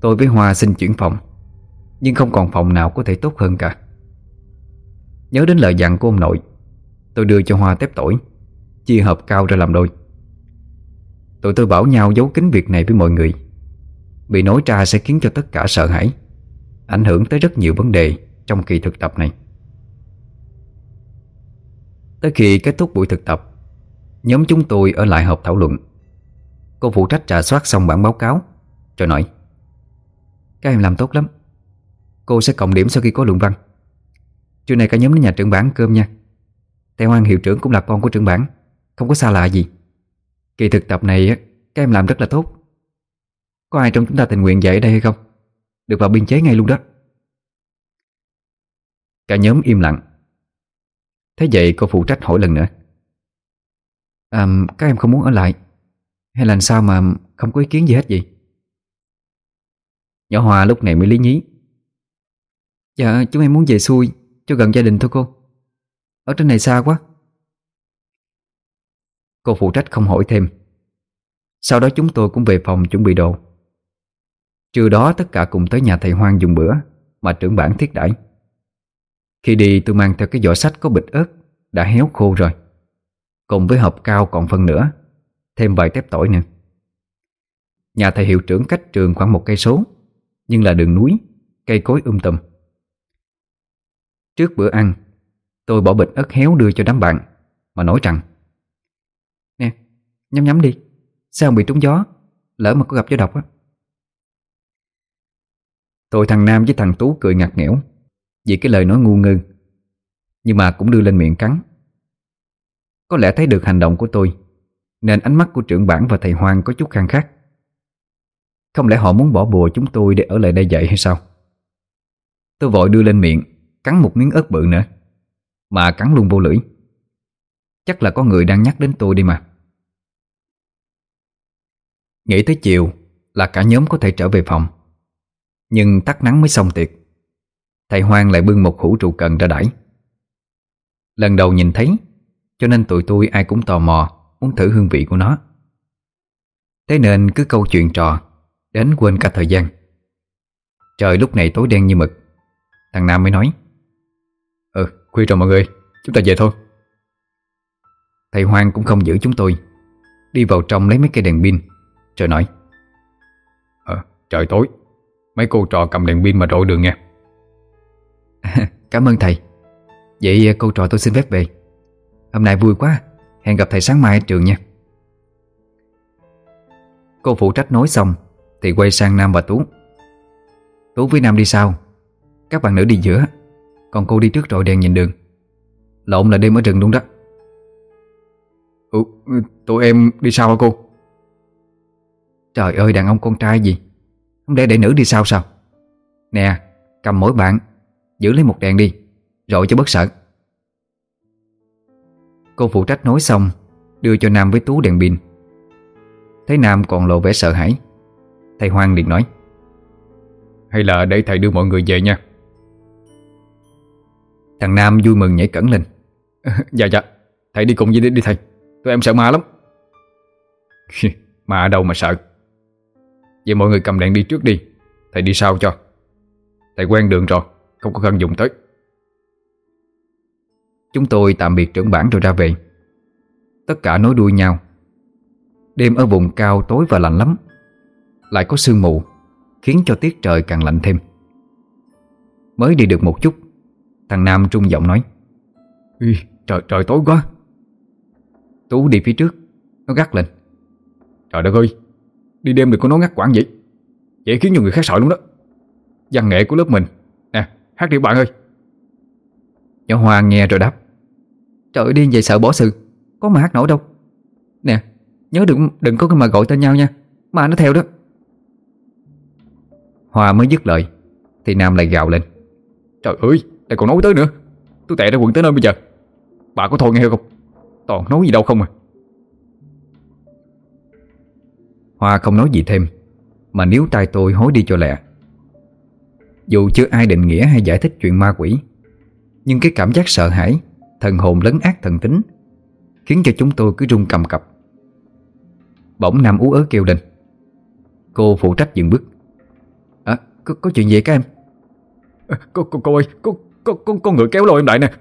Tôi với Hoa xin chuyển phòng Nhưng không còn phòng nào có thể tốt hơn cả Nhớ đến lời dặn của ông nội, Tôi đưa cho Hoa tép tỏi, Chia hộp cao ra làm đôi. Tụi tôi bảo nhau giấu kín việc này với mọi người. Bị nói ra sẽ khiến cho tất cả sợ hãi, Ảnh hưởng tới rất nhiều vấn đề Trong kỳ thực tập này. Tới khi kết thúc buổi thực tập, Nhóm chúng tôi ở lại họp thảo luận. Cô phụ trách trà soát xong bản báo cáo Rồi nói, Các em làm tốt lắm. Cô sẽ cộng điểm sau khi có luận văn. Trưa nay cả nhóm đến nhà trưởng bản cơm nha. Theo Hoàng hiệu trưởng cũng là con của trưởng bản Không có xa lạ gì. Kỳ thực tập này các em làm rất là tốt. Có ai trong chúng ta tình nguyện dạy ở đây hay không? Được vào biên chế ngay luôn đó. Cả nhóm im lặng. Thế vậy cô phụ trách hỏi lần nữa. À, Các em không muốn ở lại Hay là sao mà không có ý kiến gì hết vậy? Nhỏ Hoa lúc này mới lý nhí. Dạ chúng em muốn về xuôi. Cho gần gia đình thôi cô. Ở trên này xa quá. Cô phụ trách không hỏi thêm. Sau đó chúng tôi cũng về phòng chuẩn bị đồ. Trưa đó tất cả cùng tới nhà thầy Hoang dùng bữa Mà trưởng bản thiết đãi. Khi đi tôi mang theo cái giỏ sách có bịch ớt Đã héo khô rồi. Cùng với hộp cao còn phân nữa Thêm vài tép tỏi nữa. Nhà thầy hiệu trưởng cách trường khoảng một cây số, Nhưng là đường núi, Cây cối um tùm. Trước bữa ăn Tôi bỏ bịch ớt héo đưa cho đám bạn Mà nói rằng Nè, nhắm nhắm đi Sao bị trúng gió Lỡ mà có gặp gió độc á? Tôi thằng Nam với thằng Tú cười ngặt nghẽo Vì cái lời nói ngu ngơ Nhưng mà cũng đưa lên miệng cắn. Có lẽ thấy được hành động của tôi Nên ánh mắt của trưởng bản và thầy Hoang có chút khang khác Không lẽ họ muốn bỏ bùa chúng tôi để ở lại đây dạy hay sao? Tôi vội đưa lên miệng Cắn một miếng ớt bự nữa, Mà cắn luôn vô lưỡi. Chắc là có người đang nhắc đến tôi đi mà. Nghĩ tới chiều là cả nhóm có thể trở về phòng, Nhưng tắt nắng mới xong tiệc. Thầy Hoang lại bưng một hũ trụ cần ra đẩy Lần đầu nhìn thấy, Cho nên tụi tôi ai cũng tò mò Muốn thử hương vị của nó. Thế nên cứ câu chuyện trò, Đến quên cả thời gian. Trời lúc này tối đen như mực, Thằng Nam mới nói khuya rồi mọi người Chúng ta về thôi. Thầy Hoang cũng không giữ chúng tôi. Đi vào trong lấy mấy cây đèn pin Rồi nói. À, trời tối Mấy cô trò cầm đèn pin mà rọi đường nha. Cảm ơn thầy. Vậy à, cô trò tôi xin phép về. Hôm nay vui quá Hẹn gặp thầy sáng mai ở trường nha. Cô phụ trách nói xong Thì quay sang Nam và Tú. Tú với Nam đi sau Các bạn nữ đi giữa. Còn cô đi trước rồi đèn nhìn đường. Lộn là đêm ở rừng đúng đó. Ủa, tụi em đi sao hả cô? Trời ơi đàn ông con trai gì? Không để để nữ đi sao sao? Nè cầm mỗi bạn Giữ lấy một đèn đi Rồi cho bất sợ. Cô phụ trách nói xong Đưa cho Nam với Tú đèn pin. Thấy Nam còn lộ vẻ sợ hãi Thầy Hoang liền nói Hay là để thầy đưa mọi người về nha. Thằng Nam vui mừng nhảy cẩn lên. Dạ dạ Thầy đi cùng với đi, đi thầy. Tụi em sợ ma lắm. Ma ở đâu mà sợ? Vậy mọi người cầm đèn đi trước đi. Thầy đi sau cho. Thầy quen đường rồi Không có cần dùng tới. Chúng tôi tạm biệt trưởng bản rồi ra về. Tất cả nối đuôi nhau. Đêm ở vùng cao tối và lạnh lắm. Lại có sương mù Khiến cho tiết trời càng lạnh thêm. Mới đi được một chút Thằng Nam trung giọng nói Ê, Trời trời tối quá. Tú đi phía trước Nó gắt lên Trời đất ơi Đi đêm đừng có nói ngắt quãng vậy. Dễ khiến nhiều người khác sợ luôn đó. Văn nghệ của lớp mình Nè hát đi bạn ơi. Nhỏ Hoa nghe rồi đáp Trời ơi điên vậy sợ bỏ sự Có mà hát nổi đâu. Nè nhớ đừng đừng có cái mà gọi tên nhau nha Mà nó theo đó. Hoa mới dứt lời Thì Nam lại gào lên Trời ơi lại còn nói tới nữa. Tôi tệ ra quần tới nơi bây giờ. Bà có thôi nghe không? Toàn nói gì đâu không à. Hoa không nói gì thêm Mà níu tay tôi hối đi cho lẹ. Dù chưa ai định nghĩa hay giải thích chuyện ma quỷ Nhưng cái cảm giác sợ hãi Thần hồn lấn ác thần tính Khiến cho chúng tôi cứ run cầm cập. Bỗng Nam ú ớ kêu lên. Cô phụ trách dừng bước. À có, có chuyện gì các em? À, cô, cô, cô ơi cô, cô, cô, có người kéo lôi em lại nè.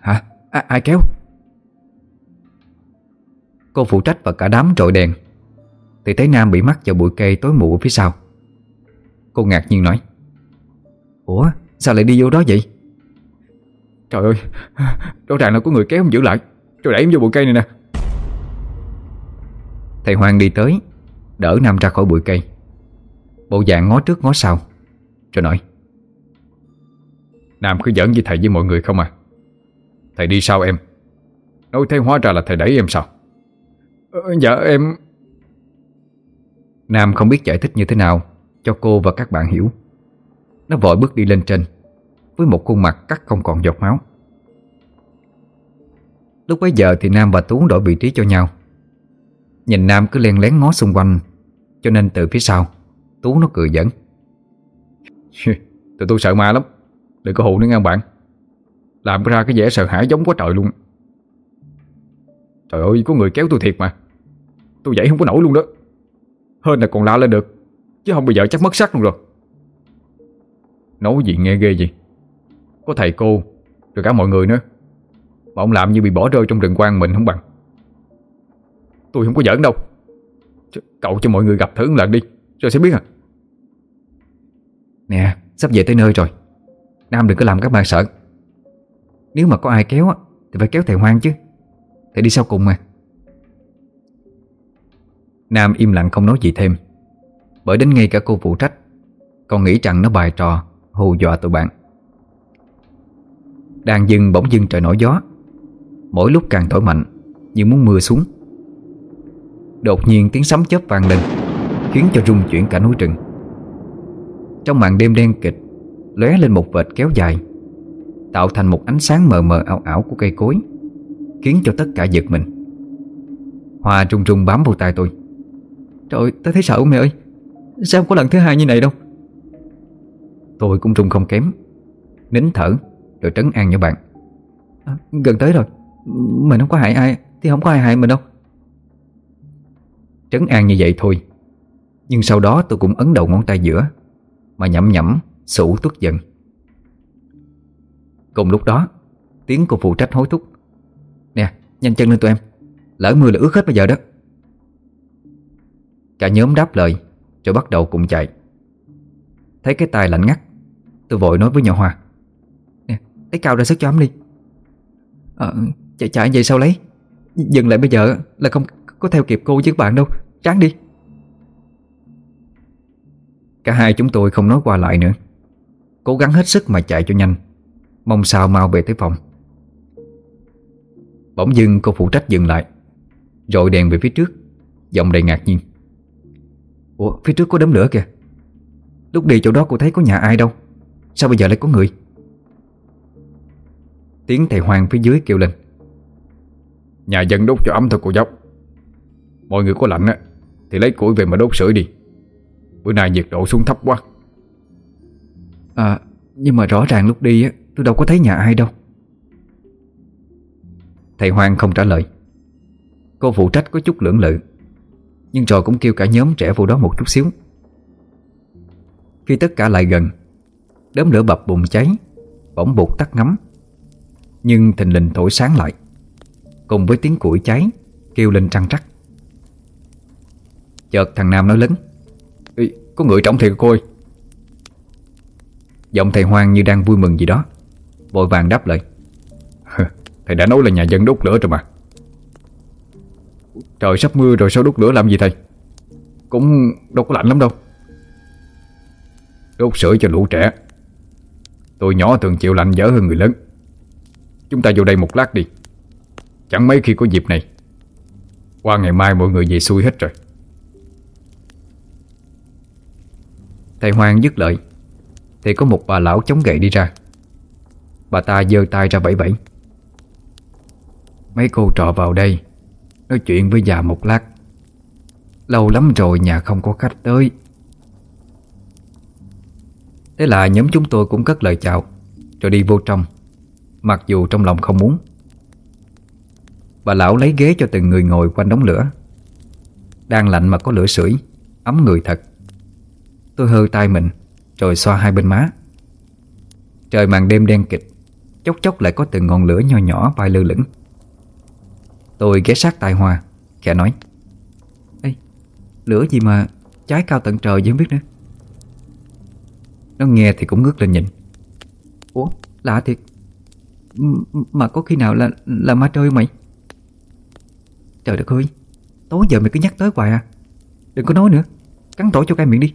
Hả? À, ai kéo? Cô phụ trách và cả đám trội đèn. Thì thấy Nam bị mắc vào bụi cây tối mù ở phía sau. Cô ngạc nhiên nói Ủa sao lại đi vô đó vậy? Trời ơi Rõ ràng là có người kéo em giữ lại. Rồi đẩy em vô bụi cây này nè. Thầy Hoàng đi tới Đỡ Nam ra khỏi bụi cây. Bộ dạng ngó trước ngó sau Rồi nói Nam cứ giỡn với thầy với mọi người không à? Thầy đi sau em? Nói thế hóa ra là thầy đẩy em sao? Ờ, Dạ em Nam không biết giải thích như thế nào Cho cô và các bạn hiểu. Nó vội bước đi lên trên Với một khuôn mặt cắt không còn giọt máu. Lúc bấy giờ thì Nam và Tú đổi vị trí cho nhau. Nhìn Nam cứ len lén ngó xung quanh Cho nên từ phía sau Tú nó cười giỡn. Tụi tôi sợ ma lắm. Đừng có hù nữa nha bạn. Làm ra cái vẻ sợ hãi giống quá trời luôn. Trời ơi, có người kéo tôi thiệt mà. Tôi dậy không có nổi luôn đó. Hơn là còn la lên được, Chứ không bây giờ chắc mất sắc luôn rồi. Nói gì nghe ghê gì. Có thầy cô, Rồi cả mọi người nữa. Mà ông làm như bị bỏ rơi trong rừng quan mình không bằng. Tôi không có giỡn đâu. Cậu cho mọi người gặp thử một lần đi, Rồi sẽ biết à. Nè, sắp về tới nơi rồi. Nam đừng có làm các bạn sợ. Nếu mà có ai kéo á, Thì phải kéo thầy Hoang chứ. Thầy đi sau cùng mà. Nam im lặng không nói gì thêm. Bởi đến ngay cả cô phụ trách, Còn nghĩ rằng nó bài trò, Hù dọa tụi bạn. Đang dừng bỗng dưng trời nổi gió. Mỗi lúc càng thổi mạnh, Như muốn mưa xuống. Đột nhiên tiếng sấm chớp vang lên, Khiến cho rung chuyển cả núi rừng. Trong màn đêm đen kịch lóe lên một vệt kéo dài Tạo thành một ánh sáng mờ mờ ảo ảo của cây cối Khiến cho tất cả giật mình. Hoa trung trung bám vào tay tôi. Trời ơi, thấy sợ mẹ ơi? Sao không có lần thứ hai như này đâu? Tôi cũng trung không kém Nín thở Rồi trấn an cho bạn. À, Gần tới rồi Mình không có hại ai Thì không có ai hại mình đâu. Trấn an như vậy thôi Nhưng sau đó tôi cũng ấn đầu ngón tay giữa Mà nhẩm nhẩm Sủ tức giận. Cùng lúc đó, Tiếng cô phụ trách hối thúc. Nè, nhanh chân lên tụi em. Lỡ mưa là ướt hết bây giờ đó. Cả nhóm đáp lời, Rồi bắt đầu cùng chạy. Thấy cái tay lạnh ngắt, Tôi vội nói với nhỏ Hoa. Nè lấy cao ra sức cho ấm đi. Ờ chạy chạy vậy sao lấy. Dừng lại bây giờ là không có theo kịp cô với các bạn đâu. Ráng đi. Cả hai chúng tôi không nói qua lại nữa. Cố gắng hết sức mà chạy cho nhanh. Mong sao mau về tới phòng. Bỗng dưng cô phụ trách dừng lại Rồi đèn về phía trước, Giọng đầy ngạc nhiên. Ủa, phía trước có đám lửa kìa. Lúc đi chỗ đó cô thấy có nhà ai đâu. Sao bây giờ lại có người? Tiếng thầy Hoàng phía dưới kêu lên. Nhà dân đốt cho ấm thôi cô dốc. Mọi người có lạnh á, Thì lấy củi về mà đốt sưởi đi. Bữa nay nhiệt độ xuống thấp quá. À nhưng mà rõ ràng lúc đi á Tôi đâu có thấy nhà ai đâu. Thầy Hoang không trả lời. Cô phụ trách có chút lưỡng lự Nhưng rồi cũng kêu cả nhóm trẻ vô đó một chút xíu. Khi tất cả lại gần Đốm lửa bập bùng cháy Bỗng bột tắt ngắm Nhưng thình lình thổi sáng lại Cùng với tiếng củi cháy Kêu lên trăng trắc. Chợt thằng Nam nói lớn Ê, Có người trong thiệt cô ơi. Giọng thầy Hoang như đang vui mừng gì đó. Vội vàng đáp lời. Thầy đã nói là nhà dân đốt lửa rồi mà. Trời sắp mưa rồi, sao đốt lửa làm gì thầy? Cũng đâu có lạnh lắm đâu. Đốt sưởi cho lũ trẻ. Tôi nhỏ thường chịu lạnh dở hơn người lớn. Chúng ta vô đây một lát đi. Chẳng mấy khi có dịp này. Qua ngày mai mọi người về xuôi hết rồi. Thầy Hoàng dứt lời. Thì có một bà lão chống gậy đi ra. Bà ta giơ tay ra bẫy bẫy. Mấy cô trọ vào đây, Nói chuyện với già một lát. Lâu lắm rồi nhà không có khách tới. Thế là nhóm chúng tôi cũng cất lời chào, Rồi đi vô trong, Mặc dù trong lòng không muốn. Bà lão lấy ghế cho từng người ngồi quanh đống lửa. Đang lạnh mà có lửa sưởi, Ấm người thật. Tôi hơ tay mình rồi xoa hai bên má. Trời màn đêm đen kịch Chốc chốc lại có từng ngọn lửa nho nhỏ bay lơ lửng. Tôi ghé sát tai Hoa Khẽ nói Ê, lửa gì mà cháy cao tận trời chứ không biết nữa? Nó nghe thì cũng ngước lên nhìn. Ủa, lạ thiệt. M Mà có khi nào là là ma trời mày? Trời đất ơi Tối giờ mày cứ nhắc tới hoài à. Đừng có nói nữa Cắn tổ cho cái miệng đi.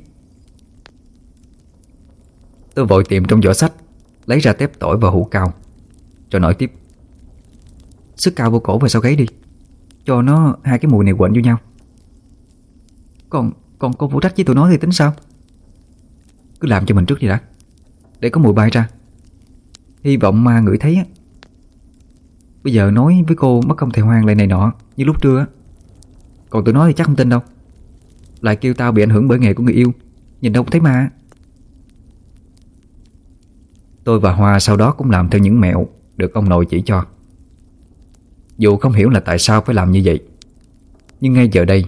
Tôi vội tìm trong giỏ sách, Lấy ra tép tỏi và hũ cao. Rồi nói tiếp. Sức cao vô cổ và sau gáy đi. Cho nó hai cái mùi này quện vô nhau. Còn còn cô phụ trách với tụi nó thì tính sao? Cứ làm cho mình trước đi đã. Để có mùi bay ra. Hy vọng ma ngửi thấy á. Bây giờ nói với cô mất công thầy hoang lại này nọ, Như lúc trưa á. Còn tụi nó thì chắc không tin đâu. Lại kêu tao bị ảnh hưởng bởi nghề của người yêu. Nhìn đâu cũng thấy ma Tôi và Hoa sau đó cũng làm theo những mẹo Được ông nội chỉ cho. Dù không hiểu là tại sao phải làm như vậy Nhưng ngay giờ đây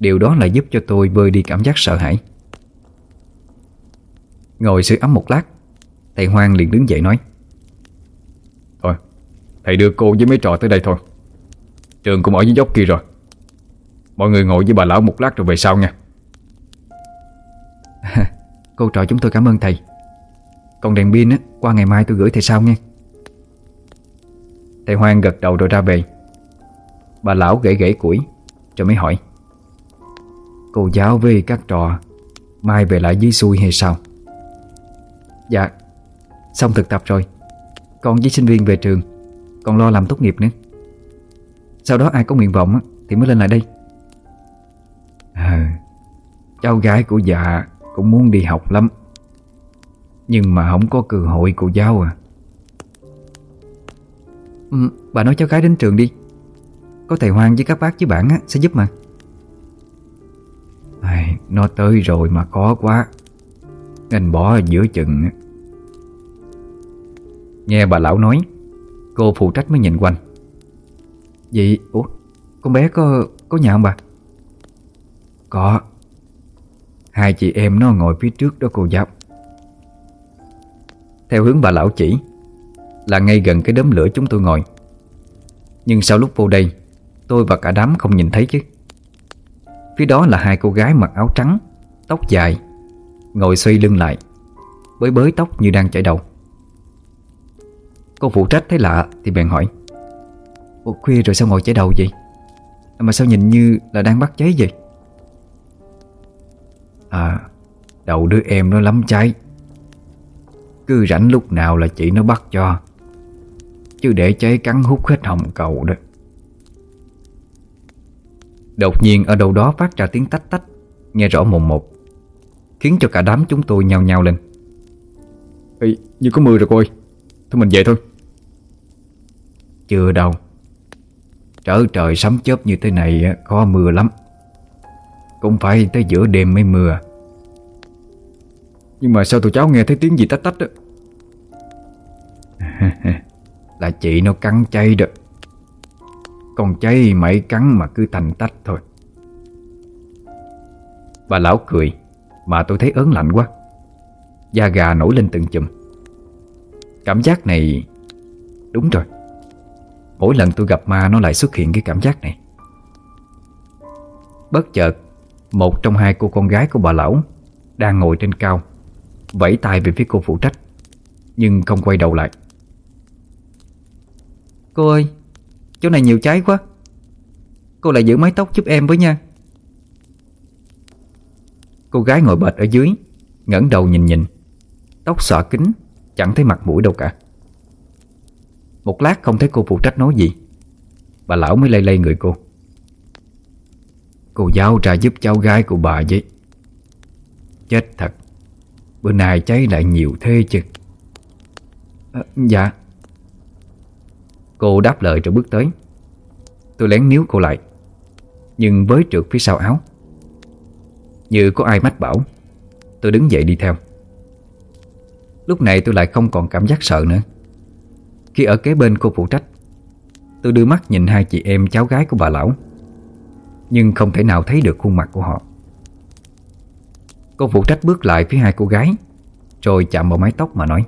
Điều đó lại giúp cho tôi vơi đi cảm giác sợ hãi. Ngồi sưởi ấm một lát Thầy Hoang liền đứng dậy nói Thôi Thầy đưa cô với mấy trò tới đây thôi. Trường cũng ở dưới dốc kia rồi. Mọi người ngồi với bà lão một lát rồi về sau nha. Cô trò chúng tôi cảm ơn thầy còn đèn pin á Qua ngày mai tôi gửi thầy sau nha. Thầy Hoang gật đầu rồi ra về. Bà lão gãy gãy củi Rồi mới hỏi. Cô giáo với các trò Mai về lại dưới xuôi hay sao? Dạ Xong thực tập rồi. Con với sinh viên về trường Còn lo làm tốt nghiệp nữa. Sau đó ai có nguyện vọng Thì mới lên lại đây. À, Cháu gái của dạ Cũng muốn đi học lắm. Nhưng mà không có cơ hội cô giáo à. Ừ, Bà nói cháu gái đến trường đi. Có thầy Hoang với các bác với bạn á, sẽ giúp mà. À, Nó tới rồi mà khó quá. Nên bỏ ở giữa chừng. Nghe bà lão nói Cô phụ trách mới nhìn quanh. Vậy, ủa, con bé có có nhà không bà? Có. Hai chị em nó ngồi phía trước đó cô giáo theo hướng bà lão chỉ, Là ngay gần cái đốm lửa chúng tôi ngồi. Nhưng sau lúc vô đây, Tôi và cả đám không nhìn thấy chứ. Phía đó là hai cô gái mặc áo trắng, Tóc dài, Ngồi xoay lưng lại, Bới bới tóc như đang chảy đầu. Cô phụ trách thấy lạ thì bèn hỏi, Ủa khuya rồi sao ngồi chảy đầu vậy? Mà sao nhìn như là đang bắt cháy vậy? À Đầu đứa em nó lắm cháy. Cứ rảnh lúc nào là chị nó bắt cho. Chứ để cháy cắn hút hết hồng cầu đó. Đột nhiên ở đâu đó phát ra tiếng tách tách Nghe rõ mồm một Khiến cho cả đám chúng tôi nhao nhao lên. Ê, như có mưa rồi cô ơi. Thôi mình về thôi. Chưa đâu. Trở trời sấm chớp như thế này có mưa lắm. Cũng phải tới giữa đêm mới mưa nhưng mà sao tụi cháu nghe thấy tiếng gì tách tách đó Là chị nó cắn chay đó. Còn chay mày cắn mà cứ thành tách thôi. Bà lão cười, Mà tôi thấy ớn lạnh quá. Da gà nổi lên từng chùm. Cảm giác này, Đúng rồi. Mỗi lần tôi gặp ma nó lại xuất hiện cái cảm giác này. Bất chợt, Một trong hai cô con gái của bà lão Đang ngồi trên cao. Vẫy tay về phía cô phụ trách Nhưng không quay đầu lại. Cô ơi Chỗ này nhiều cháy quá. Cô lại giữ mái tóc giúp em với nha. Cô gái ngồi bệt ở dưới ngẩng đầu nhìn nhìn. Tóc xõa kính Chẳng thấy mặt mũi đâu cả. Một lát không thấy cô phụ trách nói gì. Bà lão mới lây lây người cô. Cô giáo ra giúp cháu gái của bà vậy Chết thật Bữa nay cháy lại nhiều thế chứ? À, Dạ. Cô đáp lời rồi bước tới. Tôi lén níu cô lại Nhưng với trượt phía sau áo. Như có ai mách bảo Tôi đứng dậy đi theo. Lúc này tôi lại không còn cảm giác sợ nữa. Khi ở kế bên cô phụ trách Tôi đưa mắt nhìn hai chị em cháu gái của bà lão. Nhưng không thể nào thấy được khuôn mặt của họ. Cô phụ trách bước lại phía hai cô gái, Rồi chạm vào mái tóc mà nói,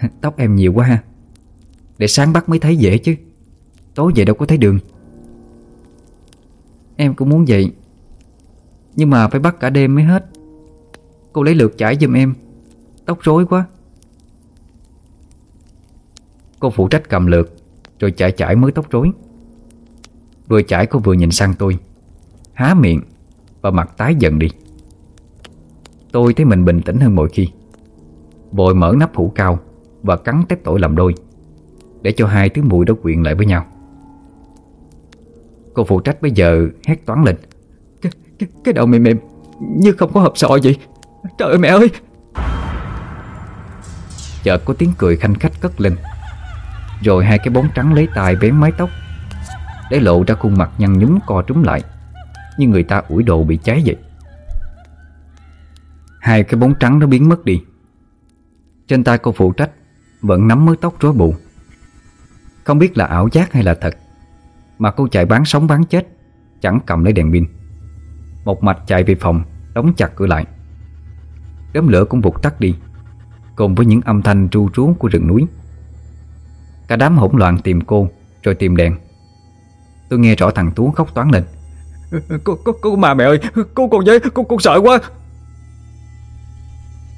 Tóc em nhiều quá ha. Để sáng bắt mới thấy dễ chứ. Tối về đâu có thấy đường. Em cũng muốn vậy, Nhưng mà phải bắt cả đêm mới hết. Cô lấy lượt chải giùm em, Tóc rối quá. Cô phụ trách cầm lượt, Rồi chải chải mới tóc rối. Vừa chải cô vừa nhìn sang tôi, Há miệng Và mặt tái dần đi. Tôi thấy mình bình tĩnh hơn mọi khi. Bồi mở nắp hũ cao Và cắn tép tỏi làm đôi Để cho hai thứ mùi đó quyện lại với nhau. Cô phụ trách bây giờ hét toán lên. Cái, cái, cái đầu mềm mềm Như không có hộp sọ gì Trời ơi mẹ ơi! Chợt có tiếng cười khanh khách cất lên Rồi hai cái bóng trắng lấy tay vén mái tóc Để lộ ra khuôn mặt nhăn nhúm co trúng lại Như người ta ủi đồ bị cháy vậy. Hai cái bóng trắng nó biến mất đi. Trên tay cô phụ trách Vẫn nắm mớ tóc rối bù. Không biết là ảo giác hay là thật Mà cô chạy bán sống bán chết Chẳng cầm lấy đèn pin. Một mạch chạy về phòng Đóng chặt cửa lại. Đốm lửa cũng vụt tắt đi Cùng với những âm thanh ru rú của rừng núi. Cả đám hỗn loạn tìm cô Rồi tìm đèn. Tôi nghe rõ thằng Tú khóc toán lên. Cô, cô, cô mà mẹ ơi Cô còn dây, cô, cô sợ quá.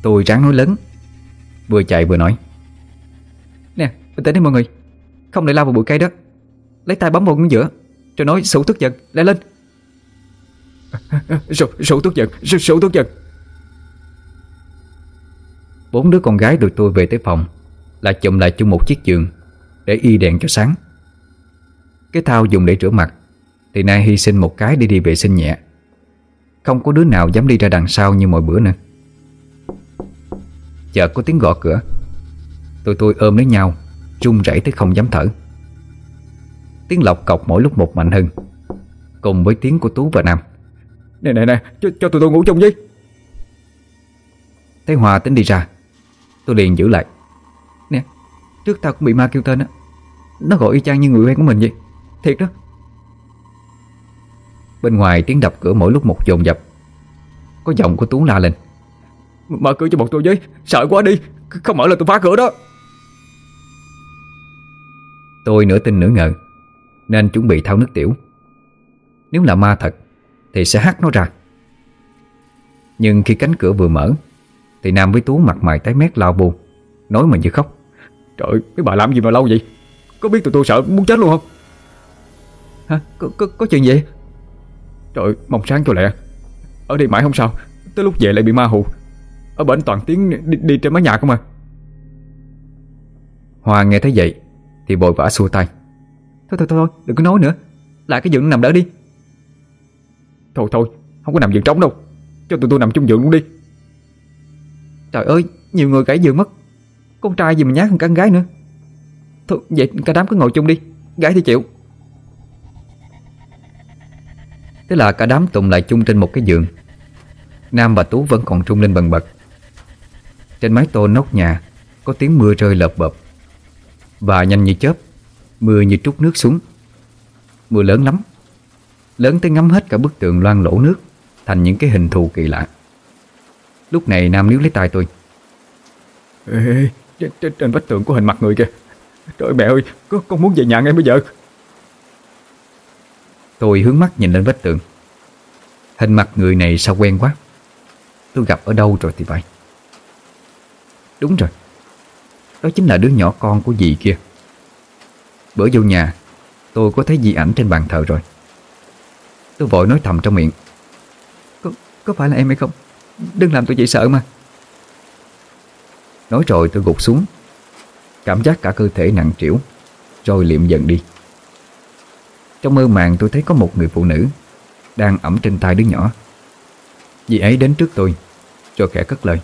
Tôi ráng nói lớn. Vừa chạy vừa nói. Nè, bình tĩnh đi mọi người. Không để lao vào bụi cây đó. Lấy tay bấm vào ngưỡng giữa Rồi nói sủ tức giận, lại lên. Sủ, sủ tức giận, sủ, sủ tức giận. Bốn đứa con gái được tôi về tới phòng Là chụm lại chung một chiếc giường Để y đèn cho sáng. Cái thao dùng để rửa mặt Thì nay hy sinh một cái để đi vệ sinh nhẹ. Không có đứa nào dám đi ra đằng sau như mọi bữa nữa. Chợt có tiếng gõ cửa. Tụi tôi ôm lấy nhau run rẩy tới không dám thở. Tiếng lọc cọc mỗi lúc một mạnh hơn Cùng với tiếng của Tú và Nam. Nè nè nè cho, cho tụi tôi ngủ chung với. Thấy Hòa tính đi ra Tôi liền giữ lại. Nè Trước tao cũng bị ma kêu tên á. Nó gọi y chang như người quen của mình vậy. Thiệt đó. Bên ngoài tiếng đập cửa mỗi lúc một dồn dập. Có giọng của Tú la lên Mở cửa cho bọn tôi với. Sợ quá đi. Không mở là tôi phá cửa đó. Tôi nửa tin nửa ngờ Nên chuẩn bị thao nước tiểu. Nếu là ma thật Thì sẽ hắt nó ra. Nhưng khi cánh cửa vừa mở Thì Nam với Tú mặt mày tái mét lao bu Nói mà như khóc. Trời mấy bà làm gì mà lâu vậy? Có biết tụi tôi sợ muốn chết luôn không? Hả? Có, có, có chuyện gì? Trời mong sáng cho lẹ. Ở đây mãi không sao. Tới lúc về lại bị ma hù ở bển toàn tiếng đi, đi trên mái nhà không à? Hòa nghe thấy vậy Thì bồi vã xua tay. Thôi thôi thôi đừng có nói nữa. Lại cái giường nằm đỡ đi. Thôi thôi không có nằm giường trống đâu. Cho tụi tôi nằm chung giường luôn đi. Trời ơi nhiều người gãy giường mất. Con trai gì mà nhát hơn con gái nữa. Thôi vậy cả đám cứ ngồi chung đi. Gái thì chịu. Thế là cả đám tụng lại chung trên một cái giường. Nam và Tú vẫn còn trung lên bần bật. Trên mái tôn nóc nhà Có tiếng mưa rơi lợp bợp Và nhanh như chớp Mưa như trút nước xuống. Mưa lớn lắm Lớn tới ngắm hết cả bức tường loang lỗ nước Thành những cái hình thù kỳ lạ. Lúc này Nam níu lấy tay tôi. Ê, trên, trên, trên vách tường có hình mặt người kìa. Trời mẹ ơi có, Con muốn về nhà ngay bây giờ. Tôi hướng mắt nhìn lên vách tường. Hình mặt người này sao quen quá? Tôi gặp ở đâu rồi thì phải Đúng rồi. Đó chính là đứa nhỏ con của dì kia. Bữa vô nhà Tôi có thấy di ảnh trên bàn thờ rồi. Tôi vội nói thầm trong miệng Có, có phải là em hay không? Đừng làm tôi dậy sợ mà. Nói rồi tôi gục xuống Cảm giác cả cơ thể nặng trĩu Rồi liệm dần đi. Trong mơ màng tôi thấy có một người phụ nữ Đang ẩm trên tay đứa nhỏ. Dì ấy đến trước tôi Rồi khẽ cất lời.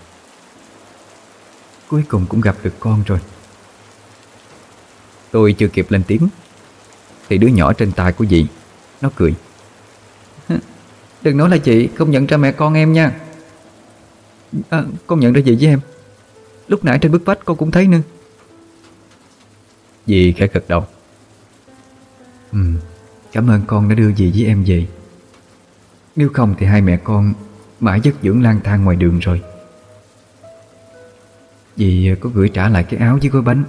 Cuối cùng cũng gặp được con rồi. Tôi chưa kịp lên tiếng Thì đứa nhỏ trên tay của dì Nó cười. Đừng nói là chị không nhận ra mẹ con em nha. À, Con nhận ra gì với em. Lúc nãy trên bức vách con cũng thấy nữa. Dì khẽ gật đầu. Ừ Cảm ơn con đã đưa dì với em về. Nếu không thì hai mẹ con Mãi giấc dưỡng lang thang ngoài đường rồi. Dì có gửi trả lại cái áo với gói bánh.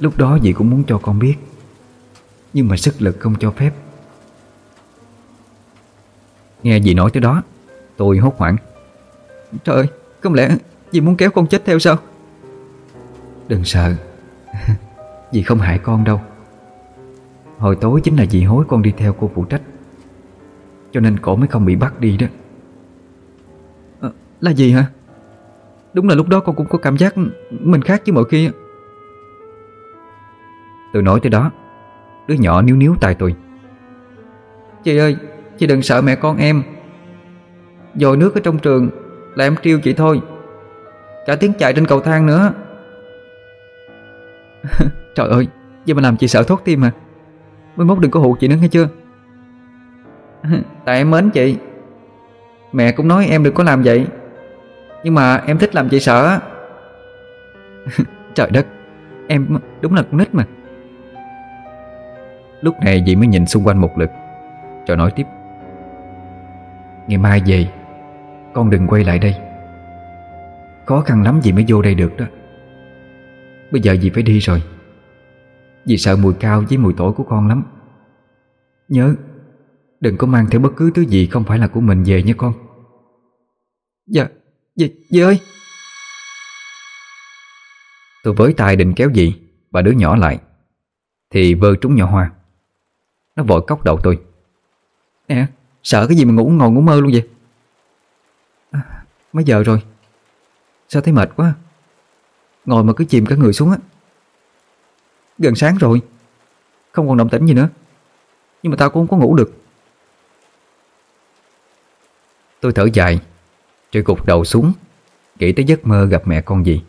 Lúc đó dì cũng muốn cho con biết Nhưng mà sức lực không cho phép. Nghe dì nói tới đó Tôi hốt hoảng. Trời ơi, không lẽ dì muốn kéo con chết theo sao? Đừng sợ Dì không hại con đâu. Hồi tối chính là dì hối con đi theo cô phụ trách Cho nên cổ mới không bị bắt đi đó. À, Là gì hả? Đúng là lúc đó con cũng có cảm giác Mình khác với mọi khi Tôi nói tới đó, Đứa nhỏ níu níu tay tôi. Chị ơi, Chị đừng sợ mẹ con em. Dồi nước ở trong trường Là em triêu chị thôi. Cả tiếng chạy trên cầu thang nữa. Trời ơi Vậy mà làm chị sợ thốt tim à. Mới mốt đừng có hụt chị nữa, nghe chưa? Tại em mến chị. Mẹ cũng nói em đừng có làm vậy. Nhưng mà em thích làm chị sợ Trời đất, Em đúng là con nít mà. Lúc này dì mới nhìn xung quanh một lượt, Rồi nói tiếp. Ngày mai về, Con đừng quay lại đây. Khó khăn lắm dì mới vô đây được đó. Bây giờ dì phải đi rồi. Dì sợ mùi cao với mùi tỏi của con lắm. Nhớ, Đừng có mang theo bất cứ thứ gì không phải là của mình về nha con. Dạ. Dì, dì ơi. Tôi với tay định kéo dì Và đứa nhỏ lại Thì vơ trúng nhỏ hoa. Nó vội cốc đầu tôi. Nè Sợ cái gì mà ngủ ngồi ngủ mơ luôn vậy? À, Mấy giờ rồi? Sao thấy mệt quá? Ngồi mà cứ chìm cả người xuống á. Gần sáng rồi. Không còn động tĩnh gì nữa. Nhưng mà tao cũng không có ngủ được. Tôi thở dài rồi gục đầu xuống, Nghĩ tới giấc mơ gặp mẹ con gì.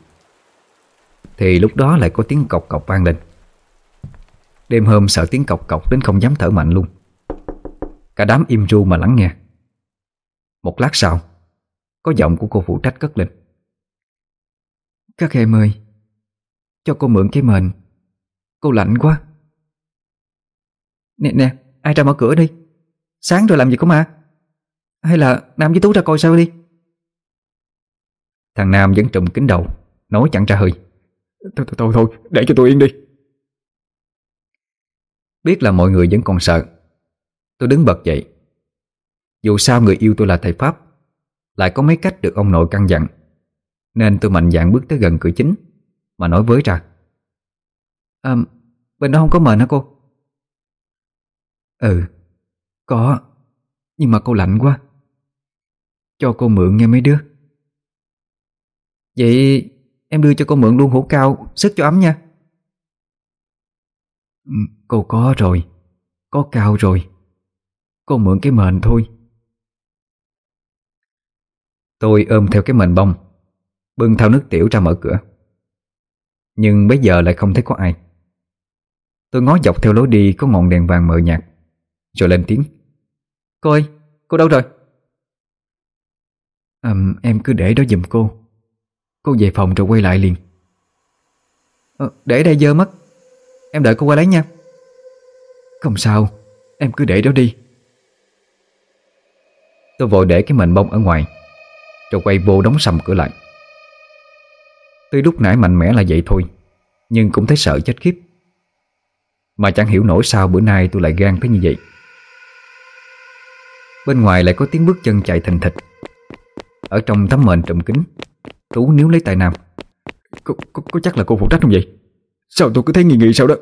Thì lúc đó lại có tiếng cọc cọc vang lên. Đêm hôm sợ tiếng cọc cọc đến không dám thở mạnh luôn. Cả đám im ru mà lắng nghe. Một lát sau, Có giọng của cô phụ trách cất lên. Các em ơi, Cho cô mượn cái mền. Cô lạnh quá. Nè nè, Ai ra mở cửa đi? Sáng rồi làm gì có ma Hay là Nam với Tú ra coi sao đi? Thằng Nam vẫn trùm kính đầu Nói chẳng ra hơi. Thôi thôi thôi, thôi để cho tôi yên đi. Biết là mọi người vẫn còn sợ Tôi đứng bật dậy. Dù sao người yêu tôi là thầy Pháp Lại có mấy cách được ông nội căn dặn Nên tôi mạnh dạn bước tới gần cửa chính Mà nói với ra. À, Bên đó không có mền hả cô? Ừ Có Nhưng mà cô lạnh quá. Cho cô mượn nghe mấy đứa Vậy em đưa cho cô mượn luôn hũ cao Sức cho ấm nha. Ừ, Cô có rồi Có cao rồi. Cô mượn cái mền thôi. Tôi ôm theo cái mền bông Bưng thao nước tiểu ra mở cửa. Nhưng bây giờ lại không thấy có ai. Tôi ngó dọc theo lối đi Có ngọn đèn vàng mờ nhạt Rồi lên tiếng. Cô ơi, cô đâu rồi? À, em cứ để đó giùm cô Cô về phòng rồi quay lại liền. À, Để đây dơ mất Em đợi cô qua lấy nha. Không sao Em cứ để đó đi. Tôi vội để cái mền bông ở ngoài Rồi quay vô đóng sầm cửa lại. Tuy lúc nãy mạnh mẽ là vậy thôi Nhưng cũng thấy sợ chết khiếp. Mà chẳng hiểu nổi sao bữa nay tôi lại gan tới như vậy. Bên ngoài lại có tiếng bước chân chạy thình thịch Ở trong tấm mền trùm kính Tú níu lấy tay Nam. Có, có, có chắc là cô phụ trách không vậy? Sao tôi cứ thấy nghi nghi sao đó?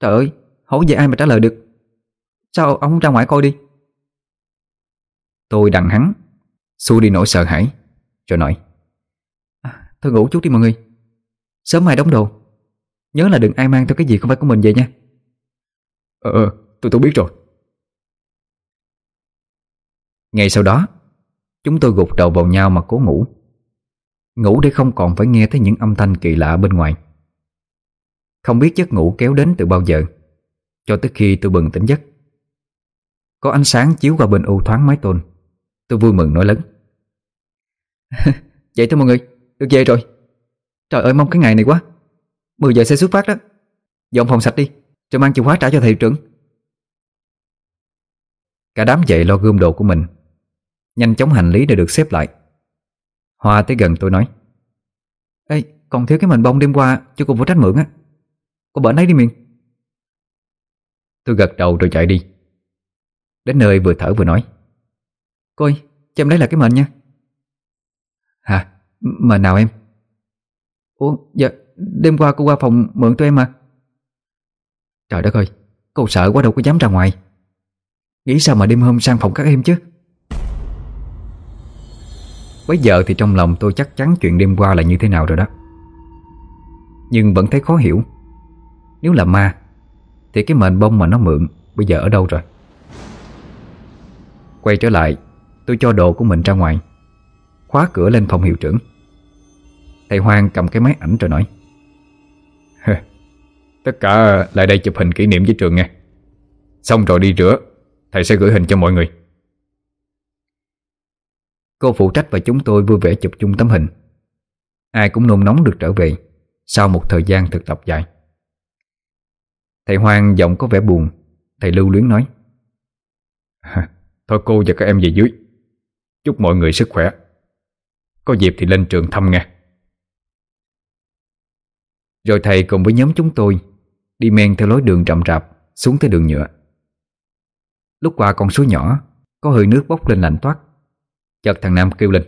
Trời ơi, hỏi về ai mà trả lời được? Sao ông ra ngoài coi đi? Tôi đằng hắn. Xua đi nỗi sợ hãi. Rồi nói. À, Thôi ngủ chút đi mọi người. Sớm mai đóng đồ. Nhớ là đừng ai mang theo cái gì không phải của mình về nha. Ờ, ờ tôi tôi biết rồi. Ngay sau đó Chúng tôi gục đầu vào nhau mà cố ngủ. Ngủ để không còn phải nghe thấy những âm thanh kỳ lạ bên ngoài. Không biết giấc ngủ kéo đến từ bao giờ, Cho tới khi tôi bừng tỉnh giấc. Có ánh sáng chiếu qua bên u thoáng mái tôn. Tôi vui mừng nói lớn. Vậy thôi mọi người, Được về rồi. Trời ơi, mong cái ngày này quá. 10 giờ sẽ xuất phát đó. Dọn phòng sạch đi Rồi mang chìa khóa trả cho thầy trưởng. Cả đám dậy lo gom đồ của mình. Nhanh chóng hành lý để được xếp lại. Hoa tới gần tôi nói, Ê, còn thiếu cái mền bông đêm qua Cho cô phụ trách mượn á. Cô bển lấy đi miền Tôi gật đầu rồi chạy đi. Đến nơi vừa thở vừa nói, Cô ơi, cho em lấy lại cái mền nha. Hả? Mền nào em? Ủa dạ Đêm qua cô qua phòng mượn tụi em mà. Trời đất ơi, Cô sợ quá, đâu có dám ra ngoài. Nghĩ sao mà đêm hôm sang phòng các em chứ? Bây giờ thì trong lòng tôi chắc chắn chuyện đêm qua là như thế nào rồi đó. Nhưng vẫn thấy khó hiểu. Nếu là ma, Thì cái mền bông mà nó mượn Bây giờ ở đâu rồi? Quay trở lại, Tôi cho đồ của mình ra ngoài. Khóa cửa lên phòng hiệu trưởng. Thầy Hoang cầm cái máy ảnh rồi nói. Tất cả lại đây chụp hình kỷ niệm với trường nghe. Xong rồi đi rửa, Thầy sẽ gửi hình cho mọi người. Cô phụ trách và chúng tôi vui vẻ chụp chung tấm hình. Ai cũng nôn nóng được trở về Sau một thời gian thực tập dài. Thầy Hoang giọng có vẻ buồn. Thầy lưu luyến nói Thôi cô và các em về dưới. Chúc mọi người sức khỏe. Có dịp thì lên trường thăm nghe. Rồi thầy cùng với nhóm chúng tôi Đi men theo lối đường rậm rạp Xuống tới đường nhựa. Lúc qua con suối nhỏ, Có hơi nước bốc lên lạnh toát. Chợt thằng Nam kêu lên.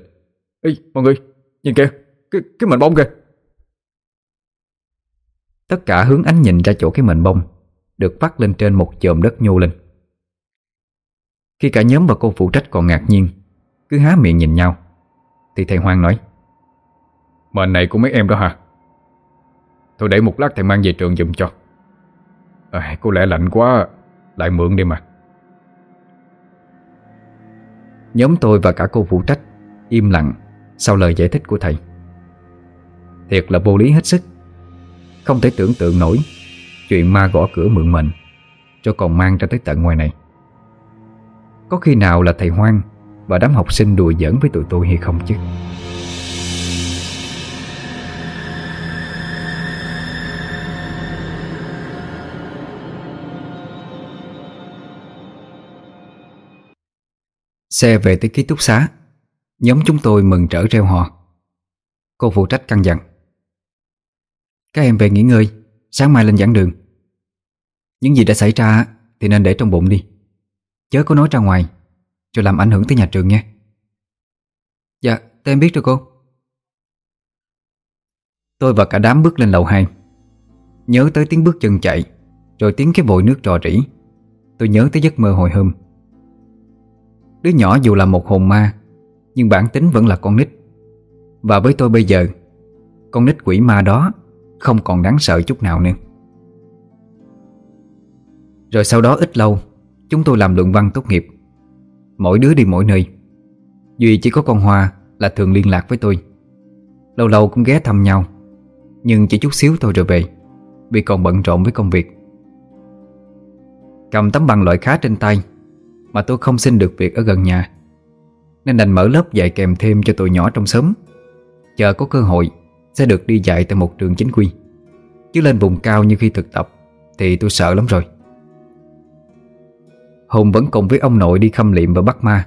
Ê mọi người nhìn kìa Cái, cái mệnh bông kìa. Tất cả hướng ánh nhìn ra chỗ cái mệnh bông Được vắt lên trên một chòm đất nhô lên. Khi cả nhóm và cô phụ trách còn ngạc nhiên Cứ há miệng nhìn nhau. Thì thầy Hoang nói Mệnh này của mấy em đó hả? Thôi để một lát thầy mang về trường dùng cho. À, Có lẽ lạnh quá Lại mượn đi mà. Nhóm tôi và cả cô phụ trách Im lặng sau lời giải thích của thầy. Thiệt là vô lý hết sức. Không thể tưởng tượng nổi Chuyện ma gõ cửa mượn mệnh Cho còn mang ra tới tận ngoài này. Có khi nào là thầy Hoang Và đám học sinh đùa giỡn với tụi tôi hay không chứ? Xe về tới ký túc xá. Nhóm chúng tôi mừng trở reo hò. Cô phụ trách căn dặn. Các em về nghỉ ngơi Sáng mai lên giảng đường. Những gì đã xảy ra Thì nên để trong bụng đi. Chớ có nói ra ngoài Rồi làm ảnh hưởng tới nhà trường nha Dạ, tụi em biết rồi cô. Tôi và cả đám bước lên lầu 2 Nhớ tới tiếng bước chân chạy Rồi tiếng cái vội nước trò rỉ. Tôi nhớ tới giấc mơ hồi hôm. Đứa nhỏ dù là một hồn ma, Nhưng bản tính vẫn là con nít. Và với tôi bây giờ, Con nít quỷ ma đó Không còn đáng sợ chút nào nữa. Rồi sau đó ít lâu, Chúng tôi làm luận văn tốt nghiệp. Mỗi đứa đi mỗi nơi. Duy chỉ có con Hoa là thường liên lạc với tôi. Lâu lâu cũng ghé thăm nhau, Nhưng chỉ chút xíu thôi rồi về, Vì còn bận rộn với công việc. Cầm tấm bằng loại khá trên tay mà tôi không xin được việc ở gần nhà. Nên đành mở lớp dạy kèm thêm cho tụi nhỏ trong xóm. Chờ có cơ hội, Sẽ được đi dạy tại một trường chính quy. Chứ lên vùng cao như khi thực tập, Thì tôi sợ lắm rồi. Hùng vẫn cùng với ông nội đi khâm liệm và bắt ma.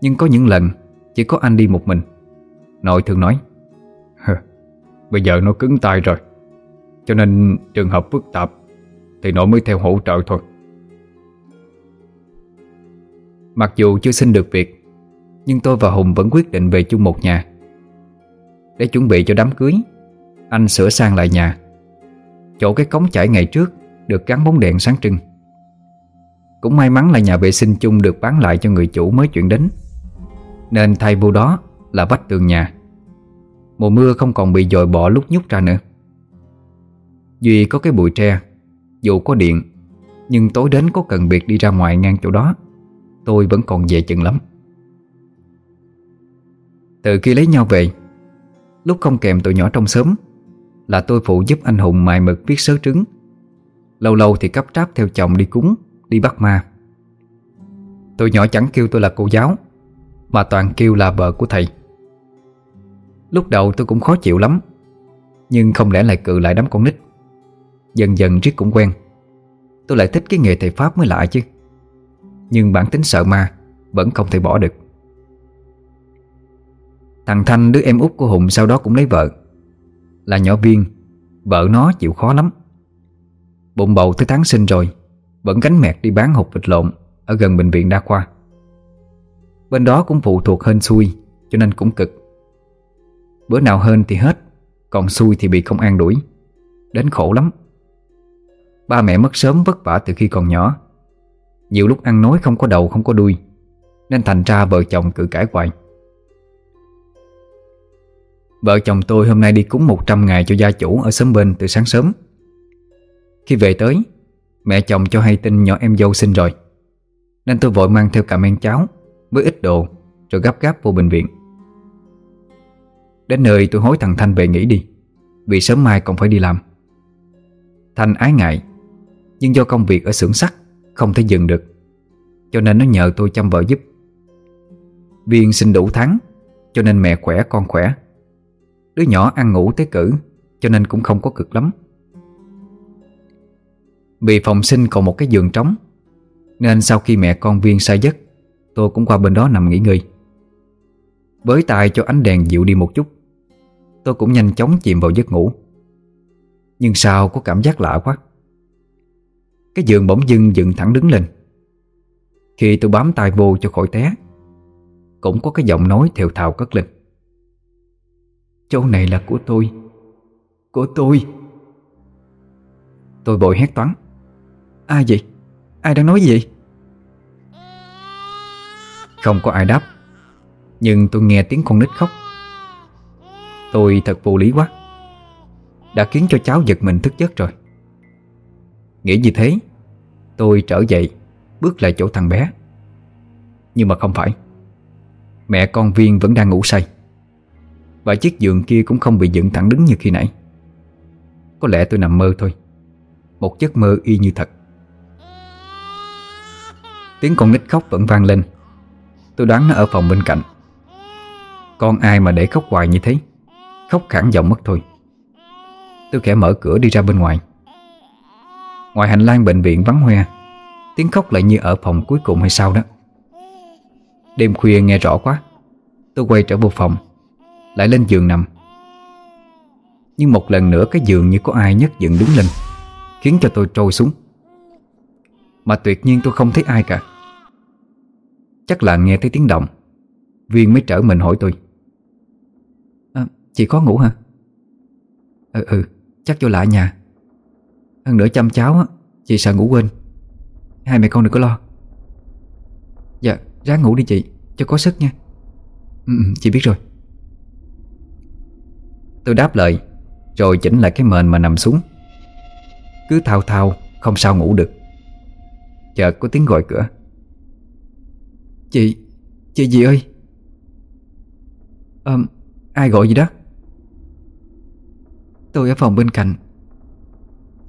Nhưng có những lần, Chỉ có anh đi một mình. Nội thường nói Bây giờ nó cứng tay rồi. Cho nên trường hợp phức tạp, Thì nội mới theo hỗ trợ thôi. Mặc dù chưa xin được việc, Nhưng tôi và Hùng vẫn quyết định về chung một nhà. Để chuẩn bị cho đám cưới, Anh sửa sang lại nhà. Chỗ cái cống chảy ngày trước Được gắn bóng đèn sáng trưng. Cũng may mắn là nhà vệ sinh chung được bán lại cho người chủ mới chuyển đến, Nên thay vô đó là vách tường nhà. Mùa mưa không còn bị dội bỏ lúc nhúc ra nữa. Duy có cái bụi tre, Dù có điện, Nhưng tối đến có cần việc đi ra ngoài ngang chỗ đó. Tôi vẫn còn về chừng lắm. Từ khi lấy nhau về, Lúc không kèm tụi nhỏ trong xóm, Là tôi phụ giúp anh Hùng mài mực viết sớ trứng. Lâu lâu thì cấp tráp theo chồng đi cúng, Đi bắt ma. Tụi nhỏ chẳng kêu tôi là cô giáo, Mà toàn kêu là vợ của thầy. Lúc đầu tôi cũng khó chịu lắm, Nhưng không lẽ lại cự lại đám con nít. Dần dần riết cũng quen. Tôi lại thích cái nghề thầy Pháp mới lạ chứ. Nhưng bản tính sợ ma Vẫn không thể bỏ được. Thằng Thanh, đứa em út của Hùng, sau đó cũng lấy vợ. Là nhỏ viên, Vợ nó chịu khó lắm. Bụng bầu tới tháng sinh rồi, Vẫn gánh mẹt đi bán hộp vịt lộn Ở gần bệnh viện đa khoa. Bên đó cũng phụ thuộc hên xui, Cho nên cũng cực. Bữa nào hên thì hết, Còn xui thì bị công an đuổi. Đến khổ lắm. Ba mẹ mất sớm vất vả từ khi còn nhỏ. Nhiều lúc ăn nói không có đầu, không có đuôi, Nên thành ra vợ chồng cự cãi hoài. Vợ chồng tôi hôm nay đi cúng 100 ngày cho gia chủ ở xóm bên từ sáng sớm. Khi về tới, Mẹ chồng cho hay tin nhỏ em dâu sinh rồi, Nên tôi vội mang theo cả men cháo Với ít đồ Rồi gấp gáp vô bệnh viện. Đến nơi tôi hối thằng Thanh về nghỉ đi, Vì sớm mai còn phải đi làm. Thanh ái ngại, Nhưng do công việc ở xưởng sắt không thể dừng được. Cho nên nó nhờ tôi chăm vợ giúp. Viên sinh đủ tháng, Cho nên mẹ khỏe, con khỏe. Đứa nhỏ ăn ngủ tới cử, Cho nên cũng không có cực lắm. Vì phòng sinh còn một cái giường trống, Nên sau khi mẹ con Viên say giấc, Tôi cũng qua bên đó nằm nghỉ ngơi. Với tay cho ánh đèn dịu đi một chút, Tôi cũng nhanh chóng chìm vào giấc ngủ. Nhưng sao có cảm giác lạ quá. Cái giường bỗng dưng dựng thẳng đứng lên. Khi tôi bám tay vô cho khỏi té, Cũng có cái giọng nói thều thào cất lên. Chỗ này là của tôi. Của tôi. Tôi bội hét toán Ai vậy? Ai đang nói gì vậy? Không có ai đáp, Nhưng tôi nghe tiếng con nít khóc. Tôi thật vô lý quá. Đã khiến cho cháu giật mình thức giấc rồi. Nghĩ như thế, Tôi trở dậy Bước lại chỗ thằng bé. Nhưng mà không phải. Mẹ con Viên vẫn đang ngủ say. Và chiếc giường kia cũng không bị dựng thẳng đứng như khi nãy. Có lẽ tôi nằm mơ thôi. Một giấc mơ y như thật. Tiếng con nít khóc vẫn vang lên. Tôi đoán nó ở phòng bên cạnh. Con ai mà để khóc hoài như thế? Khóc khản giọng mất thôi. Tôi khẽ mở cửa đi ra bên ngoài. Ngoài hành lang bệnh viện vắng hoe Tiếng khóc lại như ở phòng cuối cùng hay sao đó. Đêm khuya nghe rõ quá Tôi quay trở vô phòng Lại lên giường nằm. Nhưng một lần nữa cái giường như có ai nhấc dựng đứng lên Khiến cho tôi trôi xuống. Mà tuyệt nhiên tôi không thấy ai cả. Chắc là nghe thấy tiếng động Viên mới trở mình hỏi tôi. À, Chị có ngủ hả? Ừ ừ Chắc vô lại nhà. Hơn nữa chăm cháu á Chị sợ ngủ quên. Hai mẹ con đừng có lo. Dạ ráng ngủ đi chị Cho có sức nha. Ừ, ừ, chị biết rồi. Tôi đáp lời Rồi chỉnh lại cái mền mà nằm xuống. Cứ thao thao Không sao ngủ được. Chợt có tiếng gọi cửa. Chị Chị gì ơi. Ờ Ai gọi gì đó? Tôi ở phòng bên cạnh.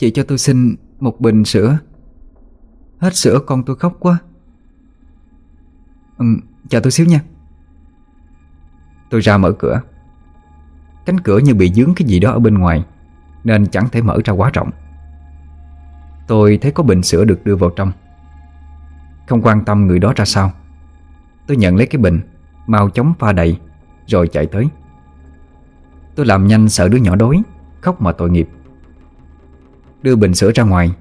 Chị cho tôi xin một bình sữa? Hết sữa con tôi khóc quá. Ừ, Chờ tôi xíu nha. Tôi ra mở cửa. Cánh cửa như bị dướng cái gì đó ở bên ngoài Nên chẳng thể mở ra quá rộng. Tôi thấy có bình sữa được đưa vào trong. Không quan tâm người đó ra sao. Tôi nhận lấy cái bình Mau chóng pha đầy Rồi chạy tới. Tôi làm nhanh sợ đứa nhỏ đói Khóc mà tội nghiệp. Đưa bình sữa ra ngoài.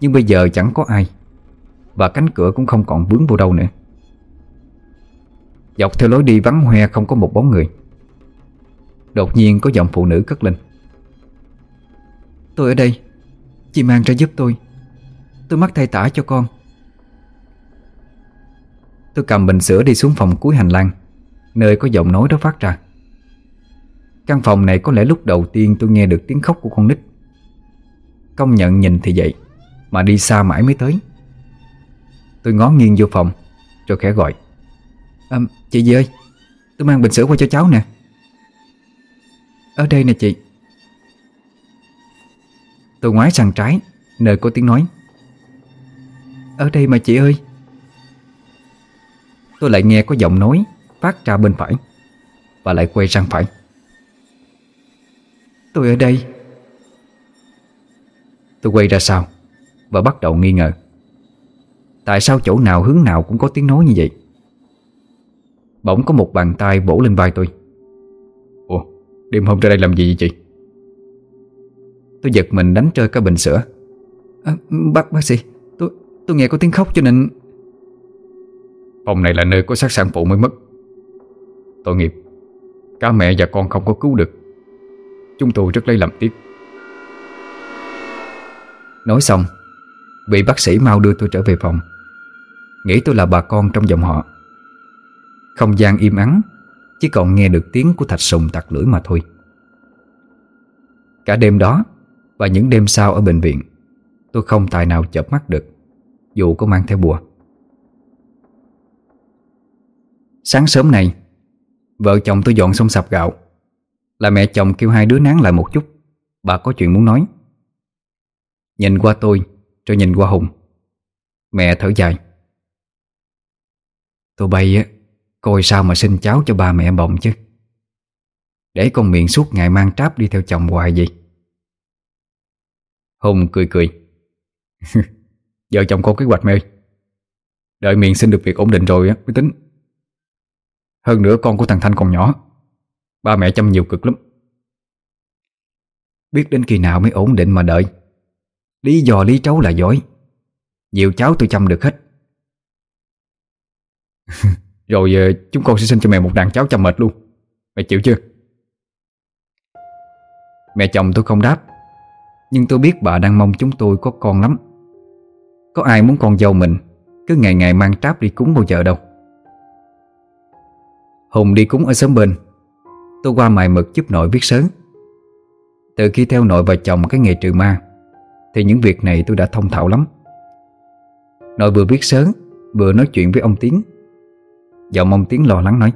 Nhưng bây giờ chẳng có ai, Và cánh cửa cũng không còn vướng vô đâu nữa. Dọc theo lối đi vắng hoe không có một bóng người. Đột nhiên có giọng phụ nữ cất lên. Tôi ở đây, Chị mang ra giúp tôi. Tôi mắc thay tả cho con. Tôi cầm bình sữa đi xuống phòng cuối hành lang, Nơi có giọng nói đó phát ra. Căn phòng này có lẽ lúc đầu tiên tôi nghe được tiếng khóc của con nít. Công nhận nhìn thì vậy Mà đi xa mãi mới tới. Tôi ngó nghiêng vô phòng Rồi khẽ gọi. À, Chị gì ơi Tôi mang bình sữa qua cho cháu nè. Ở đây nè chị. Tôi ngoái sang trái Nơi có tiếng nói. Ở đây mà chị ơi. Tôi lại nghe có giọng nói Phát ra bên phải Và lại quay sang phải. Tôi ở đây. Tôi quay ra sau Và bắt đầu nghi ngờ. Tại sao chỗ nào hướng nào cũng có tiếng nói như vậy? Bỗng có một bàn tay bổ lên vai tôi. Ủa đêm hôm ra đây làm gì vậy chị? Tôi giật mình đánh rơi cả bình sữa. À, Bác bác sĩ Tôi tôi nghe có tiếng khóc cho nên Phòng này là nơi có xác sản phụ mới mất. Tội nghiệp Cả mẹ và con không có cứu được. Chúng tôi rất lấy làm tiếc. Nói xong, Vị bác sĩ mau đưa tôi trở về phòng. Nghĩ tôi là bà con trong dòng họ. Không gian im ắng, Chỉ còn nghe được tiếng của thạch sùng tặc lưỡi mà thôi. Cả đêm đó, Và những đêm sau ở bệnh viện, Tôi không tài nào chợp mắt được, Dù có mang theo bùa. Sáng sớm này Vợ chồng tôi dọn xong sạp gạo. Là mẹ chồng kêu hai đứa nán lại một chút. Bà có chuyện muốn nói. Nhìn qua tôi Rồi nhìn qua Hùng. Mẹ thở dài. Tôi bay á, Coi sao mà sinh cháu cho ba mẹ bồng chứ? Để con miệng suốt ngày mang tráp đi theo chồng hoài vậy? Hùng cười cười. cười Vợ chồng con kế hoạch mê Đợi miệng xin được việc ổn định rồi á, mới tính. Hơn nữa con của thằng Thanh còn nhỏ. Ba mẹ chăm nhiều cực lắm. Biết đến khi nào mới ổn định mà đợi. Lý do lý trấu là giỏi. Nhiều cháu tôi chăm được hết. Rồi ờ, chúng con sẽ sinh cho mẹ một đàn cháu chăm mệt luôn. Mẹ chịu chưa? Mẹ chồng tôi không đáp, Nhưng tôi biết bà đang mong chúng tôi có con lắm. Có ai muốn con dâu mình Cứ ngày ngày mang tráp đi cúng bao giờ đâu. Hùng đi cúng ở xóm bên. Tôi qua mài mực giúp nội viết sớm Từ khi theo nội và chồng cái nghề trừ ma thì những việc này tôi đã thông thạo lắm. Nội vừa viết sớm, Vừa nói chuyện với ông Tiến. Giọng ông Tiến lo lắng nói.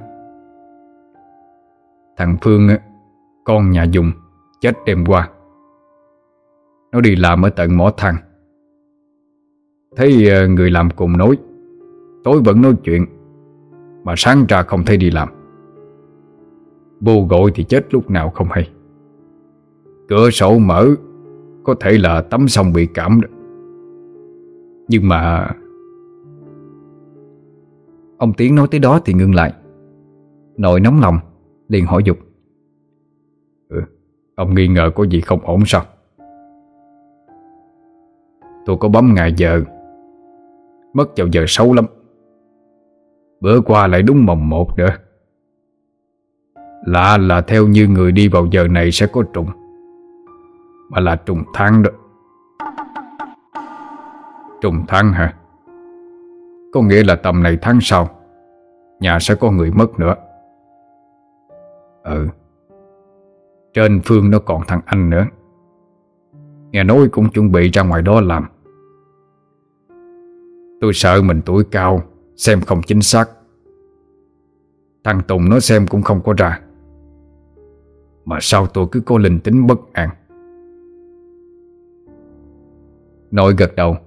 Thằng Phương, Con nhà dùng, Chết đêm qua. Nó đi làm ở tận mỏ thằng. Thấy ờ, người làm cùng nói Tối vẫn nói chuyện, Mà sáng ra không thấy đi làm. Bù gọi thì chết lúc nào không hay. Cửa sổ mở có thể là tắm xong bị cảm đó. Nhưng mà Ông Tiến nói tới đó thì ngưng lại. Nội nóng lòng liền hỏi dục. Ừ, Ông nghi ngờ có gì không ổn sao? Tôi có bấm ngày giờ Mất vào giờ xấu lắm. Bữa qua lại đúng mồng một nữa. Lạ là theo như người đi vào giờ này sẽ có trùng. Mà là trùng tháng đó. Trùng tháng hả? Có nghĩa là tầm này tháng sau, Nhà sẽ có người mất nữa. Ừ. Trên phương nó còn thằng anh nữa. Nghe nói cũng chuẩn bị ra ngoài đó làm. Tôi sợ mình tuổi cao, Xem không chính xác. Thằng Tùng nó xem cũng không có ra. Mà sao tôi cứ có linh tính bất an? Nội gật đầu.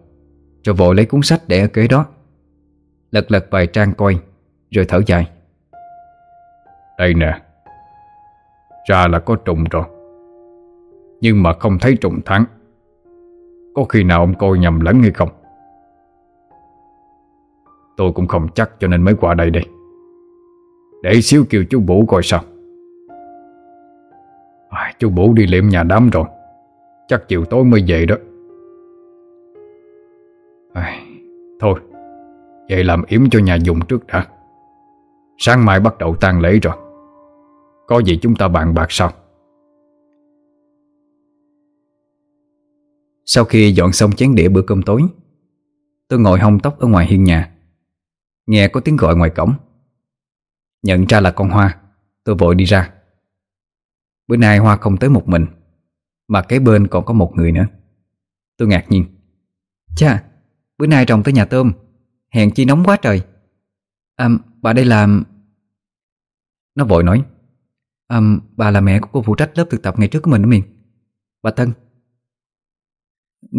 Rồi vội lấy cuốn sách để ở kế đó. Lật lật vài trang coi Rồi thở dài. Đây nè. Ra là có trùng rồi. Nhưng mà không thấy trùng thắng. Có khi nào ông coi nhầm lẫn hay không? Tôi cũng không chắc cho nên mới qua đây đây. Để xíu kêu chú Bủ coi sao. À, Chú Bủ đi liệm nhà đám rồi. Chắc chiều tối mới về đó à, Thôi Vậy làm yếm cho nhà dùng trước đã. Sáng mai bắt đầu tang lễ rồi. Có gì chúng ta bàn bạc sau. Sau khi dọn xong chén đĩa bữa cơm tối Tôi ngồi hong tóc ở ngoài hiên nhà. Nghe có tiếng gọi ngoài cổng. Nhận ra là con Hoa Tôi vội đi ra. Bữa nay Hoa không tới một mình Mà kế bên còn có một người nữa. Tôi ngạc nhiên. Chà, bữa nay rồng tới nhà tôm. Hèn chi nóng quá trời. À, bà đây là... Nó vội nói. À, Bà là mẹ của cô phụ trách lớp thực tập ngày trước của mình đó miền. Bà Tân.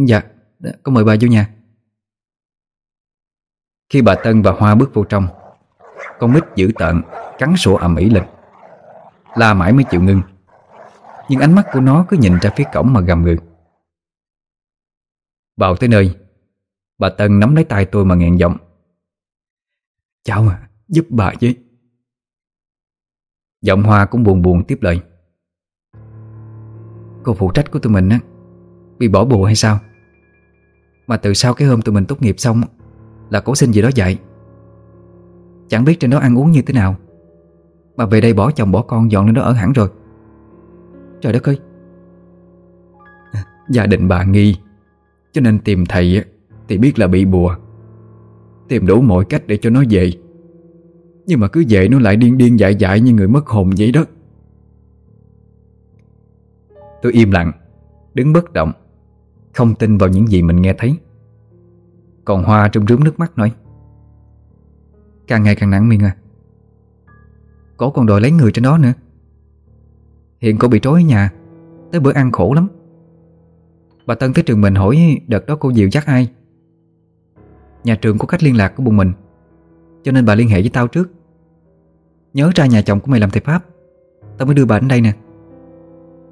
Dạ, có mời bà vô nhà. Khi bà Tân và Hoa bước vô trong Con mít dữ tợn Cắn sổ ầm ĩ lên. La mãi mới chịu ngưng. Nhưng ánh mắt của nó cứ nhìn ra phía cổng mà gầm gừ. Vào tới nơi Bà Tân nắm lấy tay tôi mà nghẹn giọng. Cháu à, giúp bà với Giọng Hoa cũng buồn buồn tiếp lời. Cô phụ trách của tụi mình á Bị bỏ bùa hay sao? Mà từ sau cái hôm tụi mình tốt nghiệp xong Là cổ xin gì đó dạy. Chẳng biết trên đó ăn uống như thế nào. Mà về đây bỏ chồng bỏ con dọn lên đó ở hẳn rồi. Trời đất ơi. Gia đình bà nghi Cho nên tìm thầy thì biết là bị bùa. Tìm đủ mọi cách để cho nó về. Nhưng mà cứ về nó lại điên điên dại dại Như người mất hồn vậy đó. Tôi im lặng, Đứng bất động, Không tin vào những gì mình nghe thấy. Còn Hoa trong rướm nước mắt nói, Càng ngày càng nặng miệng à. Cổ còn đòi lấy người trên đó nữa. Hiện cô bị trói ở nhà, Tới bữa ăn khổ lắm. Bà Tân tới trường mình hỏi, Đợt đó cô dịu chắc ai? Nhà trường có cách liên lạc của bọn mình. Cho nên bà liên hệ với tao trước. Nhớ ra nhà chồng của mày làm thầy Pháp. Tao mới đưa bà đến đây nè.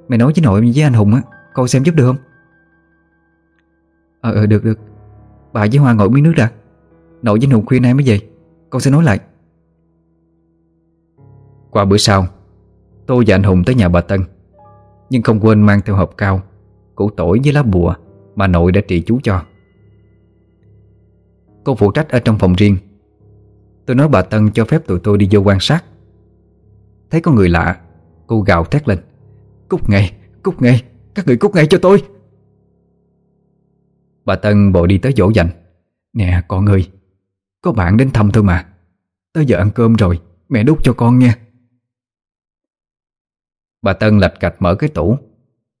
Mày nói với nội với anh Hùng á, Coi xem giúp được không? Ờ ờ được được. Bà với Hoa ngồi miếng nước đã. Nội với anh Hùng khuya nay mới về. Con sẽ nói lại. Qua bữa sau, Tôi và anh Hùng tới nhà bà Tân. Nhưng không quên mang theo hộp cao, Củ tỏi với lá bùa Mà nội đã trị chú cho. Cô phụ trách ở trong phòng riêng. Tôi nói bà Tân cho phép tụi tôi đi vô quan sát. Thấy có người lạ Cô gào thét lên. Cút ngay, cút ngay, các người cút ngay cho tôi. Bà Tân bộ đi tới dỗ dành. Nè con ơi Có bạn đến thăm thôi mà. Tới giờ ăn cơm rồi Mẹ đút cho con nha Bà Tân lạch cạch mở cái tủ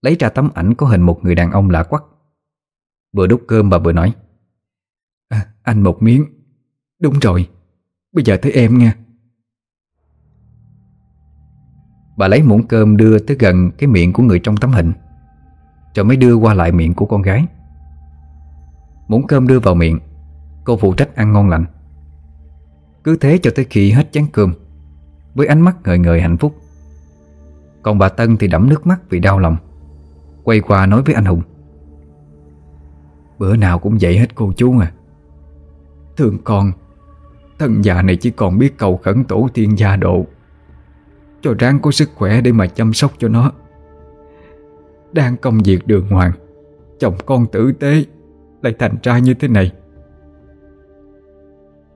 Lấy ra tấm ảnh có hình một người đàn ông lạ quắc. Vừa đút cơm bà vừa nói à, Anh một miếng. Đúng rồi. Bây giờ tới em nha. Bà lấy muỗng cơm đưa tới gần cái miệng của người trong tấm hình. Rồi mới đưa qua lại miệng của con gái. Muỗng cơm đưa vào miệng. Cô phụ trách ăn ngon lành. Cứ thế cho tới khi hết chén cơm Với ánh mắt ngời ngời hạnh phúc. Còn bà Tân thì đẫm nước mắt vì đau lòng Quay qua nói với anh Hùng. Bữa nào cũng vậy hết cô chú à. Thương con. Thân già này chỉ còn biết cầu khẩn tổ tiên gia độ, Cho ráng có sức khỏe để mà chăm sóc cho nó. Đang công việc đường hoàng, Chồng con tử tế Lại thành ra như thế này.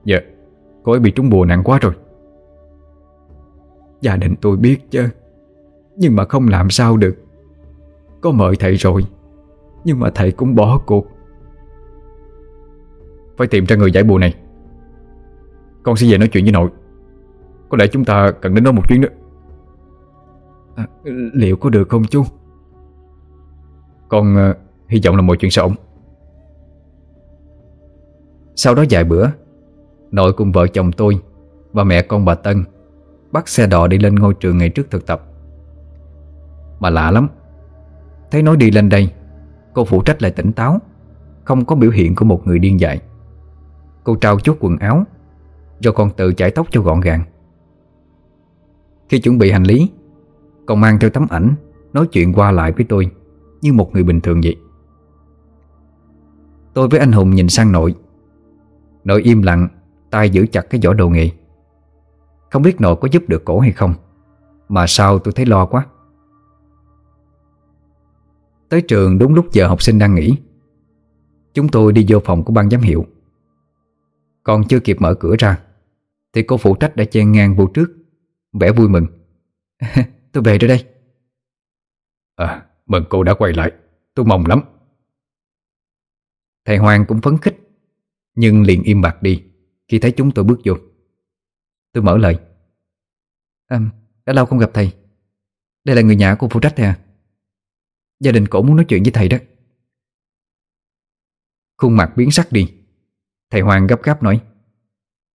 Dạ Cô ấy bị trúng bùa nặng quá rồi. Gia đình tôi biết chứ, Nhưng mà không làm sao được. Có mời thầy rồi, Nhưng mà thầy cũng bỏ cuộc. Phải tìm ra người giải bùa này. Con sẽ về nói chuyện với nội. Có lẽ chúng ta cần đến đó một chuyến nữa. À, Liệu có được không chú? Con uh, hy vọng là mọi chuyện sẽ ổn. Sau đó vài bữa Nội cùng vợ chồng tôi Và mẹ con bà Tân Bắt xe đò đi lên ngôi trường ngày trước thực tập. Mà lạ lắm. Thấy nói đi lên đây Cô phụ trách lại tỉnh táo Không có biểu hiện của một người điên dại. Cô trao chút quần áo Rồi còn tự chải tóc cho gọn gàng. Khi chuẩn bị hành lý Còn mang theo tấm ảnh, Nói chuyện qua lại với tôi Như một người bình thường vậy. Tôi với anh Hùng nhìn sang nội. Nội im lặng, tay giữ chặt cái vỏ đồ nghề. Không biết nội có giúp được cổ hay không, Mà sao tôi thấy lo quá. Tới trường đúng lúc giờ học sinh đang nghỉ. Chúng tôi đi vô phòng của ban giám hiệu. Còn chưa kịp mở cửa ra Thì cô phụ trách đã chen ngang vô trước Vẻ vui mừng. Tôi về rồi đây. À mừng cô đã quay lại. Tôi mong lắm. Thầy Hoàng cũng phấn khích Nhưng liền im bặt đi Khi thấy chúng tôi bước vô. Tôi mở lời. À, Đã lâu không gặp thầy. Đây là người nhà của phụ trách thầy à? Gia đình cổ muốn nói chuyện với thầy đó. Khuôn mặt biến sắc đi Thầy Hoàng gấp gáp nói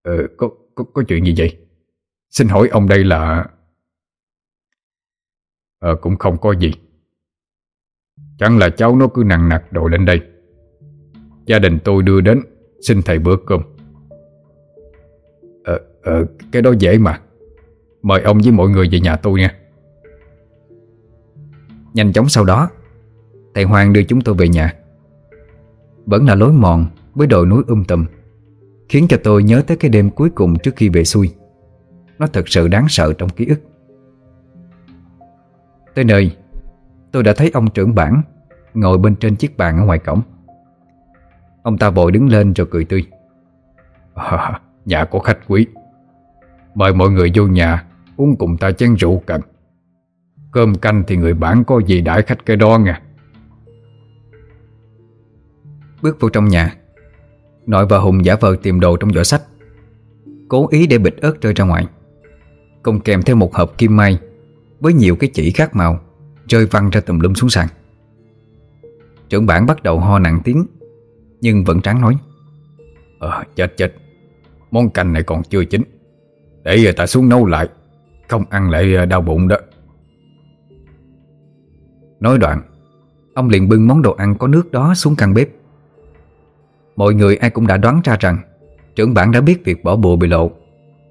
Ờ, có, có, có chuyện gì vậy? Xin hỏi ông đây là... Ờ, cũng không có gì. Chẳng là cháu nó cứ nặng nặc đội lên đây. Gia đình tôi đưa đến Xin thầy bữa cơm. Ờ, ờ, cái đó dễ mà. Mời ông với mọi người về nhà tôi nha. Nhanh chóng sau đó Thầy Hoàng đưa chúng tôi về nhà. Vẫn là lối mòn với đồi núi um tùm Khiến cho tôi nhớ tới cái đêm cuối cùng trước khi về xuôi. Nó thật sự đáng sợ trong ký ức. Tới nơi Tôi đã thấy ông trưởng bản Ngồi bên trên chiếc bàn ở ngoài cổng. Ông ta vội đứng lên rồi cười tươi. À, Nhà có khách quý. Mời mọi người vô nhà Uống cùng ta chén rượu cần Cơm canh thì người bản có gì đãi khách cái đó nha Bước vô trong nhà Nội và Hùng giả vờ tìm đồ trong giỏ sách. Cố ý để bịch ớt rơi ra ngoài. Cùng kèm theo một hộp kim may Với nhiều cái chỉ khác màu Rơi văng ra tùm lum xuống sàn. Trưởng bản bắt đầu ho nặng tiếng Nhưng vẫn tráng nói. Ờ chết chết. Món canh này còn chưa chín. Để người ta xuống nấu lại. Không ăn lại ờ, đau bụng đó. Nói đoạn Ông liền bưng món đồ ăn có nước đó xuống căn bếp Mọi người ai cũng đã đoán ra rằng Trưởng bản đã biết việc bỏ bùa bị lộ.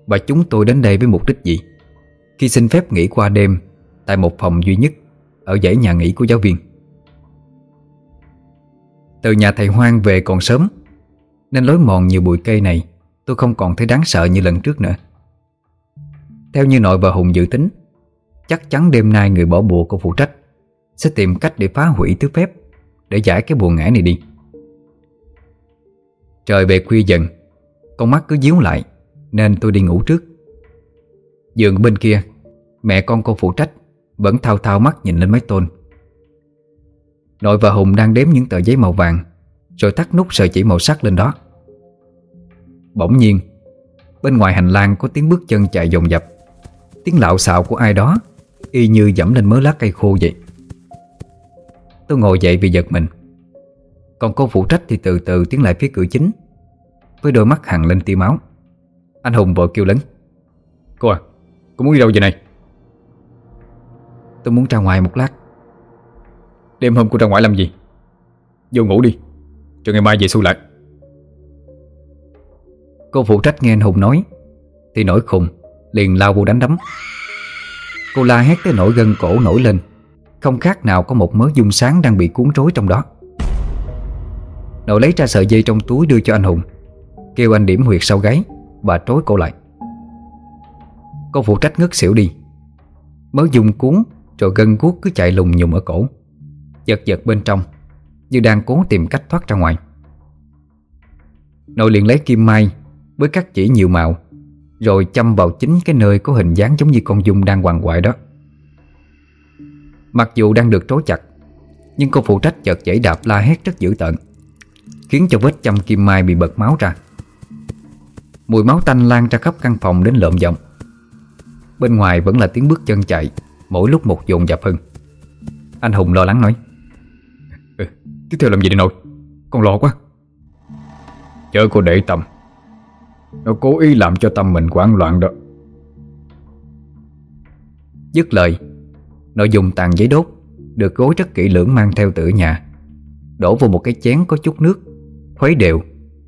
Và chúng tôi đến đây với mục đích gì? Khi xin phép nghỉ qua đêm Tại một phòng duy nhất Ở dãy nhà nghỉ của giáo viên. Từ nhà thầy Hoang về còn sớm, Nên lối mòn nhiều bụi cây này Tôi không còn thấy đáng sợ như lần trước nữa. Theo như nội và Hùng dự tính, Chắc chắn đêm nay người bỏ bùa của phụ trách Sẽ tìm cách để phá hủy thứ phép Để giải cái bùa ngã này đi. Trời về khuya dần, Con mắt cứ díu lại, Nên tôi đi ngủ trước. Giường bên kia, Mẹ con cô phụ trách Vẫn thao thao mắt nhìn lên máy tôn. Nội và Hùng đang đếm những tờ giấy màu vàng, Rồi thắt nút sợi chỉ màu sắc lên đó. Bỗng nhiên, Bên ngoài hành lang có tiếng bước chân chạy dồn dập. Tiếng lạo xạo của ai đó Y như dẫm lên mớ lá cây khô vậy. Tôi ngồi dậy vì giật mình. Còn cô phụ trách thì từ từ tiến lại phía cửa chính. Với đôi mắt hằn lên tia máu. Anh Hùng vội kêu lớn. Cô à, cô muốn đi đâu vậy này? Tôi muốn ra ngoài một lát. Đêm hôm cô ra ngoài làm gì? Vô ngủ đi Rồi ngày mai về xu lại. Cô phụ trách nghe anh Hùng nói Thì nổi khùng Liền lao vô đánh đấm. Cô la hét tới nổi gân cổ nổi lên. Không khác nào có một mớ dung sáng Đang bị cuốn rối trong đó Nội lấy ra sợi dây trong túi đưa cho anh Hùng. Kêu anh điểm huyệt sau gáy Bà trối cổ lại. Cô phụ trách ngất xỉu đi. Mới dùng cuốn Rồi gân guốc cứ chạy lùng nhùng ở cổ. Giật giật bên trong, Như đang cố tìm cách thoát ra ngoài. Nội liền lấy kim mai Với các chỉ nhiều màu, Rồi châm vào chính cái nơi có hình dáng giống như con dung đang hoàng hoại đó. Mặc dù đang được trói chặt, Nhưng cô phụ trách chợt dãy đạp la hét rất dữ tợn. Khiến cho vết châm kim mai bị bật máu ra. Mùi máu tanh lan ra khắp căn phòng đến lợm giọng. Bên ngoài vẫn là tiếng bước chân chạy Mỗi lúc một dồn dập hơn. Anh Hùng lo lắng nói ừ, Tiếp theo làm gì đây nội? Con lo quá. Chớ cô để tâm. Nó cố ý làm cho tâm mình hoảng loạn đó. Dứt lời Nội dùng tàn giấy đốt Được gối rất kỹ lưỡng mang theo từ nhà Đổ vào một cái chén có chút nước Khuấy đều,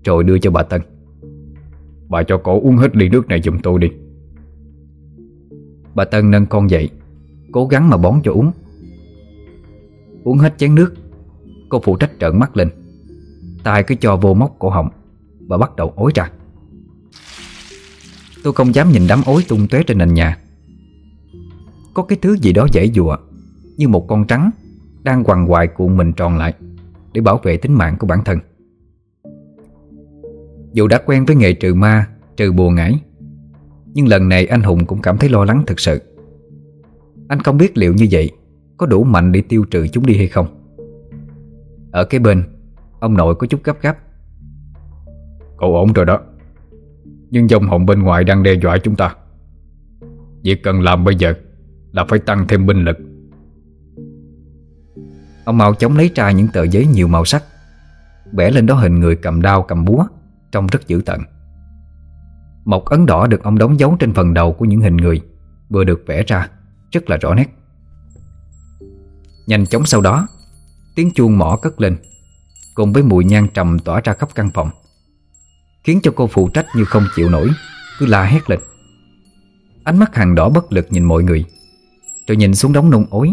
Rồi đưa cho bà Tân. Bà cho cổ uống hết ly nước này giùm tôi đi. Bà Tân nâng con dậy, Cố gắng mà bón cho uống. Uống hết chén nước, Cô phụ trách trợn mắt lên. Tay cứ cho vô móc cổ họng Và bắt đầu ối ra. Tôi không dám nhìn đám ối tung tóe trên nền nhà. Có cái thứ gì đó dễ dùa Như một con trắng Đang quằn hoài cuộn mình tròn lại Để bảo vệ tính mạng của bản thân. Dù đã quen với nghề trừ ma Trừ bùa ngải Nhưng lần này anh Hùng cũng cảm thấy lo lắng thực sự. Anh không biết liệu như vậy Có đủ mạnh để tiêu trừ chúng đi hay không. Ở cái bên Ông nội có chút gấp gáp. Cậu ổn rồi đó Nhưng dòng hồn bên ngoài đang đe dọa chúng ta. Việc cần làm bây giờ Là phải tăng thêm binh lực. Ông mau chóng lấy ra những tờ giấy nhiều màu sắc Vẽ lên đó hình người cầm đao cầm búa Trông rất dữ tợn. Một ấn đỏ được ông đóng dấu trên phần đầu của những hình người Vừa được vẽ ra Rất là rõ nét. Nhanh chóng sau đó, Tiếng chuông mỏ cất lên, Cùng với mùi nhang trầm tỏa ra khắp căn phòng, Khiến cho cô phụ trách như không chịu nổi, Cứ la hét lên. Ánh mắt hàng đỏ bất lực nhìn mọi người, Rồi nhìn xuống đống nung ối,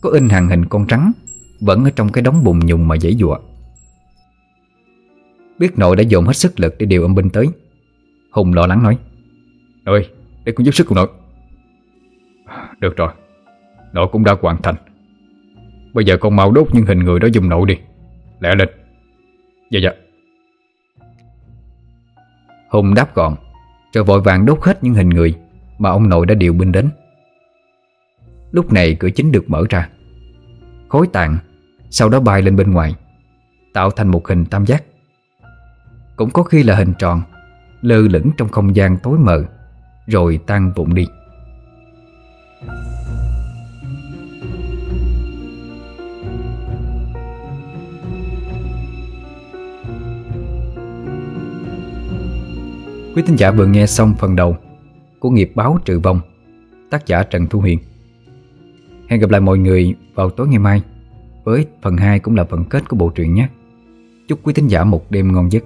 Có in hàng hình con trắng Vẫn ở trong cái đống bùn nhùng mà dễ dụa. Biết nội đã dồn hết sức lực để điều âm binh tới. Hùng lo lắng nói, Nội, để con giúp sức cùng nội. Được rồi, Nội cũng đã hoàn thành. Bây giờ con mau đốt những hình người đó dùng nội đi, Lẹ lên Dạ dạ. Hùng đáp gọn Rồi vội vàng đốt hết những hình người Mà ông nội đã điều binh đến. Lúc này cửa chính được mở ra. Khối tàn Sau đó bay lên bên ngoài, Tạo thành một hình tam giác. Cũng có khi là hình tròn, Lơ lửng trong không gian tối mờ, Rồi tan vụn đi. Quý thính giả vừa nghe xong phần đầu Của nghiệp báo trừ vong, Tác giả Trần Thu Huyền. Hẹn gặp lại mọi người vào tối ngày mai Với phần 2 cũng là phần kết của bộ truyện nhé. Chúc quý thính giả một đêm ngon giấc.